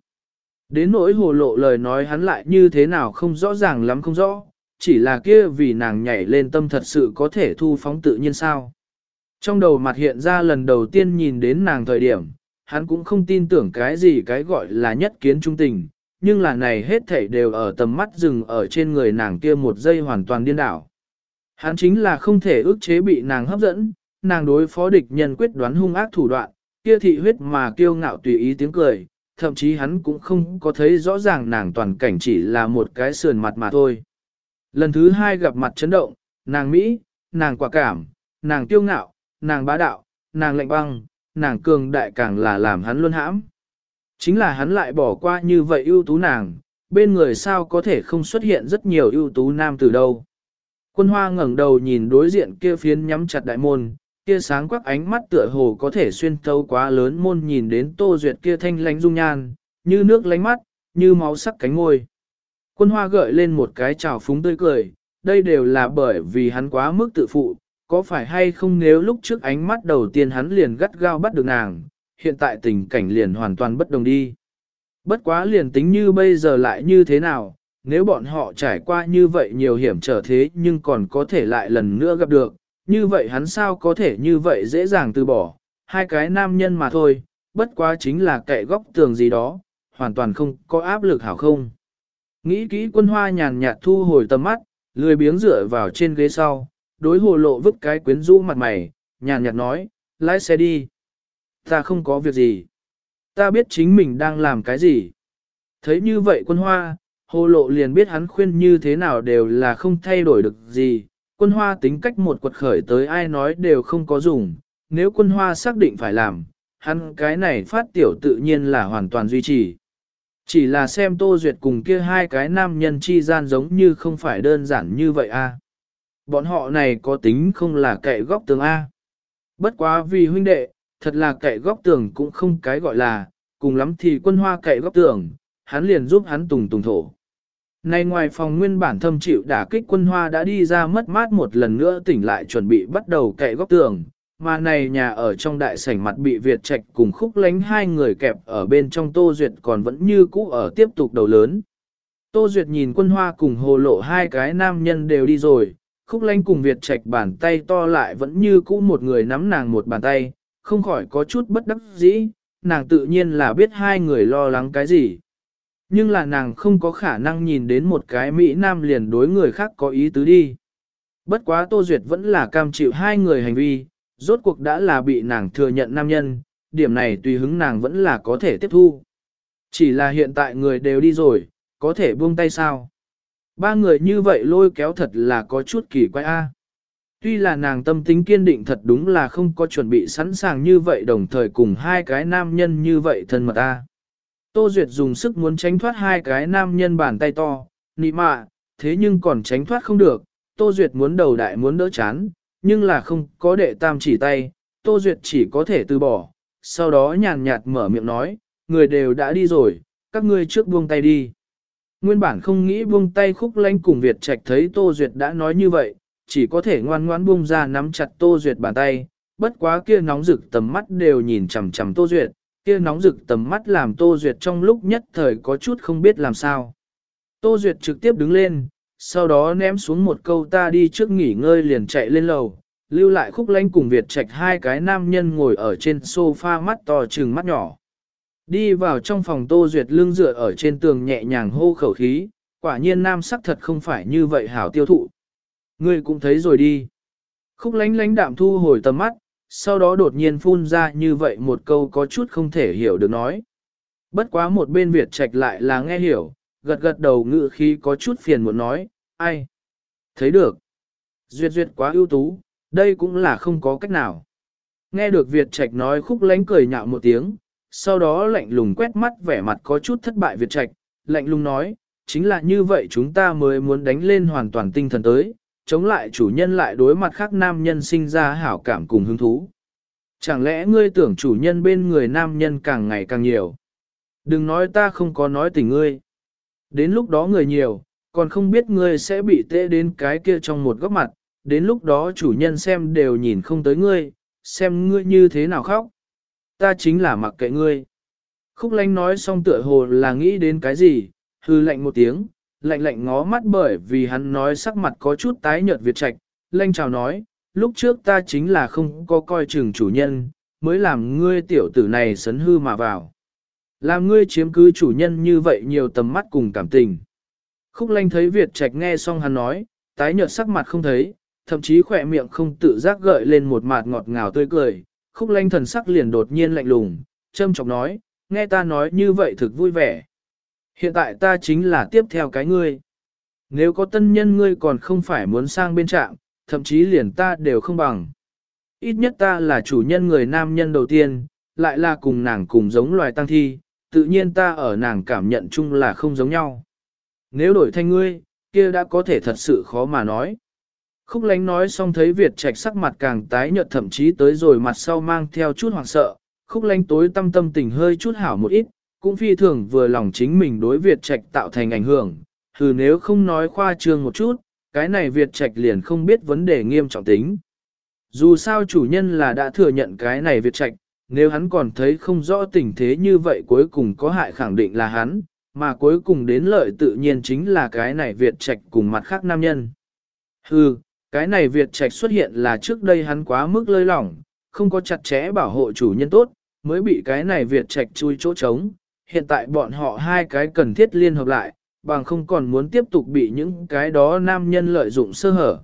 Đến nỗi hồ lộ lời nói hắn lại như thế nào không rõ ràng lắm không rõ, chỉ là kia vì nàng nhảy lên tâm thật sự có thể thu phóng tự nhiên sao. Trong đầu mặt hiện ra lần đầu tiên nhìn đến nàng thời điểm, hắn cũng không tin tưởng cái gì cái gọi là nhất kiến trung tình, nhưng là này hết thảy đều ở tầm mắt dừng ở trên người nàng kia một giây hoàn toàn điên đảo. Hắn chính là không thể ước chế bị nàng hấp dẫn, nàng đối phó địch nhân quyết đoán hung ác thủ đoạn, kia thị huyết mà kiêu ngạo tùy ý tiếng cười, thậm chí hắn cũng không có thấy rõ ràng nàng toàn cảnh chỉ là một cái sườn mặt mà thôi. Lần thứ hai gặp mặt chấn động, nàng Mỹ, nàng quả cảm, nàng kiêu ngạo, nàng bá đạo, nàng lạnh băng, nàng cường đại càng là làm hắn luôn hãm. Chính là hắn lại bỏ qua như vậy ưu tú nàng, bên người sao có thể không xuất hiện rất nhiều ưu tú nam từ đâu. Quân hoa ngẩng đầu nhìn đối diện kia phiến nhắm chặt đại môn, kia sáng quắc ánh mắt tựa hồ có thể xuyên thấu quá lớn môn nhìn đến tô duyệt kia thanh lánh dung nhan, như nước lánh mắt, như máu sắc cánh môi. Quân hoa gợi lên một cái trào phúng tươi cười, đây đều là bởi vì hắn quá mức tự phụ, có phải hay không nếu lúc trước ánh mắt đầu tiên hắn liền gắt gao bắt được nàng, hiện tại tình cảnh liền hoàn toàn bất đồng đi. Bất quá liền tính như bây giờ lại như thế nào, nếu bọn họ trải qua như vậy nhiều hiểm trở thế nhưng còn có thể lại lần nữa gặp được, như vậy hắn sao có thể như vậy dễ dàng từ bỏ, hai cái nam nhân mà thôi, bất quá chính là kệ góc tường gì đó, hoàn toàn không có áp lực hảo không. Nghĩ kỹ quân hoa nhàn nhạt thu hồi tầm mắt, lười biếng dựa vào trên ghế sau, đối hồ lộ vứt cái quyến rũ mặt mày, nhàn nhạt nói, lái xe đi. Ta không có việc gì. Ta biết chính mình đang làm cái gì. Thấy như vậy quân hoa, hồ lộ liền biết hắn khuyên như thế nào đều là không thay đổi được gì. Quân hoa tính cách một quật khởi tới ai nói đều không có dùng. Nếu quân hoa xác định phải làm, hắn cái này phát tiểu tự nhiên là hoàn toàn duy trì. Chỉ là xem Tô Duyệt cùng kia hai cái nam nhân chi gian giống như không phải đơn giản như vậy a. Bọn họ này có tính không là cậy góc tường A. Bất quá vì huynh đệ, thật là cậy góc tường cũng không cái gọi là, cùng lắm thì quân hoa cậy góc tường, hắn liền giúp hắn tùng tùng thổ. Nay ngoài phòng nguyên bản thâm chịu đả kích quân hoa đã đi ra mất mát một lần nữa tỉnh lại chuẩn bị bắt đầu cậy góc tường, mà này nhà ở trong đại sảnh mặt bị Việt Trạch cùng khúc lánh hai người kẹp ở bên trong Tô Duyệt còn vẫn như cũ ở tiếp tục đầu lớn. Tô Duyệt nhìn quân hoa cùng hồ lộ hai cái nam nhân đều đi rồi, khúc lanh cùng Việt Trạch bàn tay to lại vẫn như cũ một người nắm nàng một bàn tay, không khỏi có chút bất đắc dĩ, nàng tự nhiên là biết hai người lo lắng cái gì. Nhưng là nàng không có khả năng nhìn đến một cái Mỹ Nam liền đối người khác có ý tứ đi. Bất quá Tô Duyệt vẫn là cam chịu hai người hành vi, rốt cuộc đã là bị nàng thừa nhận nam nhân, điểm này tùy hứng nàng vẫn là có thể tiếp thu. Chỉ là hiện tại người đều đi rồi, có thể buông tay sao? Ba người như vậy lôi kéo thật là có chút kỳ quái a. Tuy là nàng tâm tính kiên định thật đúng là không có chuẩn bị sẵn sàng như vậy đồng thời cùng hai cái nam nhân như vậy thân mật a. Tô Duyệt dùng sức muốn tránh thoát hai cái nam nhân bàn tay to, nị mạ, thế nhưng còn tránh thoát không được. Tô Duyệt muốn đầu đại muốn đỡ chán, nhưng là không có đệ tam chỉ tay, Tô Duyệt chỉ có thể từ bỏ. Sau đó nhàn nhạt mở miệng nói, người đều đã đi rồi, các ngươi trước buông tay đi. Nguyên bản không nghĩ buông tay khúc lanh cùng Việt Trạch thấy Tô Duyệt đã nói như vậy, chỉ có thể ngoan ngoãn buông ra nắm chặt Tô Duyệt bàn tay, bất quá kia nóng rực tầm mắt đều nhìn chằm chằm Tô Duyệt, kia nóng rực tầm mắt làm Tô Duyệt trong lúc nhất thời có chút không biết làm sao. Tô Duyệt trực tiếp đứng lên, sau đó ném xuống một câu ta đi trước nghỉ ngơi liền chạy lên lầu, lưu lại khúc lanh cùng Việt Trạch hai cái nam nhân ngồi ở trên sofa mắt to trừng mắt nhỏ. Đi vào trong phòng Tô Duyệt lưng dựa ở trên tường nhẹ nhàng hô khẩu khí, quả nhiên nam sắc thật không phải như vậy hảo tiêu thụ. Ngươi cũng thấy rồi đi. Khúc lánh lánh đạm thu hồi tầm mắt, sau đó đột nhiên phun ra như vậy một câu có chút không thể hiểu được nói. Bất quá một bên Việt trạch lại là nghe hiểu, gật gật đầu ngự khi có chút phiền muốn nói, ai? Thấy được. Duyệt duyệt quá ưu tú, Đây cũng là không có cách nào. Nghe được Việt Trạch nói khúc lánh cười nhạo một tiếng, sau đó lạnh lùng quét mắt vẻ mặt có chút thất bại Việt Trạch, lạnh lùng nói, chính là như vậy chúng ta mới muốn đánh lên hoàn toàn tinh thần tới, chống lại chủ nhân lại đối mặt khác nam nhân sinh ra hảo cảm cùng hứng thú. Chẳng lẽ ngươi tưởng chủ nhân bên người nam nhân càng ngày càng nhiều? Đừng nói ta không có nói tình ngươi. Đến lúc đó người nhiều, còn không biết ngươi sẽ bị tệ đến cái kia trong một góc mặt, đến lúc đó chủ nhân xem đều nhìn không tới ngươi, xem ngươi như thế nào khóc. Ta chính là mặc kệ ngươi. Khúc lanh nói xong tựa hồ là nghĩ đến cái gì, hư lạnh một tiếng, lạnh lạnh ngó mắt bởi vì hắn nói sắc mặt có chút tái nhợt Việt Trạch, lanh chào nói, lúc trước ta chính là không có coi chừng chủ nhân, mới làm ngươi tiểu tử này sấn hư mà vào. Làm ngươi chiếm cứ chủ nhân như vậy nhiều tầm mắt cùng cảm tình. Khúc lanh thấy Việt Trạch nghe xong hắn nói, tái nhợt sắc mặt không thấy, thậm chí khỏe miệng không tự giác gợi lên một mạt ngọt ngào tươi cười. Khúc lanh thần sắc liền đột nhiên lạnh lùng, châm chọc nói, nghe ta nói như vậy thực vui vẻ. Hiện tại ta chính là tiếp theo cái ngươi. Nếu có tân nhân ngươi còn không phải muốn sang bên trạm, thậm chí liền ta đều không bằng. Ít nhất ta là chủ nhân người nam nhân đầu tiên, lại là cùng nàng cùng giống loài tăng thi, tự nhiên ta ở nàng cảm nhận chung là không giống nhau. Nếu đổi thành ngươi, kia đã có thể thật sự khó mà nói. Khúc lánh nói xong thấy Việt Trạch sắc mặt càng tái nhợt thậm chí tới rồi mặt sau mang theo chút hoảng sợ, khúc lánh tối tâm tâm tình hơi chút hảo một ít, cũng phi thường vừa lòng chính mình đối Việt Trạch tạo thành ảnh hưởng, thử nếu không nói khoa trương một chút, cái này Việt Trạch liền không biết vấn đề nghiêm trọng tính. Dù sao chủ nhân là đã thừa nhận cái này Việt Trạch, nếu hắn còn thấy không rõ tình thế như vậy cuối cùng có hại khẳng định là hắn, mà cuối cùng đến lợi tự nhiên chính là cái này Việt Trạch cùng mặt khác nam nhân. Hừ, cái này Việt Trạch xuất hiện là trước đây hắn quá mức lơi lỏng, không có chặt chẽ bảo hộ chủ nhân tốt, mới bị cái này Việt Trạch chui chỗ trống. Hiện tại bọn họ hai cái cần thiết liên hợp lại, bằng không còn muốn tiếp tục bị những cái đó nam nhân lợi dụng sơ hở.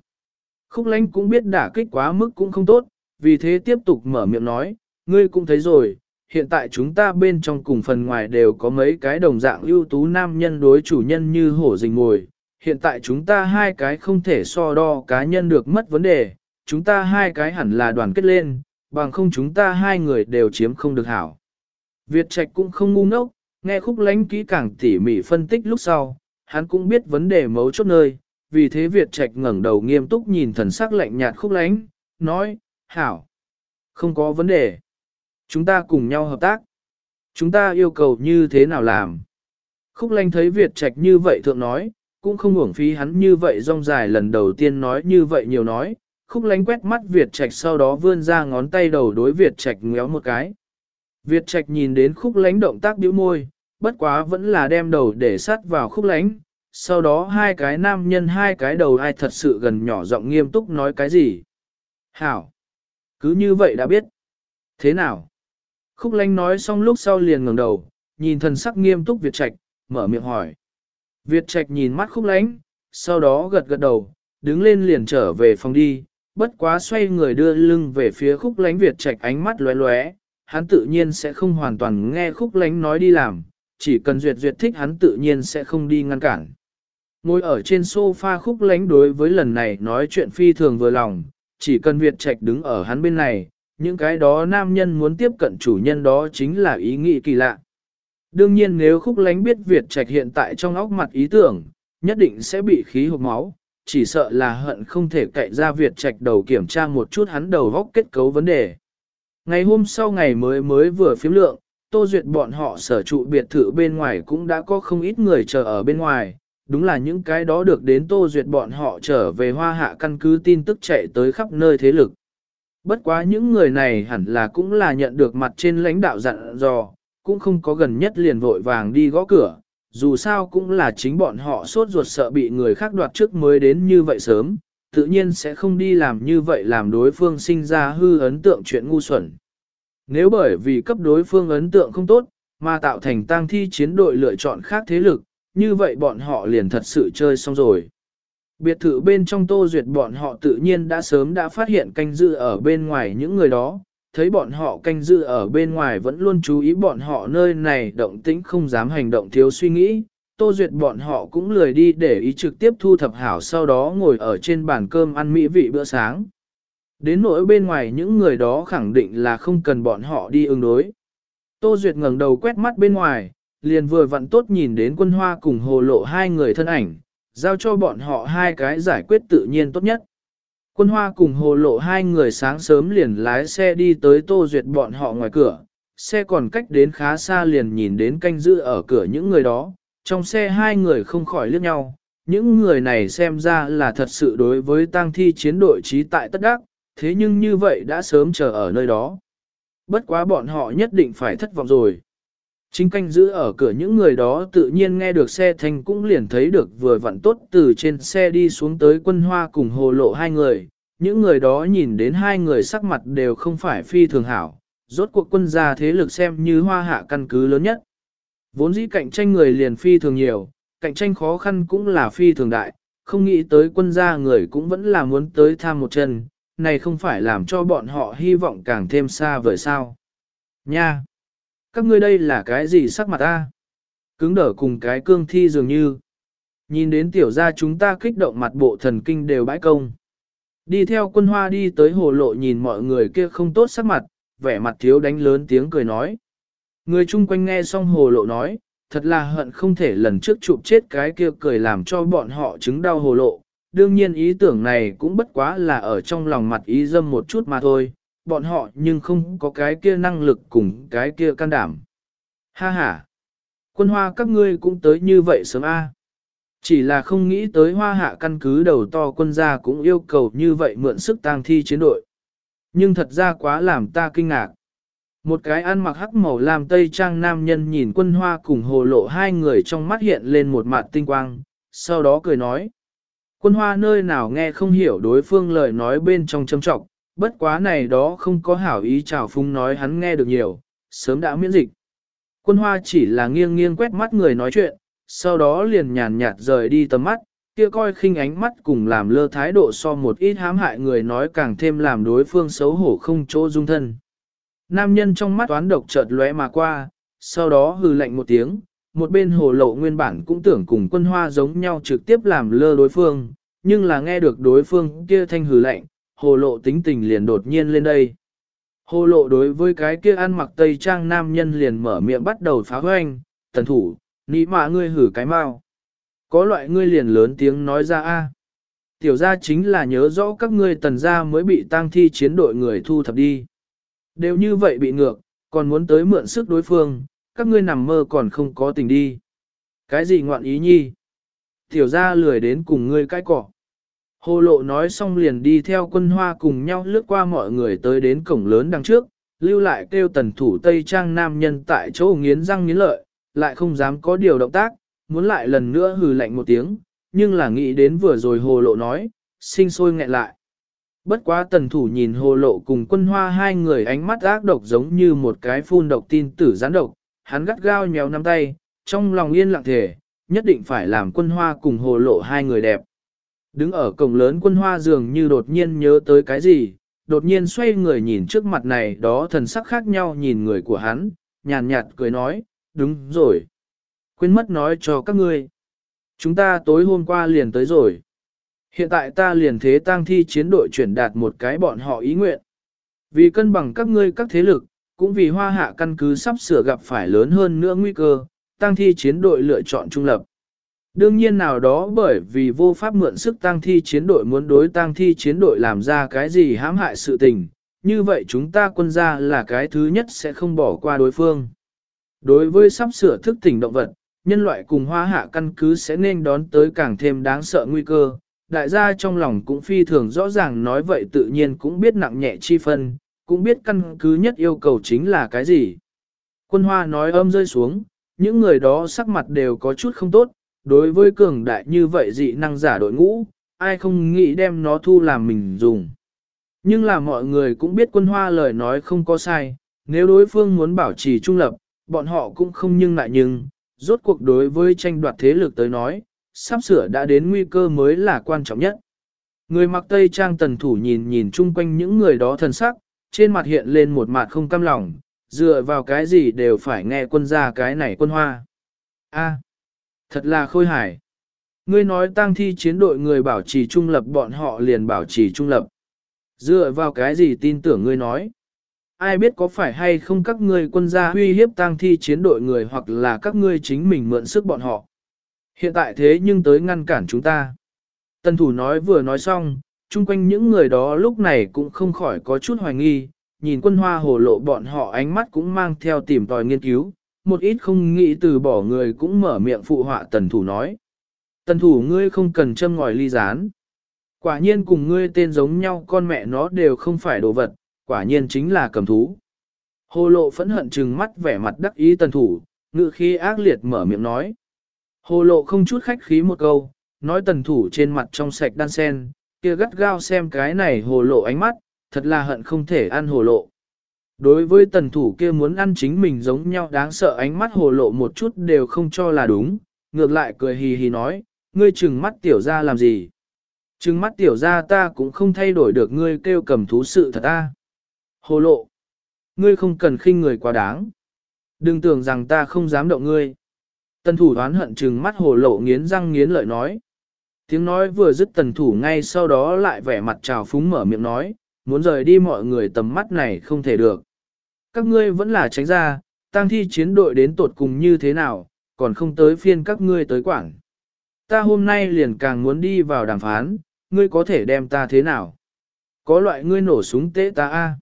Khúc lánh cũng biết đả kích quá mức cũng không tốt, vì thế tiếp tục mở miệng nói, ngươi cũng thấy rồi, hiện tại chúng ta bên trong cùng phần ngoài đều có mấy cái đồng dạng ưu tú nam nhân đối chủ nhân như hổ rình ngồi. Hiện tại chúng ta hai cái không thể so đo cá nhân được mất vấn đề, chúng ta hai cái hẳn là đoàn kết lên, bằng không chúng ta hai người đều chiếm không được hảo. Việt Trạch cũng không ngu ngốc, nghe khúc lánh kỹ càng tỉ mỉ phân tích lúc sau, hắn cũng biết vấn đề mấu chốt nơi, vì thế Việt Trạch ngẩng đầu nghiêm túc nhìn thần sắc lạnh nhạt khúc lánh, nói, hảo, không có vấn đề. Chúng ta cùng nhau hợp tác. Chúng ta yêu cầu như thế nào làm? Khúc lánh thấy Việt Trạch như vậy thượng nói, cũng không uổng phí hắn như vậy rong dài lần đầu tiên nói như vậy nhiều nói. Khúc lánh quét mắt Việt Trạch sau đó vươn ra ngón tay đầu đối Việt Trạch ngéo một cái. Việt Trạch nhìn đến khúc lánh động tác bĩu môi, bất quá vẫn là đem đầu để sát vào khúc lánh. Sau đó hai cái nam nhân hai cái đầu ai thật sự gần nhỏ giọng nghiêm túc nói cái gì. Hảo! Cứ như vậy đã biết. Thế nào? Khúc lánh nói xong lúc sau liền ngẩng đầu, nhìn thần sắc nghiêm túc Việt Trạch, mở miệng hỏi. Việt Trạch nhìn mắt khúc lánh, sau đó gật gật đầu, đứng lên liền trở về phòng đi, bất quá xoay người đưa lưng về phía khúc lánh Việt Trạch ánh mắt lóe lóe, hắn tự nhiên sẽ không hoàn toàn nghe khúc lánh nói đi làm, chỉ cần duyệt duyệt thích hắn tự nhiên sẽ không đi ngăn cản. Ngồi ở trên sofa khúc lánh đối với lần này nói chuyện phi thường vừa lòng, chỉ cần Việt Trạch đứng ở hắn bên này, những cái đó nam nhân muốn tiếp cận chủ nhân đó chính là ý nghĩ kỳ lạ. Đương nhiên nếu khúc lánh biết Việt Trạch hiện tại trong óc mặt ý tưởng, nhất định sẽ bị khí hộp máu, chỉ sợ là hận không thể cậy ra Việt Trạch đầu kiểm tra một chút hắn đầu góc kết cấu vấn đề. Ngày hôm sau ngày mới mới vừa phiếm lượng, Tô Duyệt bọn họ sở trụ biệt thự bên ngoài cũng đã có không ít người chờ ở bên ngoài, đúng là những cái đó được đến Tô Duyệt bọn họ trở về hoa hạ căn cứ tin tức chạy tới khắp nơi thế lực. Bất quá những người này hẳn là cũng là nhận được mặt trên lãnh đạo dặn dò, cũng không có gần nhất liền vội vàng đi gõ cửa, dù sao cũng là chính bọn họ sốt ruột sợ bị người khác đoạt trước mới đến như vậy sớm, tự nhiên sẽ không đi làm như vậy làm đối phương sinh ra hư ấn tượng chuyện ngu xuẩn. Nếu bởi vì cấp đối phương ấn tượng không tốt, mà tạo thành tang thi chiến đội lựa chọn khác thế lực, như vậy bọn họ liền thật sự chơi xong rồi. Biệt thự bên trong tô duyệt bọn họ tự nhiên đã sớm đã phát hiện canh dự ở bên ngoài những người đó, thấy bọn họ canh dự ở bên ngoài vẫn luôn chú ý bọn họ nơi này động tĩnh không dám hành động thiếu suy nghĩ. Tô Duyệt bọn họ cũng lười đi để ý trực tiếp thu thập hảo sau đó ngồi ở trên bàn cơm ăn mỹ vị bữa sáng. Đến nỗi bên ngoài những người đó khẳng định là không cần bọn họ đi ứng đối. Tô Duyệt ngẩng đầu quét mắt bên ngoài, liền vừa vặn tốt nhìn đến quân hoa cùng hồ lộ hai người thân ảnh, giao cho bọn họ hai cái giải quyết tự nhiên tốt nhất. Quân hoa cùng hồ lộ hai người sáng sớm liền lái xe đi tới Tô Duyệt bọn họ ngoài cửa, xe còn cách đến khá xa liền nhìn đến canh giữ ở cửa những người đó, trong xe hai người không khỏi liếc nhau, những người này xem ra là thật sự đối với tang thi chiến đội trí tại tất đắc, thế nhưng như vậy đã sớm chờ ở nơi đó. Bất quá bọn họ nhất định phải thất vọng rồi. Chính canh giữ ở cửa những người đó tự nhiên nghe được xe thanh cũng liền thấy được vừa vặn tốt từ trên xe đi xuống tới quân hoa cùng hồ lộ hai người. Những người đó nhìn đến hai người sắc mặt đều không phải phi thường hảo, rốt cuộc quân gia thế lực xem như hoa hạ căn cứ lớn nhất. Vốn dĩ cạnh tranh người liền phi thường nhiều, cạnh tranh khó khăn cũng là phi thường đại, không nghĩ tới quân gia người cũng vẫn là muốn tới tham một chân, này không phải làm cho bọn họ hy vọng càng thêm xa vời sao. Nha! Các ngươi đây là cái gì sắc mặt ta? Cứng đở cùng cái cương thi dường như. Nhìn đến tiểu gia chúng ta kích động mặt bộ thần kinh đều bãi công. Đi theo quân hoa đi tới hồ lộ nhìn mọi người kia không tốt sắc mặt, vẻ mặt thiếu đánh lớn tiếng cười nói. Người chung quanh nghe xong hồ lộ nói, thật là hận không thể lần trước chụp chết cái kia cười làm cho bọn họ chứng đau hồ lộ. Đương nhiên ý tưởng này cũng bất quá là ở trong lòng mặt ý dâm một chút mà thôi, bọn họ nhưng không có cái kia năng lực cùng cái kia can đảm. Ha ha! Quân hoa các ngươi cũng tới như vậy sớm a. Chỉ là không nghĩ tới hoa hạ căn cứ đầu to quân gia cũng yêu cầu như vậy mượn sức tang thi chiến đội. Nhưng thật ra quá làm ta kinh ngạc. Một cái ăn mặc hắc màu làm tây trang nam nhân nhìn quân hoa cùng hồ lộ hai người trong mắt hiện lên một mặt tinh quang, sau đó cười nói. Quân hoa nơi nào nghe không hiểu đối phương lời nói bên trong châm trọng, bất quá này đó không có hảo ý chào phung nói hắn nghe được nhiều, sớm đã miễn dịch. Quân hoa chỉ là nghiêng nghiêng quét mắt người nói chuyện, sau đó liền nhàn nhạt rời đi tầm mắt, kia coi khinh ánh mắt cùng làm lơ thái độ so một ít hãm hại người nói càng thêm làm đối phương xấu hổ không chỗ dung thân. Nam nhân trong mắt toán độc chợt lóe mà qua, sau đó hừ lạnh một tiếng, một bên hồ lộ nguyên bản cũng tưởng cùng quân hoa giống nhau trực tiếp làm lơ đối phương, nhưng là nghe được đối phương kia thanh hừ lạnh, hồ lộ tính tình liền đột nhiên lên đây. Hồ lộ đối với cái kia ăn mặc tây trang nam nhân liền mở miệng bắt đầu phá hoanh, tần thủ, nị mạ ngươi hử cái mau. Có loại ngươi liền lớn tiếng nói ra a. Tiểu gia chính là nhớ rõ các ngươi tần gia mới bị tang thi chiến đội người thu thập đi. Đều như vậy bị ngược, còn muốn tới mượn sức đối phương, các ngươi nằm mơ còn không có tình đi. Cái gì ngoạn ý nhi? Tiểu gia lười đến cùng ngươi cái cỏ. Hồ lộ nói xong liền đi theo quân hoa cùng nhau lướt qua mọi người tới đến cổng lớn đằng trước, lưu lại kêu tần thủ Tây Trang nam nhân tại chỗ nghiến răng nghiến lợi, lại không dám có điều động tác, muốn lại lần nữa hừ lạnh một tiếng, nhưng là nghĩ đến vừa rồi hồ lộ nói, sinh sôi nghẹn lại. Bất quá tần thủ nhìn hồ lộ cùng quân hoa hai người ánh mắt ác độc giống như một cái phun độc tin tử gián độc, hắn gắt gao nhéo nắm tay, trong lòng yên lặng thể, nhất định phải làm quân hoa cùng hồ lộ hai người đẹp. Đứng ở cổng lớn quân hoa dường như đột nhiên nhớ tới cái gì, đột nhiên xoay người nhìn trước mặt này đó thần sắc khác nhau nhìn người của hắn, nhàn nhạt cười nói, đúng rồi. Quên mất nói cho các ngươi. Chúng ta tối hôm qua liền tới rồi. Hiện tại ta liền thế tang thi chiến đội chuyển đạt một cái bọn họ ý nguyện. Vì cân bằng các ngươi các thế lực, cũng vì hoa hạ căn cứ sắp sửa gặp phải lớn hơn nữa nguy cơ, tang thi chiến đội lựa chọn trung lập. Đương nhiên nào đó bởi vì vô pháp mượn sức tăng thi chiến đội muốn đối tăng thi chiến đội làm ra cái gì hãm hại sự tình, như vậy chúng ta quân gia là cái thứ nhất sẽ không bỏ qua đối phương. Đối với sắp sửa thức tỉnh động vật, nhân loại cùng hoa hạ căn cứ sẽ nên đón tới càng thêm đáng sợ nguy cơ. Đại gia trong lòng cũng phi thường rõ ràng nói vậy tự nhiên cũng biết nặng nhẹ chi phân, cũng biết căn cứ nhất yêu cầu chính là cái gì. Quân hoa nói âm rơi xuống, những người đó sắc mặt đều có chút không tốt, đối với cường đại như vậy dị năng giả đội ngũ, ai không nghĩ đem nó thu làm mình dùng. Nhưng là mọi người cũng biết quân hoa lời nói không có sai, nếu đối phương muốn bảo trì trung lập, bọn họ cũng không nhưng lại nhưng, rốt cuộc đối với tranh đoạt thế lực tới nói, sắp sửa đã đến nguy cơ mới là quan trọng nhất. Người mặc tây trang tần thủ nhìn nhìn chung quanh những người đó thần sắc, trên mặt hiện lên một mặt không cam lòng, dựa vào cái gì đều phải nghe quân gia cái này quân hoa. A. Thật là khôi hài. Ngươi nói tang thi chiến đội người bảo trì trung lập bọn họ liền bảo trì trung lập. Dựa vào cái gì tin tưởng ngươi nói? Ai biết có phải hay không các ngươi quân gia uy hiếp tang thi chiến đội người hoặc là các ngươi chính mình mượn sức bọn họ. Hiện tại thế nhưng tới ngăn cản chúng ta. Tần thủ nói vừa nói xong, chung quanh những người đó lúc này cũng không khỏi có chút hoài nghi, nhìn quân hoa hồ lộ bọn họ ánh mắt cũng mang theo tìm tòi nghiên cứu, một ít không nghĩ từ bỏ người cũng mở miệng phụ họa tần thủ nói. Tần thủ ngươi không cần châm ngòi ly gián. Quả nhiên cùng ngươi tên giống nhau con mẹ nó đều không phải đồ vật, quả nhiên chính là cầm thú. Hồ lộ phẫn hận trừng mắt vẻ mặt đắc ý tần thủ, ngự khi ác liệt mở miệng nói. Hồ lộ không chút khách khí một câu, nói tần thủ trên mặt trong sạch đan sen, kia gắt gao xem cái này hồ lộ ánh mắt, thật là hận không thể ăn hồ lộ. Đối với tần thủ kia muốn ăn chính mình giống nhau đáng sợ ánh mắt hồ lộ một chút đều không cho là đúng, ngược lại cười hì hì nói, ngươi trừng mắt tiểu ra làm gì? Trừng mắt tiểu ra ta cũng không thay đổi được ngươi kêu cầm thú sự thật ta. Hồ lộ, ngươi không cần khinh người quá đáng. Đừng tưởng rằng ta không dám động ngươi. Tần thủ đoán hận trừng mắt hồ lộ nghiến răng nghiến lợi nói. Tiếng nói vừa dứt tần thủ ngay sau đó lại vẻ mặt trào phúng mở miệng nói, muốn rời đi mọi người tầm mắt này không thể được. Các ngươi vẫn là tránh ra, tăng thi chiến đội đến tột cùng như thế nào, còn không tới phiên các ngươi tới quảng. Ta hôm nay liền càng muốn đi vào đàm phán, ngươi có thể đem ta thế nào? Có loại ngươi nổ súng tế ta a.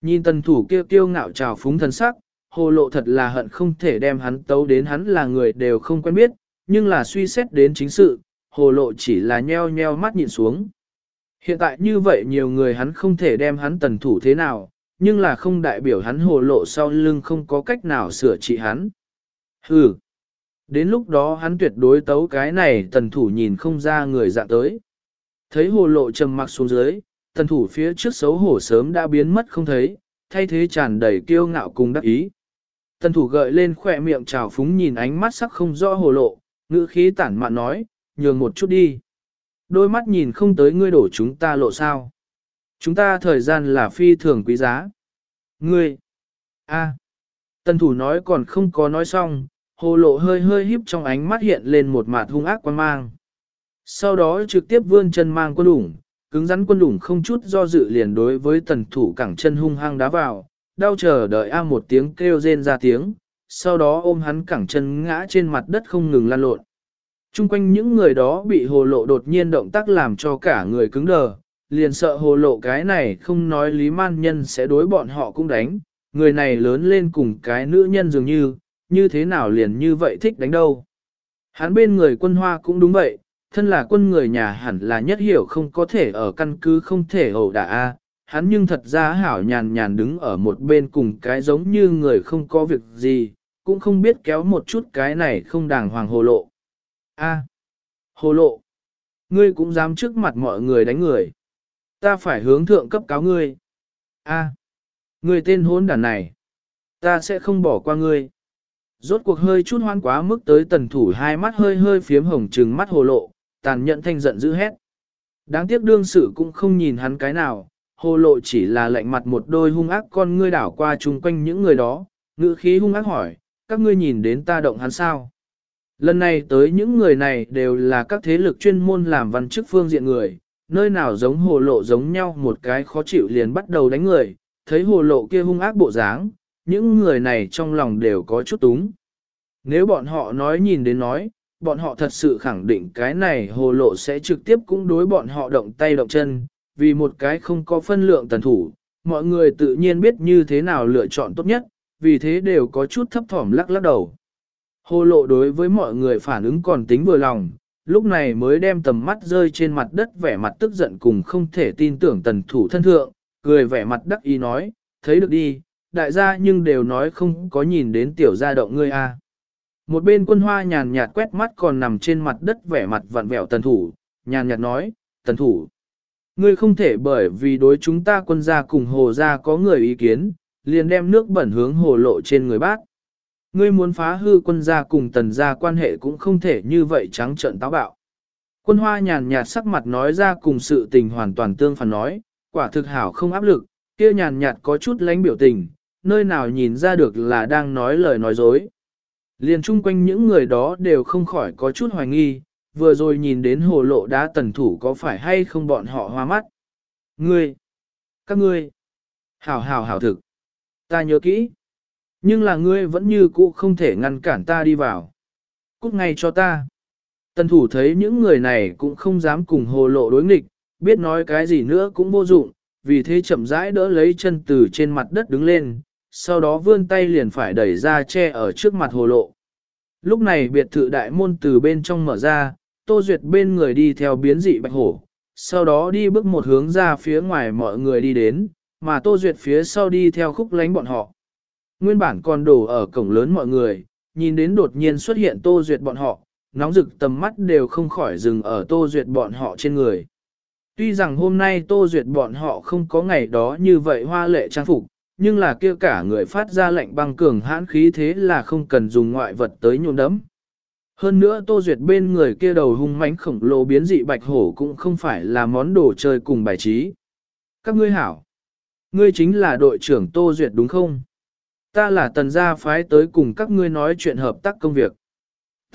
Nhìn tần thủ kêu kiêu ngạo trào phúng thần sắc, hồ lộ thật là hận không thể đem hắn tấu đến hắn là người đều không quen biết, nhưng là suy xét đến chính sự, hồ lộ chỉ là nheo nheo mắt nhìn xuống. Hiện tại như vậy nhiều người hắn không thể đem hắn tần thủ thế nào, nhưng là không đại biểu hắn hồ lộ sau lưng không có cách nào sửa trị hắn. Hừ. Đến lúc đó hắn tuyệt đối tấu cái này tần thủ nhìn không ra người dạng tới. Thấy hồ lộ trầm mặc xuống dưới, tần thủ phía trước xấu hổ sớm đã biến mất không thấy, thay thế tràn đầy kiêu ngạo cùng đắc ý. Tần thủ gợi lên khỏe miệng trào phúng nhìn ánh mắt sắc không rõ hồ lộ, ngữ khí tản mạn nói, nhường một chút đi. Đôi mắt nhìn không tới ngươi đổ chúng ta lộ sao. Chúng ta thời gian là phi thường quý giá. Ngươi! a Tần thủ nói còn không có nói xong, hồ lộ hơi hơi híp trong ánh mắt hiện lên một mặt hung ác quan mang. Sau đó trực tiếp vươn chân mang quân đủng cứng rắn quân đủng không chút do dự liền đối với tần thủ cẳng chân hung hăng đá vào, đau chờ đợi a một tiếng kêu rên ra tiếng, sau đó ôm hắn cẳng chân ngã trên mặt đất không ngừng lan lộn. Trung quanh những người đó bị hồ lộ đột nhiên động tác làm cho cả người cứng đờ, liền sợ hồ lộ cái này không nói lý man nhân sẽ đối bọn họ cũng đánh, người này lớn lên cùng cái nữ nhân dường như, như thế nào liền như vậy thích đánh đâu. Hắn bên người quân hoa cũng đúng vậy, thân là quân người nhà hẳn là nhất hiểu không có thể ở căn cứ không thể ẩu đả a. Hắn nhưng thật ra hảo nhàn nhàn đứng ở một bên cùng cái giống như người không có việc gì, cũng không biết kéo một chút cái này không đàng hoàng hồ lộ. A. hồ lộ. Ngươi cũng dám trước mặt mọi người đánh người. Ta phải hướng thượng cấp cáo ngươi. A. Ngươi tên hốn đàn này. Ta sẽ không bỏ qua ngươi. Rốt cuộc hơi chút hoan quá mức tới tần thủ hai mắt hơi hơi phiếm hồng trừng mắt hồ lộ, tàn nhẫn thanh giận dữ hét. Đáng tiếc đương sự cũng không nhìn hắn cái nào, hồ lộ chỉ là lạnh mặt một đôi hung ác con ngươi đảo qua chung quanh những người đó, ngữ khí hung ác hỏi, các ngươi nhìn đến ta động hắn sao? Lần này tới những người này đều là các thế lực chuyên môn làm văn chức phương diện người, nơi nào giống hồ lộ giống nhau một cái khó chịu liền bắt đầu đánh người, thấy hồ lộ kia hung ác bộ dáng, những người này trong lòng đều có chút túng. Nếu bọn họ nói nhìn đến nói, bọn họ thật sự khẳng định cái này hồ lộ sẽ trực tiếp cũng đối bọn họ động tay động chân, vì một cái không có phân lượng tần thủ, mọi người tự nhiên biết như thế nào lựa chọn tốt nhất, vì thế đều có chút thấp thỏm lắc lắc đầu. Hồ lộ đối với mọi người phản ứng còn tính vừa lòng, lúc này mới đem tầm mắt rơi trên mặt đất vẻ mặt tức giận cùng không thể tin tưởng tần thủ thân thượng, cười vẻ mặt đắc ý nói, thấy được đi, đại gia nhưng đều nói không có nhìn đến tiểu gia động ngươi a. Một bên quân hoa nhàn nhạt quét mắt còn nằm trên mặt đất vẻ mặt vặn vẹo tần thủ, nhàn nhạt nói, tần thủ. Ngươi không thể bởi vì đối chúng ta quân gia cùng hồ gia có người ý kiến, liền đem nước bẩn hướng hồ lộ trên người bác. Ngươi muốn phá hư quân gia cùng tần gia quan hệ cũng không thể như vậy trắng trợn táo bạo. Quân hoa nhàn nhạt sắc mặt nói ra cùng sự tình hoàn toàn tương phản nói, quả thực hảo không áp lực, kia nhàn nhạt có chút lánh biểu tình, nơi nào nhìn ra được là đang nói lời nói dối. Liền chung quanh những người đó đều không khỏi có chút hoài nghi, vừa rồi nhìn đến hồ lộ đá tần thủ có phải hay không bọn họ hoa mắt. Ngươi, Các ngươi, hảo hảo hảo thực, ta nhớ kỹ. Nhưng là ngươi vẫn như cũ không thể ngăn cản ta đi vào. Cút ngay cho ta. Tần thủ thấy những người này cũng không dám cùng hồ lộ đối nghịch, biết nói cái gì nữa cũng vô dụng, vì thế chậm rãi đỡ lấy chân từ trên mặt đất đứng lên, sau đó vươn tay liền phải đẩy ra che ở trước mặt hồ lộ. Lúc này biệt thự đại môn từ bên trong mở ra, Tô Duyệt bên người đi theo biến dị bạch hổ, sau đó đi bước một hướng ra phía ngoài mọi người đi đến, mà Tô Duyệt phía sau đi theo khúc lánh bọn họ. Nguyên bản còn đổ ở cổng lớn mọi người, nhìn đến đột nhiên xuất hiện Tô Duyệt bọn họ, nóng rực tầm mắt đều không khỏi dừng ở Tô Duyệt bọn họ trên người. Tuy rằng hôm nay Tô Duyệt bọn họ không có ngày đó như vậy hoa lệ trang phục, nhưng là kia cả người phát ra lệnh băng cường hãn khí thế là không cần dùng ngoại vật tới nhuộm đấm. Hơn nữa Tô Duyệt bên người kia đầu hung mãnh khổng lồ biến dị bạch hổ cũng không phải là món đồ chơi cùng bài trí. Các ngươi hảo. Ngươi chính là đội trưởng Tô Duyệt đúng không? Ta là tần gia phái tới cùng các ngươi nói chuyện hợp tác công việc.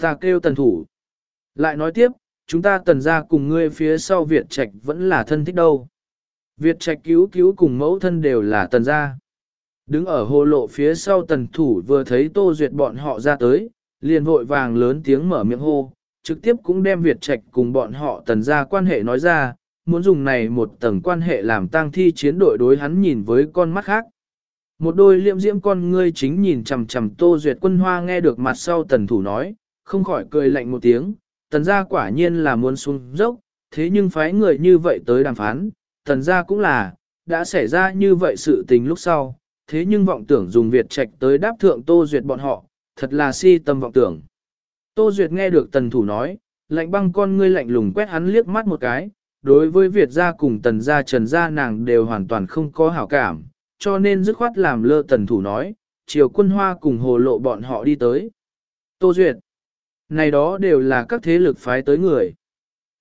Ta kêu tần thủ. Lại nói tiếp, chúng ta tần gia cùng ngươi phía sau Việt Trạch vẫn là thân thích đâu. Việt Trạch cứu cứu cùng mẫu thân đều là tần gia. Đứng ở hồ lộ phía sau tần thủ vừa thấy Tô Duyệt bọn họ ra tới, liền vội vàng lớn tiếng mở miệng hô, trực tiếp cũng đem Việt Trạch cùng bọn họ tần gia quan hệ nói ra, muốn dùng này một tầng quan hệ làm tang thi chiến đội đối hắn nhìn với con mắt khác. Một đôi liệm diễm con ngươi chính nhìn chằm chằm Tô Duyệt quân hoa nghe được mặt sau tần thủ nói, không khỏi cười lạnh một tiếng, tần gia quả nhiên là muốn xuống dốc, thế nhưng phái người như vậy tới đàm phán, tần gia cũng là, đã xảy ra như vậy sự tình lúc sau, thế nhưng vọng tưởng dùng Việt Trạch tới đáp thượng Tô Duyệt bọn họ, thật là si tâm vọng tưởng. Tô Duyệt nghe được tần thủ nói, lạnh băng con ngươi lạnh lùng quét hắn liếc mắt một cái, đối với Việt gia cùng tần gia trần gia nàng đều hoàn toàn không có hảo cảm, cho nên dứt khoát làm lơ tần thủ nói, chiều quân hoa cùng hồ lộ bọn họ đi tới. Tô Duyệt, này đó đều là các thế lực phái tới người.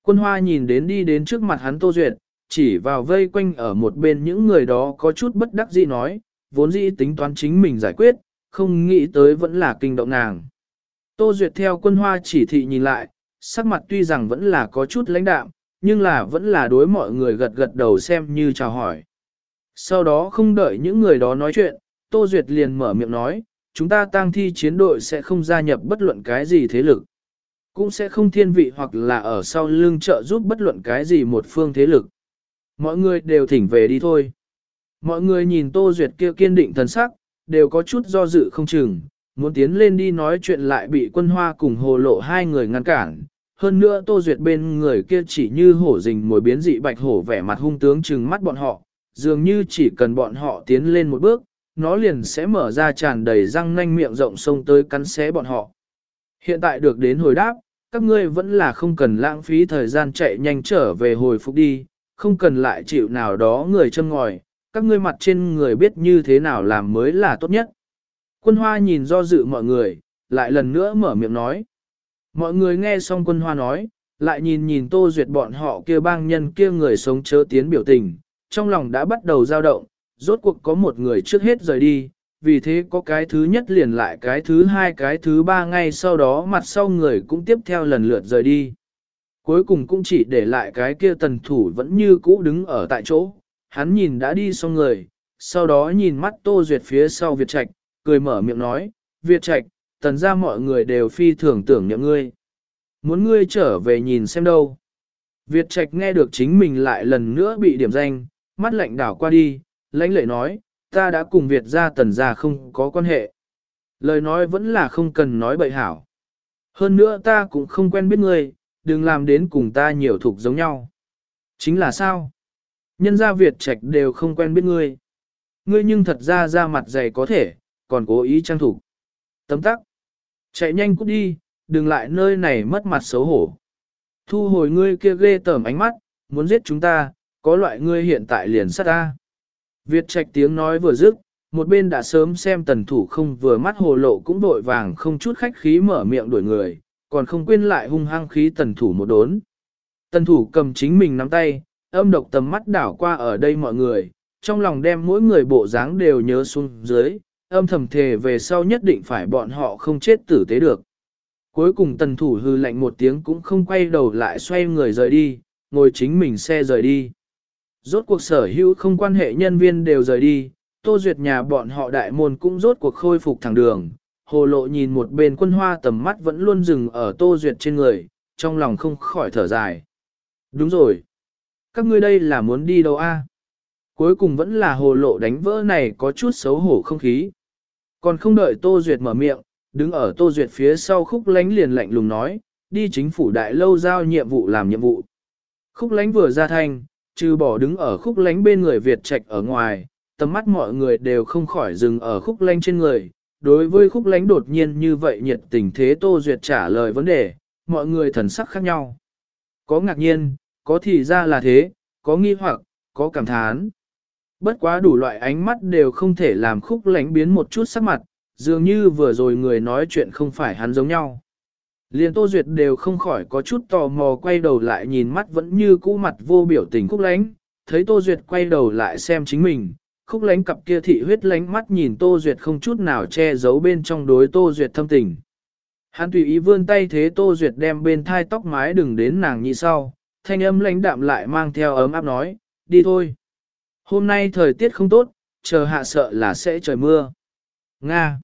Quân hoa nhìn đến đi đến trước mặt hắn Tô Duyệt, chỉ vào vây quanh ở một bên những người đó có chút bất đắc dĩ nói, vốn dĩ tính toán chính mình giải quyết, không nghĩ tới vẫn là kinh động nàng. Tô Duyệt theo quân hoa chỉ thị nhìn lại, sắc mặt tuy rằng vẫn là có chút lãnh đạm, nhưng là vẫn là đối mọi người gật gật đầu xem như chào hỏi. Sau đó không đợi những người đó nói chuyện, Tô Duyệt liền mở miệng nói, chúng ta tang thi chiến đội sẽ không gia nhập bất luận cái gì thế lực. Cũng sẽ không thiên vị hoặc là ở sau lưng trợ giúp bất luận cái gì một phương thế lực. Mọi người đều thỉnh về đi thôi. Mọi người nhìn Tô Duyệt kia kiên định thần sắc, đều có chút do dự không chừng, muốn tiến lên đi nói chuyện lại bị quân hoa cùng hồ lộ hai người ngăn cản. Hơn nữa Tô Duyệt bên người kia chỉ như hổ rình mồi biến dị bạch hổ vẻ mặt hung tướng trừng mắt bọn họ, dường như chỉ cần bọn họ tiến lên một bước, nó liền sẽ mở ra tràn đầy răng nanh miệng rộng sông tới cắn xé bọn họ. Hiện tại được đến hồi đáp, các ngươi vẫn là không cần lãng phí thời gian chạy nhanh trở về hồi phục đi, không cần lại chịu nào đó người chân ngòi, các ngươi mặt trên người biết như thế nào làm mới là tốt nhất. Quân hoa nhìn do dự mọi người, lại lần nữa mở miệng nói. Mọi người nghe xong quân hoa nói, lại nhìn nhìn tô duyệt bọn họ kia bang nhân kia người sống chớ tiến biểu tình, trong lòng đã bắt đầu dao động, rốt cuộc có một người trước hết rời đi, vì thế có cái thứ nhất liền lại cái thứ hai cái thứ ba ngay sau đó mặt sau người cũng tiếp theo lần lượt rời đi. Cuối cùng cũng chỉ để lại cái kia tần thủ vẫn như cũ đứng ở tại chỗ, hắn nhìn đã đi xong người, sau đó nhìn mắt Tô Duyệt phía sau Việt Trạch, cười mở miệng nói, Việt Trạch, tần ra mọi người đều phi thường tưởng nhậm ngươi. Muốn ngươi trở về nhìn xem đâu. Việt Trạch nghe được chính mình lại lần nữa bị điểm danh, mắt lạnh đảo qua đi, lãnh lệ nói, ta đã cùng Việt gia, tần gia không có quan hệ. Lời nói vẫn là không cần nói bậy hảo. Hơn nữa ta cũng không quen biết ngươi, đừng làm đến cùng ta nhiều thuộc giống nhau. Chính là sao? Nhân gia Việt Trạch đều không quen biết ngươi. Ngươi nhưng thật ra ra mặt dày có thể, còn cố ý trang thủ. Tấm tắc. Chạy nhanh cút đi, đừng lại nơi này mất mặt xấu hổ. Thu hồi ngươi kia ghê tởm ánh mắt, muốn giết chúng ta, có loại ngươi hiện tại liền sát ta. Việt Trạch tiếng nói vừa dứt, một bên đã sớm xem tần thủ không vừa mắt hồ lộ cũng vội vàng không chút khách khí mở miệng đuổi người, còn không quên lại hung hăng khí tần thủ một đốn. Tần thủ cầm chính mình nắm tay, âm độc tầm mắt đảo qua ở đây mọi người, trong lòng đem mỗi người bộ dáng đều nhớ xuống dưới, âm thầm thề về sau nhất định phải bọn họ không chết tử tế được. Cuối cùng tần thủ hư lạnh một tiếng cũng không quay đầu lại xoay người rời đi, ngồi chính mình xe rời đi. Rốt cuộc sở hữu không quan hệ nhân viên đều rời đi, Tô Duyệt nhà bọn họ đại môn cũng rốt cuộc khôi phục thẳng đường. Hồ lộ nhìn một bên quân hoa tầm mắt vẫn luôn dừng ở Tô Duyệt trên người, trong lòng không khỏi thở dài. Đúng rồi. Các ngươi đây là muốn đi đâu a? Cuối cùng vẫn là hồ lộ đánh vỡ này có chút xấu hổ không khí. Còn không đợi Tô Duyệt mở miệng, đứng ở Tô Duyệt phía sau khúc lánh liền lạnh lùng nói, đi chính phủ đại lâu giao nhiệm vụ làm nhiệm vụ. Khúc lánh vừa ra thanh, trừ bỏ đứng ở khúc lánh bên người Việt Trạch ở ngoài, tầm mắt mọi người đều không khỏi dừng ở khúc lánh trên người. Đối với khúc lánh đột nhiên như vậy nhiệt tình thế Tô Duyệt trả lời vấn đề, mọi người thần sắc khác nhau. Có ngạc nhiên, có thì ra là thế, có nghi hoặc, có cảm thán. Bất quá đủ loại ánh mắt đều không thể làm khúc lánh biến một chút sắc mặt, dường như vừa rồi người nói chuyện không phải hắn giống nhau liền Tô Duyệt đều không khỏi có chút tò mò quay đầu lại nhìn mắt vẫn như cũ mặt vô biểu tình khúc lánh, thấy Tô Duyệt quay đầu lại xem chính mình, khúc lánh cặp kia thị huyết lánh mắt nhìn Tô Duyệt không chút nào che giấu bên trong đối Tô Duyệt thâm tình. Hắn tùy ý vươn tay thế Tô Duyệt đem bên thai tóc mái đừng đến nàng như sau, thanh âm lãnh đạm lại mang theo ấm áp nói, đi thôi. Hôm nay thời tiết không tốt, chờ hạ sợ là sẽ trời mưa. Nga.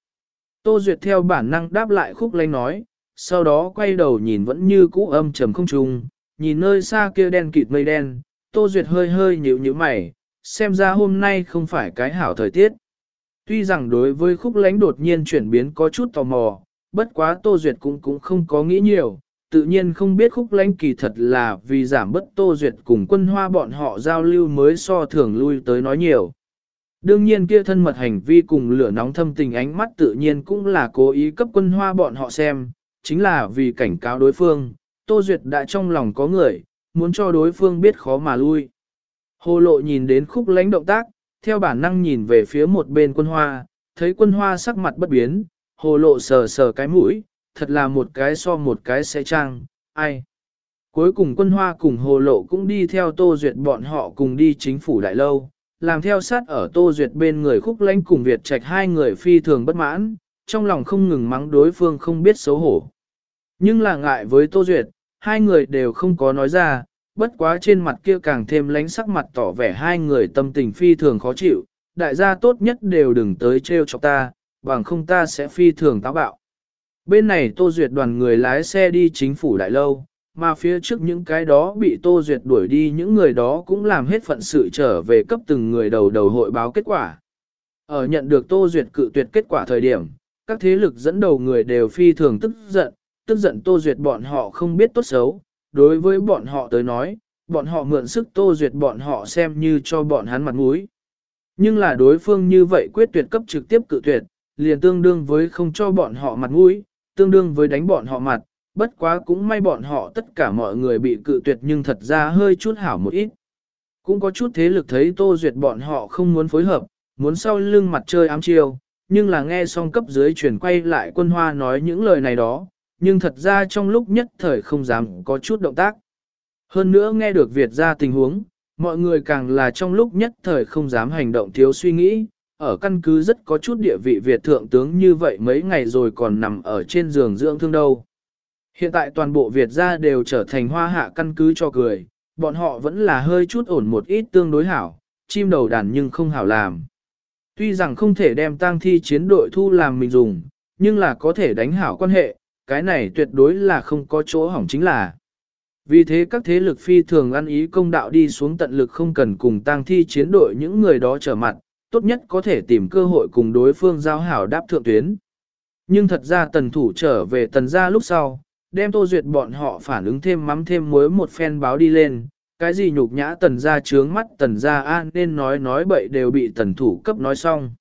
Tô Duyệt theo bản năng đáp lại khúc lánh nói, sau đó quay đầu nhìn vẫn như cũ âm trầm không trùng, nhìn nơi xa kia đen kịt mây đen, Tô Duyệt hơi hơi nhíu nhíu mày, xem ra hôm nay không phải cái hảo thời tiết. Tuy rằng đối với khúc lánh đột nhiên chuyển biến có chút tò mò, bất quá Tô Duyệt cũng cũng không có nghĩ nhiều, tự nhiên không biết khúc lánh kỳ thật là vì giảm bất Tô Duyệt cùng quân hoa bọn họ giao lưu mới so thường lui tới nói nhiều. Đương nhiên kia thân mật hành vi cùng lửa nóng thâm tình ánh mắt tự nhiên cũng là cố ý cấp quân hoa bọn họ xem, chính là vì cảnh cáo đối phương, Tô Duyệt đã trong lòng có người, muốn cho đối phương biết khó mà lui. Hồ lộ nhìn đến khúc lánh động tác, theo bản năng nhìn về phía một bên quân hoa, thấy quân hoa sắc mặt bất biến, hồ lộ sờ sờ cái mũi, thật là một cái so một cái sẽ trang, ai. Cuối cùng quân hoa cùng hồ lộ cũng đi theo Tô Duyệt bọn họ cùng đi chính phủ đại lâu, làm theo sát ở Tô Duyệt bên người khúc lãnh cùng Việt Trạch hai người phi thường bất mãn, trong lòng không ngừng mắng đối phương không biết xấu hổ. Nhưng là ngại với Tô Duyệt, hai người đều không có nói ra, bất quá trên mặt kia càng thêm lánh sắc mặt tỏ vẻ hai người tâm tình phi thường khó chịu, đại gia tốt nhất đều đừng tới trêu chọc ta, bằng không ta sẽ phi thường táo bạo. Bên này Tô Duyệt đoàn người lái xe đi chính phủ đại lâu, mà phía trước những cái đó bị Tô Duyệt đuổi đi những người đó cũng làm hết phận sự trở về cấp từng người đầu đầu hội báo kết quả. Ở nhận được Tô Duyệt cự tuyệt kết quả thời điểm, các thế lực dẫn đầu người đều phi thường tức giận, tức giận Tô Duyệt bọn họ không biết tốt xấu, đối với bọn họ tới nói, bọn họ mượn sức Tô Duyệt bọn họ xem như cho bọn hắn mặt mũi. Nhưng là đối phương như vậy quyết tuyệt cấp trực tiếp cự tuyệt, liền tương đương với không cho bọn họ mặt mũi, tương đương với đánh bọn họ mặt, bất quá cũng may bọn họ tất cả mọi người bị cự tuyệt nhưng thật ra hơi chút hảo một ít. Cũng có chút thế lực thấy Tô Duyệt bọn họ không muốn phối hợp, muốn sau lưng mặt chơi ám chiêu, nhưng là nghe xong cấp dưới chuyển quay lại quân hoa nói những lời này đó, nhưng thật ra trong lúc nhất thời không dám có chút động tác. Hơn nữa nghe được Việt ra tình huống, mọi người càng là trong lúc nhất thời không dám hành động thiếu suy nghĩ, ở căn cứ rất có chút địa vị Việt thượng tướng như vậy mấy ngày rồi còn nằm ở trên giường dưỡng thương đâu. Hiện tại toàn bộ Việt gia đều trở thành hoa hạ căn cứ cho cười, bọn họ vẫn là hơi chút ổn một ít tương đối hảo, chim đầu đàn nhưng không hảo làm. Tuy rằng không thể đem tang thi chiến đội thu làm mình dùng, nhưng là có thể đánh hảo quan hệ, cái này tuyệt đối là không có chỗ hỏng chính là. Vì thế các thế lực phi thường ăn ý công đạo đi xuống tận lực không cần cùng tang thi chiến đội những người đó trở mặt, tốt nhất có thể tìm cơ hội cùng đối phương giao hảo đáp thượng tuyến. Nhưng thật ra tần thủ trở về tần gia lúc sau, đem tô duyệt bọn họ phản ứng thêm mắm thêm muối một phen báo đi lên, cái gì nhục nhã tần gia trướng mắt tần gia an nên nói nói bậy đều bị tần thủ cấp nói xong.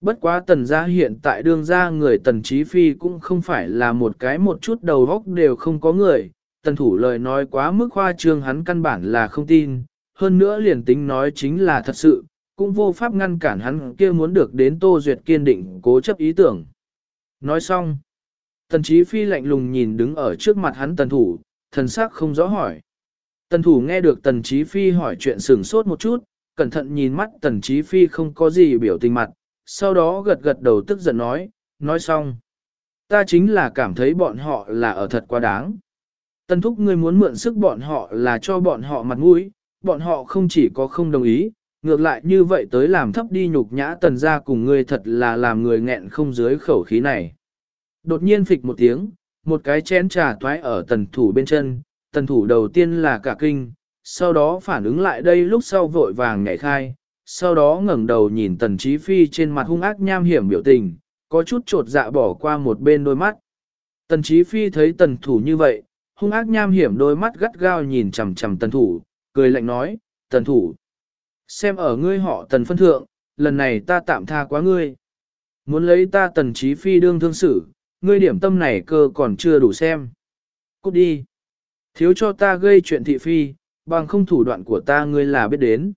Bất quá tần gia hiện tại đương gia người tần trí phi cũng không phải là một cái một chút đầu góc đều không có người, tần thủ lời nói quá mức khoa trương hắn căn bản là không tin, hơn nữa liền tính nói chính là thật sự, cũng vô pháp ngăn cản hắn kia muốn được đến Tô Duyệt kiên định cố chấp ý tưởng. Nói xong, tần trí phi lạnh lùng nhìn đứng ở trước mặt hắn tần thủ, thần sắc không rõ hỏi. Tần thủ nghe được tần trí phi hỏi chuyện sửng sốt một chút, cẩn thận nhìn mắt tần trí phi không có gì biểu tình mặt, sau đó gật gật đầu tức giận nói, nói xong. Ta chính là cảm thấy bọn họ là ở thật quá đáng. Tần thúc ngươi muốn mượn sức bọn họ là cho bọn họ mặt mũi, bọn họ không chỉ có không đồng ý, ngược lại như vậy tới làm thấp đi nhục nhã tần gia cùng ngươi thật là làm người nghẹn không dưới khẩu khí này. Đột nhiên phịch một tiếng, một cái chén trà toái ở tần thủ bên chân, tần thủ đầu tiên là cả kinh, sau đó phản ứng lại đây lúc sau vội vàng nhảy khai, sau đó ngẩng đầu nhìn tần trí phi trên mặt hung ác nham hiểm biểu tình, có chút trột dạ bỏ qua một bên đôi mắt. Tần trí phi thấy tần thủ như vậy, hung ác nham hiểm đôi mắt gắt gao nhìn chằm chằm tần thủ, cười lạnh nói, tần thủ. Xem ở ngươi họ tần phân thượng, lần này ta tạm tha quá ngươi. Muốn lấy ta tần trí phi đương thương xử, ngươi điểm tâm này cơ còn chưa đủ xem. Cút đi. Thiếu cho ta gây chuyện thị phi, bằng không thủ đoạn của ta ngươi là biết đến.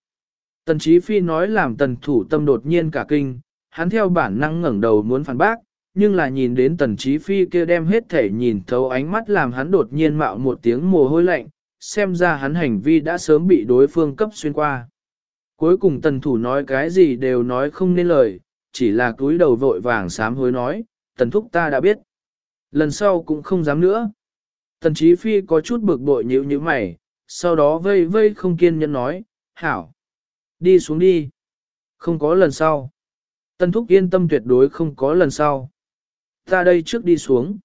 Tần trí phi nói làm tần thủ tâm đột nhiên cả kinh, hắn theo bản năng ngẩng đầu muốn phản bác, nhưng là nhìn đến tần trí phi kia đem hết thể nhìn thấu ánh mắt làm hắn đột nhiên mạo một tiếng mồ hôi lạnh, xem ra hắn hành vi đã sớm bị đối phương cấp xuyên qua. Cuối cùng tần thủ nói cái gì đều nói không nên lời, chỉ là cúi đầu vội vàng sám hối nói, tần thúc ta đã biết. Lần sau cũng không dám nữa. Tần Chí phi có chút bực bội nhíu nhíu mày, sau đó vây vây không kiên nhẫn nói, hảo. Đi xuống đi. Không có lần sau. Tần thúc yên tâm tuyệt đối không có lần sau. Ta đây trước đi xuống.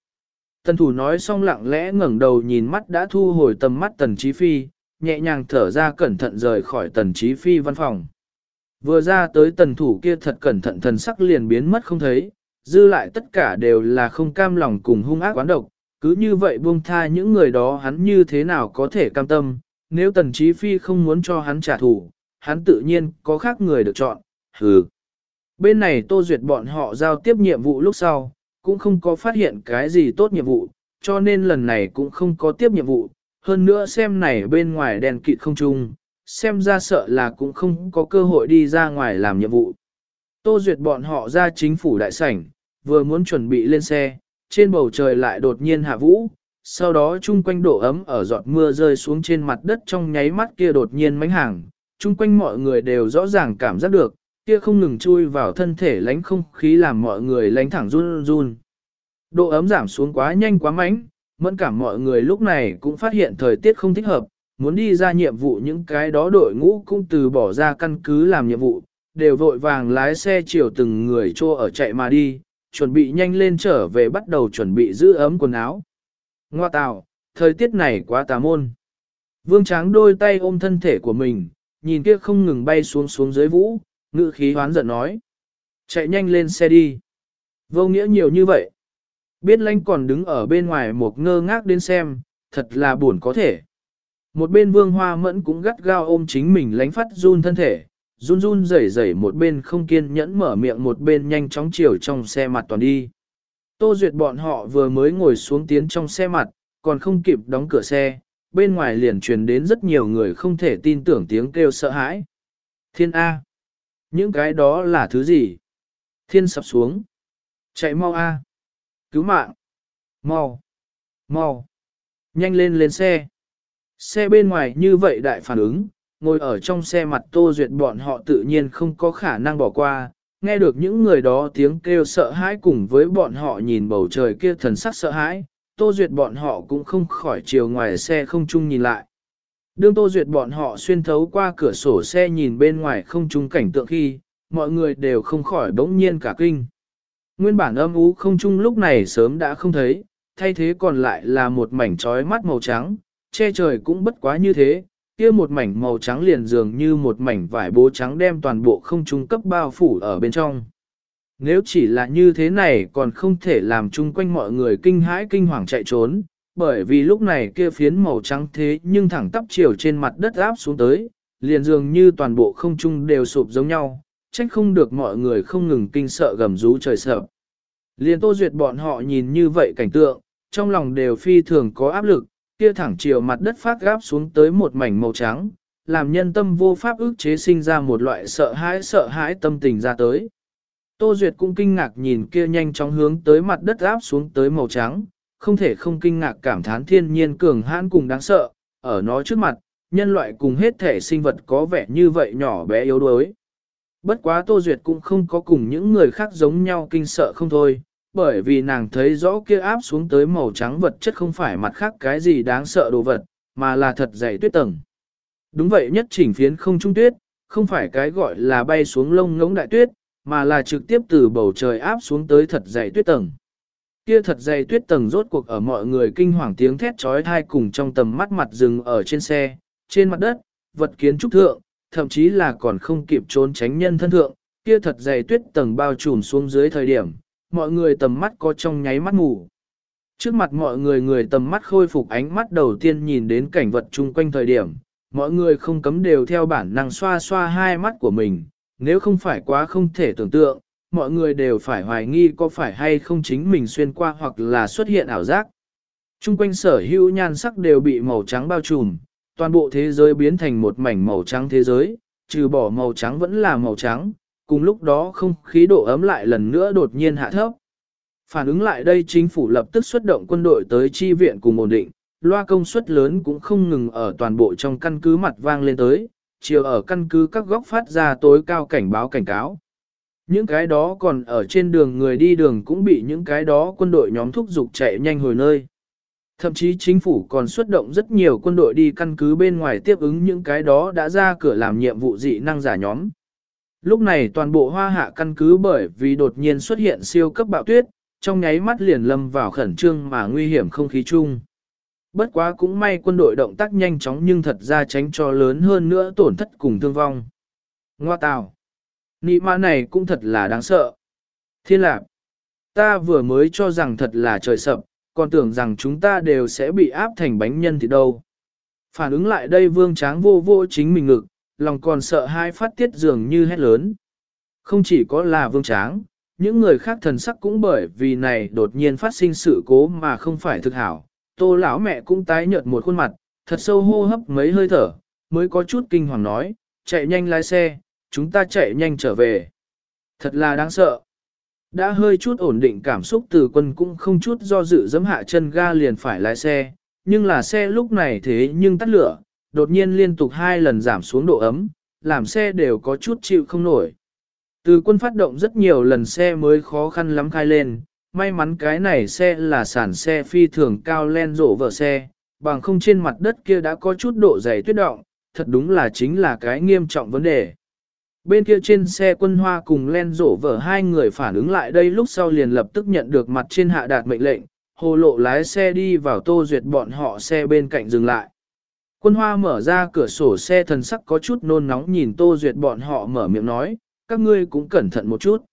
Tần thủ nói xong lặng lẽ ngẩng đầu nhìn mắt đã thu hồi tầm mắt tần Chí phi, nhẹ nhàng thở ra cẩn thận rời khỏi tần Chí phi văn phòng. Vừa ra tới tần thủ kia thật cẩn thận thần sắc liền biến mất không thấy, dư lại tất cả đều là không cam lòng cùng hung ác quán độc, cứ như vậy buông tha những người đó hắn như thế nào có thể cam tâm, nếu tần trí phi không muốn cho hắn trả thù, hắn tự nhiên có khác người được chọn, hừ. Bên này tô duyệt bọn họ giao tiếp nhiệm vụ lúc sau, cũng không có phát hiện cái gì tốt nhiệm vụ, cho nên lần này cũng không có tiếp nhiệm vụ, hơn nữa xem này bên ngoài đèn kịt không chung, xem ra sợ là cũng không có cơ hội đi ra ngoài làm nhiệm vụ. Tô duyệt bọn họ ra chính phủ đại sảnh, vừa muốn chuẩn bị lên xe, trên bầu trời lại đột nhiên hạ vũ, sau đó chung quanh độ ấm ở giọt mưa rơi xuống trên mặt đất trong nháy mắt kia đột nhiên mánh hàng, chung quanh mọi người đều rõ ràng cảm giác được, kia không ngừng chui vào thân thể lánh không khí làm mọi người lánh thẳng run run. Độ ấm giảm xuống quá nhanh quá mánh, mẫn cảm mọi người lúc này cũng phát hiện thời tiết không thích hợp, muốn đi ra nhiệm vụ những cái đó đội ngũ cũng từ bỏ ra căn cứ làm nhiệm vụ, đều vội vàng lái xe chiều từng người trô ở chạy mà đi, chuẩn bị nhanh lên trở về bắt đầu chuẩn bị giữ ấm quần áo. Ngoa tào, thời tiết này quá tà môn. Vương Tráng đôi tay ôm thân thể của mình, nhìn kia không ngừng bay xuống xuống dưới vũ, ngự khí hoán giận nói. Chạy nhanh lên xe đi. Vô nghĩa nhiều như vậy. Biết lãnh còn đứng ở bên ngoài một ngơ ngác đến xem, thật là buồn có thể. Một bên vương hoa mẫn cũng gắt gao ôm chính mình lánh phát run thân thể, run run rẩy rẩy một bên không kiên nhẫn mở miệng một bên nhanh chóng chiều trong xe mặt toàn đi. Tô Duyệt bọn họ vừa mới ngồi xuống tiến trong xe mặt, còn không kịp đóng cửa xe, bên ngoài liền truyền đến rất nhiều người không thể tin tưởng tiếng kêu sợ hãi. Thiên A. Những cái đó là thứ gì? Thiên sập xuống. Chạy mau A. Cứu mạng. Mau. Mau. Nhanh lên lên xe. Xe bên ngoài như vậy đại phản ứng, ngồi ở trong xe mặt Tô Duyệt bọn họ tự nhiên không có khả năng bỏ qua, nghe được những người đó tiếng kêu sợ hãi cùng với bọn họ nhìn bầu trời kia thần sắc sợ hãi, Tô Duyệt bọn họ cũng không khỏi chiều ngoài xe không chung nhìn lại. Đương Tô Duyệt bọn họ xuyên thấu qua cửa sổ xe nhìn bên ngoài không chung cảnh tượng khi, mọi người đều không khỏi bỗng nhiên cả kinh. Nguyên bản âm ú không chung lúc này sớm đã không thấy, thay thế còn lại là một mảnh trói mắt màu trắng, che trời cũng bất quá như thế, kia một mảnh màu trắng liền dường như một mảnh vải bố trắng đem toàn bộ không trung cấp bao phủ ở bên trong. Nếu chỉ là như thế này còn không thể làm chung quanh mọi người kinh hãi kinh hoàng chạy trốn, bởi vì lúc này kia phiến màu trắng thế nhưng thẳng tắp chiều trên mặt đất áp xuống tới, liền dường như toàn bộ không trung đều sụp giống nhau, trách không được mọi người không ngừng kinh sợ gầm rú trời sợ. Liền tô duyệt bọn họ nhìn như vậy cảnh tượng, trong lòng đều phi thường có áp lực, kia thẳng chiều mặt đất phát gáp xuống tới một mảnh màu trắng, làm nhân tâm vô pháp ức chế sinh ra một loại sợ hãi sợ hãi tâm tình ra tới. Tô Duyệt cũng kinh ngạc nhìn kia nhanh chóng hướng tới mặt đất áp xuống tới màu trắng, không thể không kinh ngạc cảm thán thiên nhiên cường hãn cùng đáng sợ, ở nó trước mặt, nhân loại cùng hết thể sinh vật có vẻ như vậy nhỏ bé yếu đuối. Bất quá Tô Duyệt cũng không có cùng những người khác giống nhau kinh sợ không thôi, bởi vì nàng thấy rõ kia áp xuống tới màu trắng vật chất không phải mặt khác cái gì đáng sợ đồ vật, mà là thật dày tuyết tầng. Đúng vậy nhất chỉnh phiến không trung tuyết, không phải cái gọi là bay xuống lông ngỗng đại tuyết, mà là trực tiếp từ bầu trời áp xuống tới thật dày tuyết tầng. Kia thật dày tuyết tầng rốt cuộc ở mọi người kinh hoàng tiếng thét trói thai cùng trong tầm mắt mặt rừng ở trên xe, trên mặt đất, vật kiến trúc thượng, thậm chí là còn không kịp trốn tránh nhân thân thượng, kia thật dày tuyết tầng bao trùm xuống dưới thời điểm, mọi người tầm mắt có trong nháy mắt ngủ. Trước mặt mọi người người tầm mắt khôi phục ánh mắt đầu tiên nhìn đến cảnh vật chung quanh thời điểm, mọi người không cấm đều theo bản năng xoa xoa hai mắt của mình, nếu không phải quá không thể tưởng tượng, mọi người đều phải hoài nghi có phải hay không chính mình xuyên qua hoặc là xuất hiện ảo giác. Trung quanh sở hữu nhan sắc đều bị màu trắng bao trùm, toàn bộ thế giới biến thành một mảnh màu trắng thế giới, trừ bỏ màu trắng vẫn là màu trắng, cùng lúc đó không khí độ ấm lại lần nữa đột nhiên hạ thấp. Phản ứng lại đây chính phủ lập tức xuất động quân đội tới chi viện cùng ổn định, loa công suất lớn cũng không ngừng ở toàn bộ trong căn cứ mặt vang lên tới, chiều ở căn cứ các góc phát ra tối cao cảnh báo cảnh cáo. Những cái đó còn ở trên đường người đi đường cũng bị những cái đó quân đội nhóm thúc giục chạy nhanh hồi nơi. Thậm chí chính phủ còn xuất động rất nhiều quân đội đi căn cứ bên ngoài tiếp ứng những cái đó đã ra cửa làm nhiệm vụ dị năng giả nhóm. Lúc này toàn bộ hoa hạ căn cứ bởi vì đột nhiên xuất hiện siêu cấp bạo tuyết, trong nháy mắt liền lâm vào khẩn trương mà nguy hiểm không khí chung. Bất quá cũng may quân đội động tác nhanh chóng nhưng thật ra tránh cho lớn hơn nữa tổn thất cùng thương vong. Ngoa tào. Nị ma này cũng thật là đáng sợ. Thiên lạc. Ta vừa mới cho rằng thật là trời sập, còn tưởng rằng chúng ta đều sẽ bị áp thành bánh nhân thì đâu. Phản ứng lại đây vương tráng vô vô chính mình ngực, lòng còn sợ hai phát tiết dường như hét lớn. Không chỉ có là vương tráng, những người khác thần sắc cũng bởi vì này đột nhiên phát sinh sự cố mà không phải thực hảo. Tô lão mẹ cũng tái nhợt một khuôn mặt, thật sâu hô hấp mấy hơi thở, mới có chút kinh hoàng nói, chạy nhanh lái xe, chúng ta chạy nhanh trở về. Thật là đáng sợ. Đã hơi chút ổn định cảm xúc từ quân cũng không chút do dự dẫm hạ chân ga liền phải lái xe, nhưng là xe lúc này thế nhưng tắt lửa, đột nhiên liên tục hai lần giảm xuống độ ấm, làm xe đều có chút chịu không nổi. Từ quân phát động rất nhiều lần xe mới khó khăn lắm khai lên, may mắn cái này xe là sản xe phi thường cao len rộ vợ xe, bằng không trên mặt đất kia đã có chút độ dày tuyết động, thật đúng là chính là cái nghiêm trọng vấn đề. Bên kia trên xe quân hoa cùng len rổ vở hai người phản ứng lại đây lúc sau liền lập tức nhận được mặt trên hạ đạt mệnh lệnh, hồ lộ lái xe đi vào tô duyệt bọn họ xe bên cạnh dừng lại. Quân hoa mở ra cửa sổ xe thần sắc có chút nôn nóng nhìn tô duyệt bọn họ mở miệng nói, các ngươi cũng cẩn thận một chút.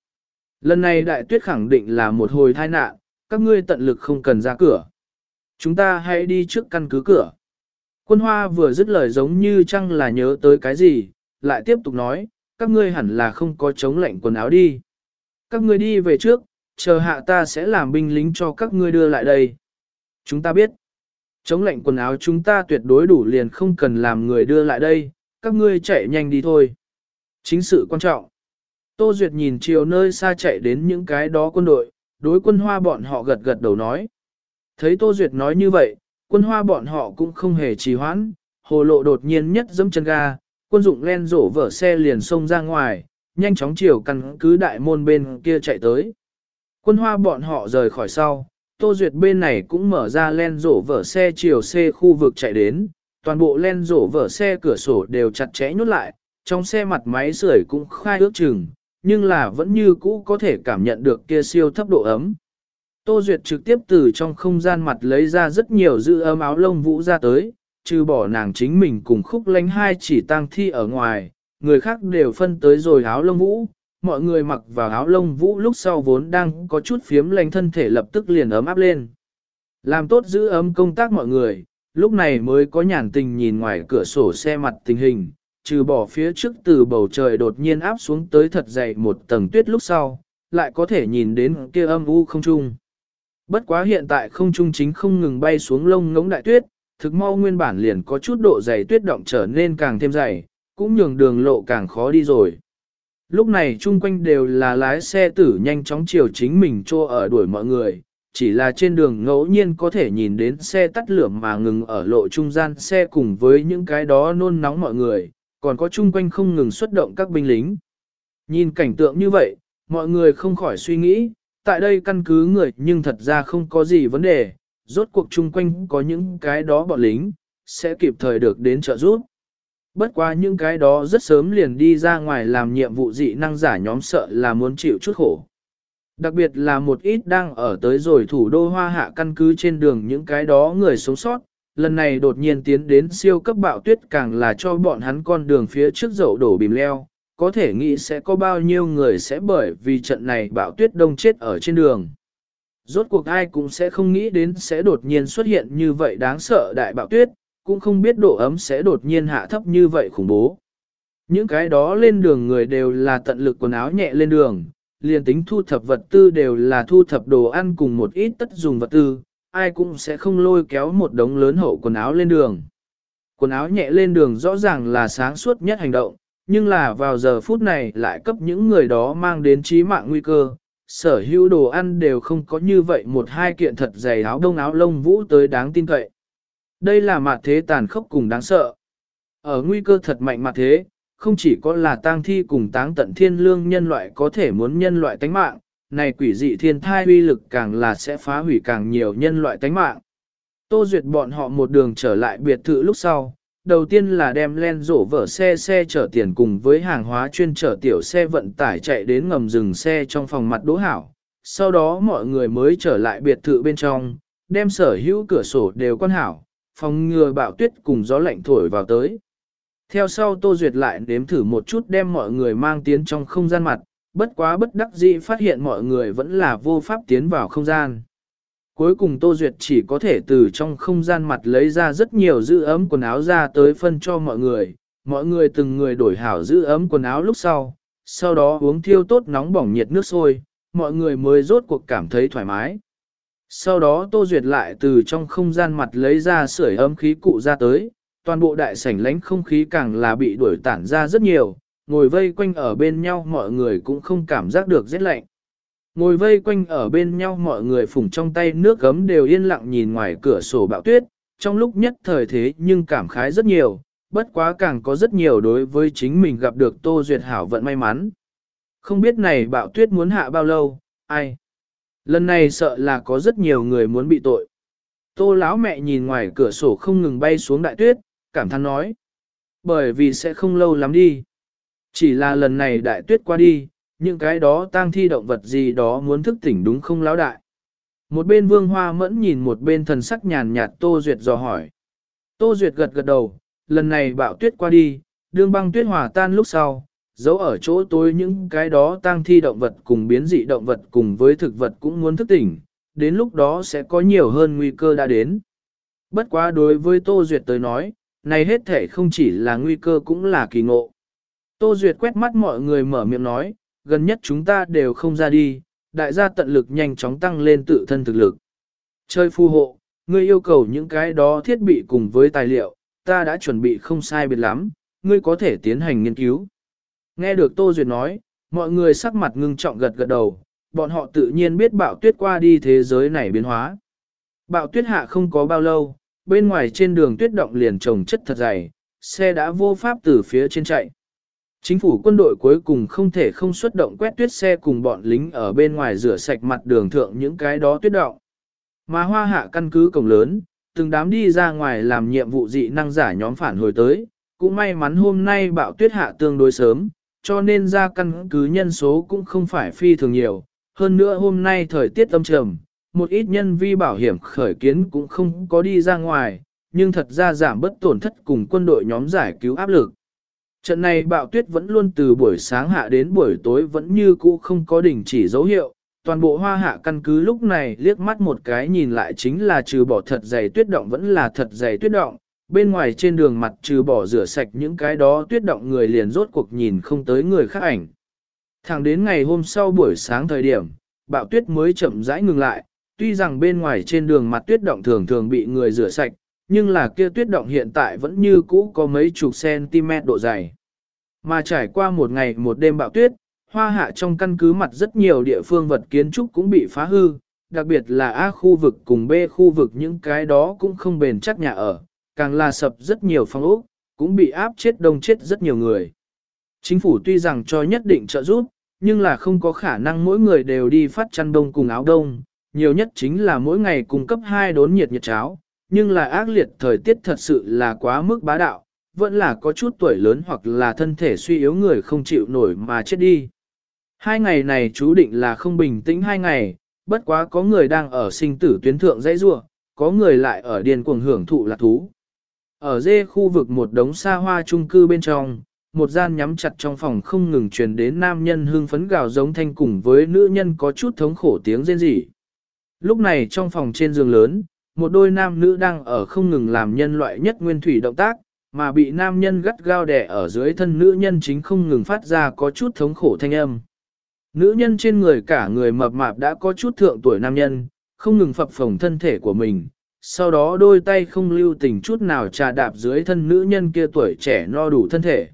Lần này đại tuyết khẳng định là một hồi tai nạn, các ngươi tận lực không cần ra cửa. Chúng ta hãy đi trước căn cứ cửa. Quân hoa vừa dứt lời giống như chăng là nhớ tới cái gì, lại tiếp tục nói, các ngươi hẳn là không có chống lệnh quần áo đi. Các ngươi đi về trước, chờ hạ ta sẽ làm binh lính cho các ngươi đưa lại đây. Chúng ta biết. Chống lệnh quần áo chúng ta tuyệt đối đủ liền không cần làm người đưa lại đây, các ngươi chạy nhanh đi thôi. Chính sự quan trọng. Tô Duyệt nhìn chiều nơi xa chạy đến những cái đó quân đội, đối quân hoa bọn họ gật gật đầu nói. Thấy Tô Duyệt nói như vậy, quân hoa bọn họ cũng không hề trì hoãn, hồ lộ đột nhiên nhất dẫm chân ga, quân dụng len rổ vở xe liền xông ra ngoài, nhanh chóng chiều căn cứ đại môn bên kia chạy tới. Quân hoa bọn họ rời khỏi sau, Tô Duyệt bên này cũng mở ra len rổ vở xe chiều C khu vực chạy đến, toàn bộ len rổ vở xe cửa sổ đều chặt chẽ nhốt lại, trong xe mặt máy sưởi cũng khai ước chừng, nhưng là vẫn như cũ có thể cảm nhận được kia siêu thấp độ ấm. Tô Duyệt trực tiếp từ trong không gian mặt lấy ra rất nhiều giữ ấm áo lông vũ ra tới, trừ bỏ nàng chính mình cùng khúc lánh hai chỉ tang thi ở ngoài, người khác đều phân tới rồi áo lông vũ. Mọi người mặc vào áo lông vũ lúc sau vốn đang có chút phiếm lành thân thể lập tức liền ấm áp lên. Làm tốt giữ ấm công tác mọi người, lúc này mới có nhàn tình nhìn ngoài cửa sổ xe mặt tình hình, trừ bỏ phía trước từ bầu trời đột nhiên áp xuống tới thật dày một tầng tuyết lúc sau, lại có thể nhìn đến kia âm u không trung. Bất quá hiện tại không trung chính không ngừng bay xuống lông ngống đại tuyết, thực mau nguyên bản liền có chút độ dày tuyết động trở nên càng thêm dày, cũng nhường đường lộ càng khó đi rồi. Lúc này chung quanh đều là lái xe tử nhanh chóng chiều chính mình cho ở đuổi mọi người, chỉ là trên đường ngẫu nhiên có thể nhìn đến xe tắt lửa mà ngừng ở lộ trung gian xe cùng với những cái đó nôn nóng mọi người, còn có chung quanh không ngừng xuất động các binh lính. Nhìn cảnh tượng như vậy, mọi người không khỏi suy nghĩ, tại đây căn cứ người nhưng thật ra không có gì vấn đề, rốt cuộc chung quanh có những cái đó bọn lính, sẽ kịp thời được đến trợ giúp. Bất quá những cái đó rất sớm liền đi ra ngoài làm nhiệm vụ dị năng giả nhóm sợ là muốn chịu chút khổ. Đặc biệt là một ít đang ở tới rồi thủ đô hoa hạ căn cứ trên đường những cái đó người sống sót, lần này đột nhiên tiến đến siêu cấp bạo tuyết càng là cho bọn hắn con đường phía trước dậu đổ bìm leo, có thể nghĩ sẽ có bao nhiêu người sẽ bởi vì trận này bạo tuyết đông chết ở trên đường. Rốt cuộc ai cũng sẽ không nghĩ đến sẽ đột nhiên xuất hiện như vậy đáng sợ đại bạo tuyết, cũng không biết độ ấm sẽ đột nhiên hạ thấp như vậy khủng bố. Những cái đó lên đường người đều là tận lực quần áo nhẹ lên đường, liền tính thu thập vật tư đều là thu thập đồ ăn cùng một ít tất dùng vật tư, ai cũng sẽ không lôi kéo một đống lớn hậu quần áo lên đường. Quần áo nhẹ lên đường rõ ràng là sáng suốt nhất hành động, nhưng là vào giờ phút này lại cấp những người đó mang đến chí mạng nguy cơ. Sở hữu đồ ăn đều không có như vậy một hai kiện thật dày áo đông áo lông vũ tới đáng tin cậy. Đây là mặt thế tàn khốc cùng đáng sợ. Ở nguy cơ thật mạnh mặt thế, không chỉ có là tang thi cùng táng tận thiên lương nhân loại có thể muốn nhân loại tánh mạng, này quỷ dị thiên thai uy lực càng là sẽ phá hủy càng nhiều nhân loại tánh mạng. Tô Duyệt bọn họ một đường trở lại biệt thự lúc sau, đầu tiên là đem len rổ vở xe xe chở tiền cùng với hàng hóa chuyên chở tiểu xe vận tải chạy đến ngầm dừng xe trong phòng mặt đỗ hảo. Sau đó mọi người mới trở lại biệt thự bên trong, đem sở hữu cửa sổ đều quan hảo, phòng ngừa bạo tuyết cùng gió lạnh thổi vào tới. Theo sau Tô Duyệt lại nếm thử một chút đem mọi người mang tiến trong không gian mặt, bất quá bất đắc dĩ phát hiện mọi người vẫn là vô pháp tiến vào không gian. Cuối cùng Tô Duyệt chỉ có thể từ trong không gian mặt lấy ra rất nhiều giữ ấm quần áo ra tới phân cho mọi người, mọi người từng người đổi hảo giữ ấm quần áo lúc sau, sau đó uống thiêu tốt nóng bỏng nhiệt nước sôi, mọi người mới rốt cuộc cảm thấy thoải mái. Sau đó Tô Duyệt lại từ trong không gian mặt lấy ra sưởi ấm khí cụ ra tới, toàn bộ đại sảnh lánh không khí càng là bị đuổi tản ra rất nhiều, ngồi vây quanh ở bên nhau mọi người cũng không cảm giác được rét lạnh. Ngồi vây quanh ở bên nhau mọi người phủng trong tay nước gấm đều yên lặng nhìn ngoài cửa sổ bão tuyết, trong lúc nhất thời thế nhưng cảm khái rất nhiều, bất quá càng có rất nhiều đối với chính mình gặp được Tô Duyệt Hảo vận may mắn. Không biết này bão tuyết muốn hạ bao lâu, ai? Lần này sợ là có rất nhiều người muốn bị tội. Tô lão mẹ nhìn ngoài cửa sổ không ngừng bay xuống đại tuyết, cảm thán nói. Bởi vì sẽ không lâu lắm đi. Chỉ là lần này đại tuyết qua đi, những cái đó tang thi động vật gì đó muốn thức tỉnh đúng không lão đại. Một bên vương hoa mẫn nhìn một bên thần sắc nhàn nhạt Tô Duyệt dò hỏi. Tô Duyệt gật gật đầu, lần này bạo tuyết qua đi, đương băng tuyết hòa tan lúc sau, giấu ở chỗ tối những cái đó tang thi động vật cùng biến dị động vật cùng với thực vật cũng muốn thức tỉnh, đến lúc đó sẽ có nhiều hơn nguy cơ đã đến. Bất quá đối với Tô Duyệt tới nói, này hết thể không chỉ là nguy cơ cũng là kỳ ngộ. Tô Duyệt quét mắt mọi người mở miệng nói, gần nhất chúng ta đều không ra đi, đại gia tận lực nhanh chóng tăng lên tự thân thực lực. Chơi phù hộ, ngươi yêu cầu những cái đó thiết bị cùng với tài liệu, ta đã chuẩn bị không sai biệt lắm, ngươi có thể tiến hành nghiên cứu. Nghe được Tô Duyệt nói, mọi người sắc mặt ngưng trọng gật gật đầu, bọn họ tự nhiên biết bạo tuyết qua đi thế giới này biến hóa. Bạo tuyết hạ không có bao lâu, bên ngoài trên đường tuyết động liền trồng chất thật dày, xe đã vô pháp từ phía trên chạy. Chính phủ quân đội cuối cùng không thể không xuất động quét tuyết xe cùng bọn lính ở bên ngoài rửa sạch mặt đường thượng những cái đó tuyết động. Mà hoa hạ căn cứ cổng lớn, từng đám đi ra ngoài làm nhiệm vụ dị năng giả nhóm phản hồi tới, cũng may mắn hôm nay bạo tuyết hạ tương đối sớm, cho nên ra căn cứ nhân số cũng không phải phi thường nhiều. Hơn nữa hôm nay thời tiết âm trầm, một ít nhân vi bảo hiểm khởi kiến cũng không có đi ra ngoài, nhưng thật ra giảm bất tổn thất cùng quân đội nhóm giải cứu áp lực. Trận này bạo tuyết vẫn luôn từ buổi sáng hạ đến buổi tối vẫn như cũ không có đỉnh chỉ dấu hiệu, toàn bộ hoa hạ căn cứ lúc này liếc mắt một cái nhìn lại chính là trừ bỏ thật dày tuyết động vẫn là thật dày tuyết động, bên ngoài trên đường mặt trừ bỏ rửa sạch những cái đó tuyết động người liền rốt cuộc nhìn không tới người khác ảnh. Thẳng đến ngày hôm sau buổi sáng thời điểm, bạo tuyết mới chậm rãi ngừng lại, tuy rằng bên ngoài trên đường mặt tuyết động thường thường bị người rửa sạch, nhưng là kia tuyết động hiện tại vẫn như cũ có mấy chục cm độ dày. Mà trải qua một ngày một đêm bạo tuyết, hoa hạ trong căn cứ mặt rất nhiều địa phương vật kiến trúc cũng bị phá hư, đặc biệt là A khu vực cùng B khu vực những cái đó cũng không bền chắc nhà ở, càng là sập rất nhiều phong ốc, cũng bị áp chết đông chết rất nhiều người. Chính phủ tuy rằng cho nhất định trợ giúp, nhưng là không có khả năng mỗi người đều đi phát chăn đông cùng áo đông, nhiều nhất chính là mỗi ngày cung cấp hai đốn nhiệt nhiệt cháo, nhưng là ác liệt thời tiết thật sự là quá mức bá đạo, vẫn là có chút tuổi lớn hoặc là thân thể suy yếu người không chịu nổi mà chết đi. Hai ngày này chú định là không bình tĩnh hai ngày, bất quá có người đang ở sinh tử tuyến thượng dãy rua, có người lại ở điền cuồng hưởng thụ lạc thú. Ở dê khu vực một đống xa hoa chung cư bên trong, một gian nhắm chặt trong phòng không ngừng truyền đến nam nhân hương phấn gào giống thanh cùng với nữ nhân có chút thống khổ tiếng rên rỉ. Lúc này trong phòng trên giường lớn, một đôi nam nữ đang ở không ngừng làm nhân loại nhất nguyên thủy động tác, mà bị nam nhân gắt gao đẻ ở dưới thân nữ nhân chính không ngừng phát ra có chút thống khổ thanh âm. Nữ nhân trên người cả người mập mạp đã có chút thượng tuổi nam nhân, không ngừng phập phồng thân thể của mình, sau đó đôi tay không lưu tình chút nào trà đạp dưới thân nữ nhân kia tuổi trẻ no đủ thân thể.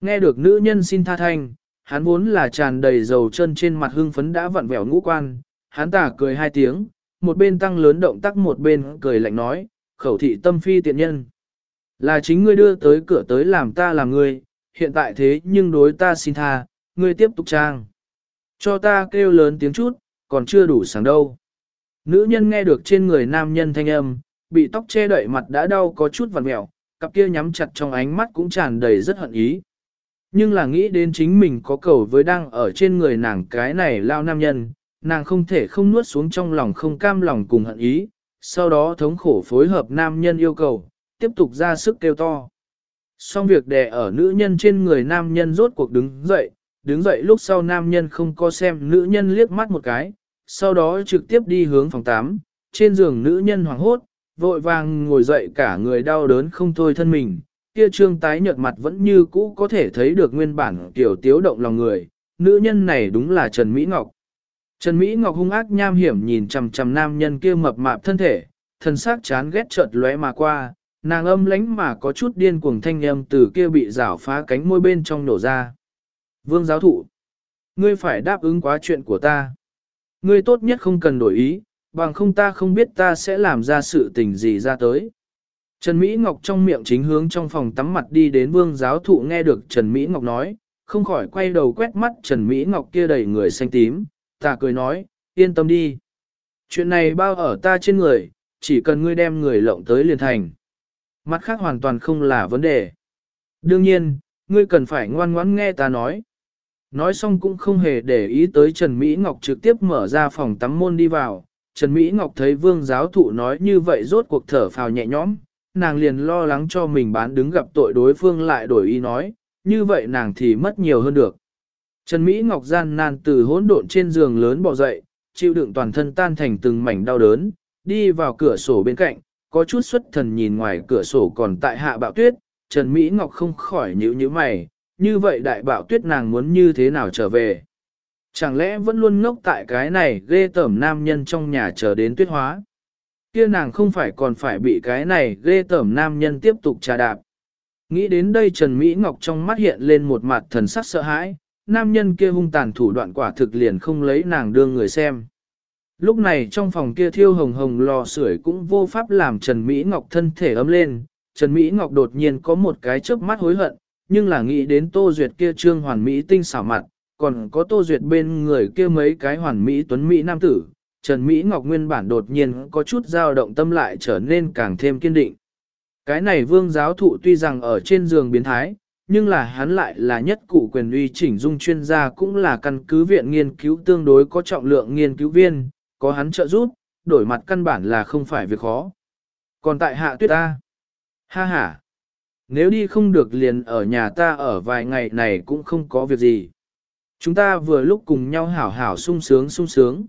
Nghe được nữ nhân xin tha thanh, hắn vốn là tràn đầy dầu chân trên mặt hưng phấn đã vặn vẹo ngũ quan, hắn tả cười hai tiếng, một bên tăng lớn động tác một bên cười lạnh nói, khẩu thị tâm phi tiện nhân. Là chính ngươi đưa tới cửa tới làm ta làm ngươi, hiện tại thế nhưng đối ta xin tha, ngươi tiếp tục trang. Cho ta kêu lớn tiếng chút, còn chưa đủ sáng đâu. Nữ nhân nghe được trên người nam nhân thanh âm, bị tóc che đậy mặt đã đau có chút vằn mẹo, cặp kia nhắm chặt trong ánh mắt cũng tràn đầy rất hận ý. Nhưng là nghĩ đến chính mình có cầu với đang ở trên người nàng cái này lao nam nhân, nàng không thể không nuốt xuống trong lòng không cam lòng cùng hận ý, sau đó thống khổ phối hợp nam nhân yêu cầu, tiếp tục ra sức kêu to. Xong việc đè ở nữ nhân trên người nam nhân rốt cuộc đứng dậy, đứng dậy lúc sau nam nhân không có xem nữ nhân liếc mắt một cái, sau đó trực tiếp đi hướng phòng 8, trên giường nữ nhân hoảng hốt, vội vàng ngồi dậy cả người đau đớn không thôi thân mình, kia trương tái nhợt mặt vẫn như cũ có thể thấy được nguyên bản tiểu tiếu động lòng người, nữ nhân này đúng là Trần Mỹ Ngọc. Trần Mỹ Ngọc hung ác nham hiểm nhìn chằm chằm nam nhân kia mập mạp thân thể, thân xác chán ghét chợt lóe mà qua, nàng âm lánh mà có chút điên cuồng thanh âm từ kia bị rảo phá cánh môi bên trong nổ ra. Vương giáo thụ, ngươi phải đáp ứng quá chuyện của ta. Ngươi tốt nhất không cần đổi ý, bằng không ta không biết ta sẽ làm ra sự tình gì ra tới. Trần Mỹ Ngọc trong miệng chính hướng trong phòng tắm mặt đi đến vương giáo thụ nghe được Trần Mỹ Ngọc nói, không khỏi quay đầu quét mắt Trần Mỹ Ngọc kia đầy người xanh tím, ta cười nói, yên tâm đi. Chuyện này bao ở ta trên người, chỉ cần ngươi đem người lộng tới liền thành. Mặt khác hoàn toàn không là vấn đề. Đương nhiên, ngươi cần phải ngoan ngoãn nghe ta nói. Nói xong cũng không hề để ý tới Trần Mỹ Ngọc trực tiếp mở ra phòng tắm môn đi vào. Trần Mỹ Ngọc thấy vương giáo thụ nói như vậy rốt cuộc thở phào nhẹ nhõm, nàng liền lo lắng cho mình bán đứng gặp tội đối phương lại đổi ý nói, như vậy nàng thì mất nhiều hơn được. Trần Mỹ Ngọc gian nan từ hỗn độn trên giường lớn bò dậy, chịu đựng toàn thân tan thành từng mảnh đau đớn, đi vào cửa sổ bên cạnh, có chút xuất thần nhìn ngoài cửa sổ còn tại hạ bạo tuyết, Trần Mỹ Ngọc không khỏi nhíu nhíu mày, như vậy đại bạo tuyết nàng muốn như thế nào trở về. Chẳng lẽ vẫn luôn ngốc tại cái này ghê tởm nam nhân trong nhà chờ đến tuyết hóa. Kia nàng không phải còn phải bị cái này ghê tởm nam nhân tiếp tục trà đạp. Nghĩ đến đây Trần Mỹ Ngọc trong mắt hiện lên một mặt thần sắc sợ hãi, nam nhân kia hung tàn thủ đoạn quả thực liền không lấy nàng đương người xem. Lúc này trong phòng kia thiêu hồng hồng lò sưởi cũng vô pháp làm Trần Mỹ Ngọc thân thể ấm lên. Trần Mỹ Ngọc đột nhiên có một cái chớp mắt hối hận, nhưng là nghĩ đến Tô Duyệt kia trương hoàn Mỹ tinh xảo mặt, còn có Tô Duyệt bên người kia mấy cái hoàn Mỹ tuấn Mỹ nam tử. Trần Mỹ Ngọc nguyên bản đột nhiên có chút dao động tâm lại trở nên càng thêm kiên định. Cái này vương giáo thụ tuy rằng ở trên giường biến thái, nhưng là hắn lại là nhất cụ quyền uy chỉnh dung chuyên gia cũng là căn cứ viện nghiên cứu tương đối có trọng lượng nghiên cứu viên, có hắn trợ giúp, đổi mặt căn bản là không phải việc khó. Còn tại hạ tuyết ta, ha ha, nếu đi không được liền ở nhà ta ở vài ngày này cũng không có việc gì. Chúng ta vừa lúc cùng nhau hảo hảo sung sướng sung sướng.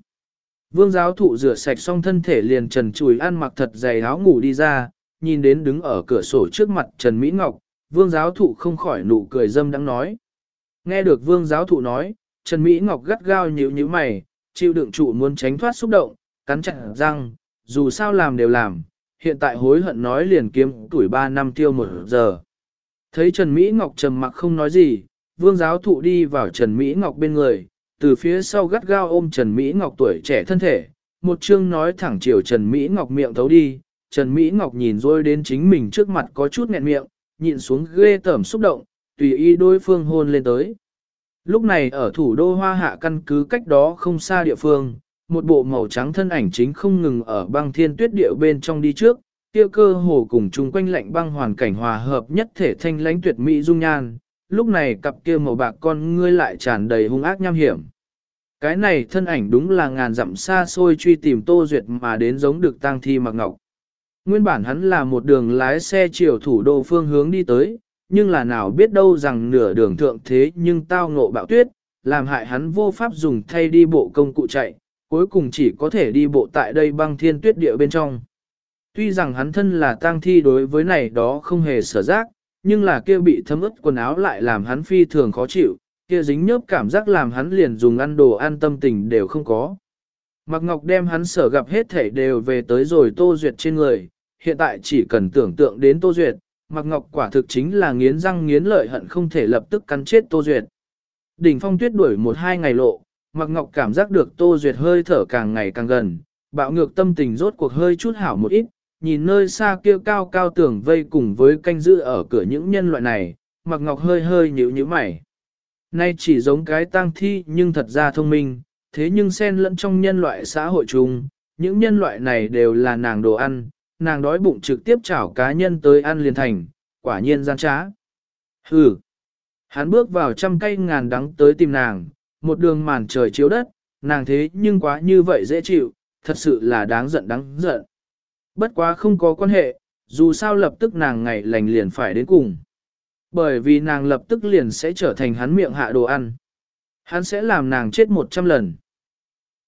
Vương giáo thụ rửa sạch xong thân thể liền trần chùi ăn mặc thật dày áo ngủ đi ra, nhìn đến đứng ở cửa sổ trước mặt Trần Mỹ Ngọc, vương giáo thụ không khỏi nụ cười dâm đang nói. Nghe được vương giáo thụ nói, Trần Mỹ Ngọc gắt gao nhíu nhíu mày, chịu đựng trụ muốn tránh thoát xúc động, cắn chặt răng, dù sao làm đều làm, hiện tại hối hận nói liền kiếm tuổi 3 năm tiêu một giờ. Thấy Trần Mỹ Ngọc trầm mặc không nói gì, vương giáo thụ đi vào Trần Mỹ Ngọc bên người, từ phía sau gắt gao ôm Trần Mỹ Ngọc tuổi trẻ thân thể, một chương nói thẳng chiều Trần Mỹ Ngọc miệng thấu đi, Trần Mỹ Ngọc nhìn rồi đến chính mình trước mặt có chút nghẹn miệng, nhịn xuống ghê tởm xúc động, tùy ý đối phương hôn lên tới. Lúc này ở thủ đô Hoa Hạ căn cứ cách đó không xa địa phương, một bộ màu trắng thân ảnh chính không ngừng ở băng thiên tuyết điệu bên trong đi trước, kia cơ hồ cùng chung quanh lạnh băng hoàn cảnh hòa hợp nhất thể thanh lãnh tuyệt mỹ dung nhan, lúc này cặp kia màu bạc con ngươi lại tràn đầy hung ác nham hiểm. Cái này thân ảnh đúng là ngàn dặm xa xôi truy tìm Tô Duyệt mà đến giống được tang thi mặc ngọc. Nguyên bản hắn là một đường lái xe chiều thủ đô phương hướng đi tới, nhưng là nào biết đâu rằng nửa đường thượng thế nhưng tao ngộ bạo tuyết, làm hại hắn vô pháp dùng thay đi bộ công cụ chạy, cuối cùng chỉ có thể đi bộ tại đây băng thiên tuyết địa bên trong. Tuy rằng hắn thân là tang thi đối với này đó không hề sở giác, nhưng là kia bị thấm ướt quần áo lại làm hắn phi thường khó chịu, kia dính nhớp cảm giác làm hắn liền dùng ăn đồ ăn tâm tình đều không có. Mạc Ngọc đem hắn sở gặp hết thể đều về tới rồi Tô Duyệt trên người, hiện tại chỉ cần tưởng tượng đến Tô Duyệt, Mạc Ngọc quả thực chính là nghiến răng nghiến lợi hận không thể lập tức cắn chết Tô Duyệt. Đỉnh phong tuyết đuổi một hai ngày lộ, Mạc Ngọc cảm giác được Tô Duyệt hơi thở càng ngày càng gần, bạo ngược tâm tình rốt cuộc hơi chút hảo một ít, nhìn nơi xa kia cao cao tưởng vây cùng với canh giữ ở cửa những nhân loại này, Mạc Ngọc hơi hơi nhíu nhíu mày. Nay chỉ giống cái tang thi nhưng thật ra thông minh, thế nhưng xen lẫn trong nhân loại xã hội chung, những nhân loại này đều là nàng đồ ăn, nàng đói bụng trực tiếp chảo cá nhân tới ăn liền thành, quả nhiên gian trá. Hừ. Hắn bước vào trăm cây ngàn đắng tới tìm nàng, một đường màn trời chiếu đất, nàng thế nhưng quá như vậy dễ chịu, thật sự là đáng giận đáng giận. Bất quá không có quan hệ, dù sao lập tức nàng ngày lành liền phải đến cùng. Bởi vì nàng lập tức liền sẽ trở thành hắn miệng hạ đồ ăn. Hắn sẽ làm nàng chết một trăm lần.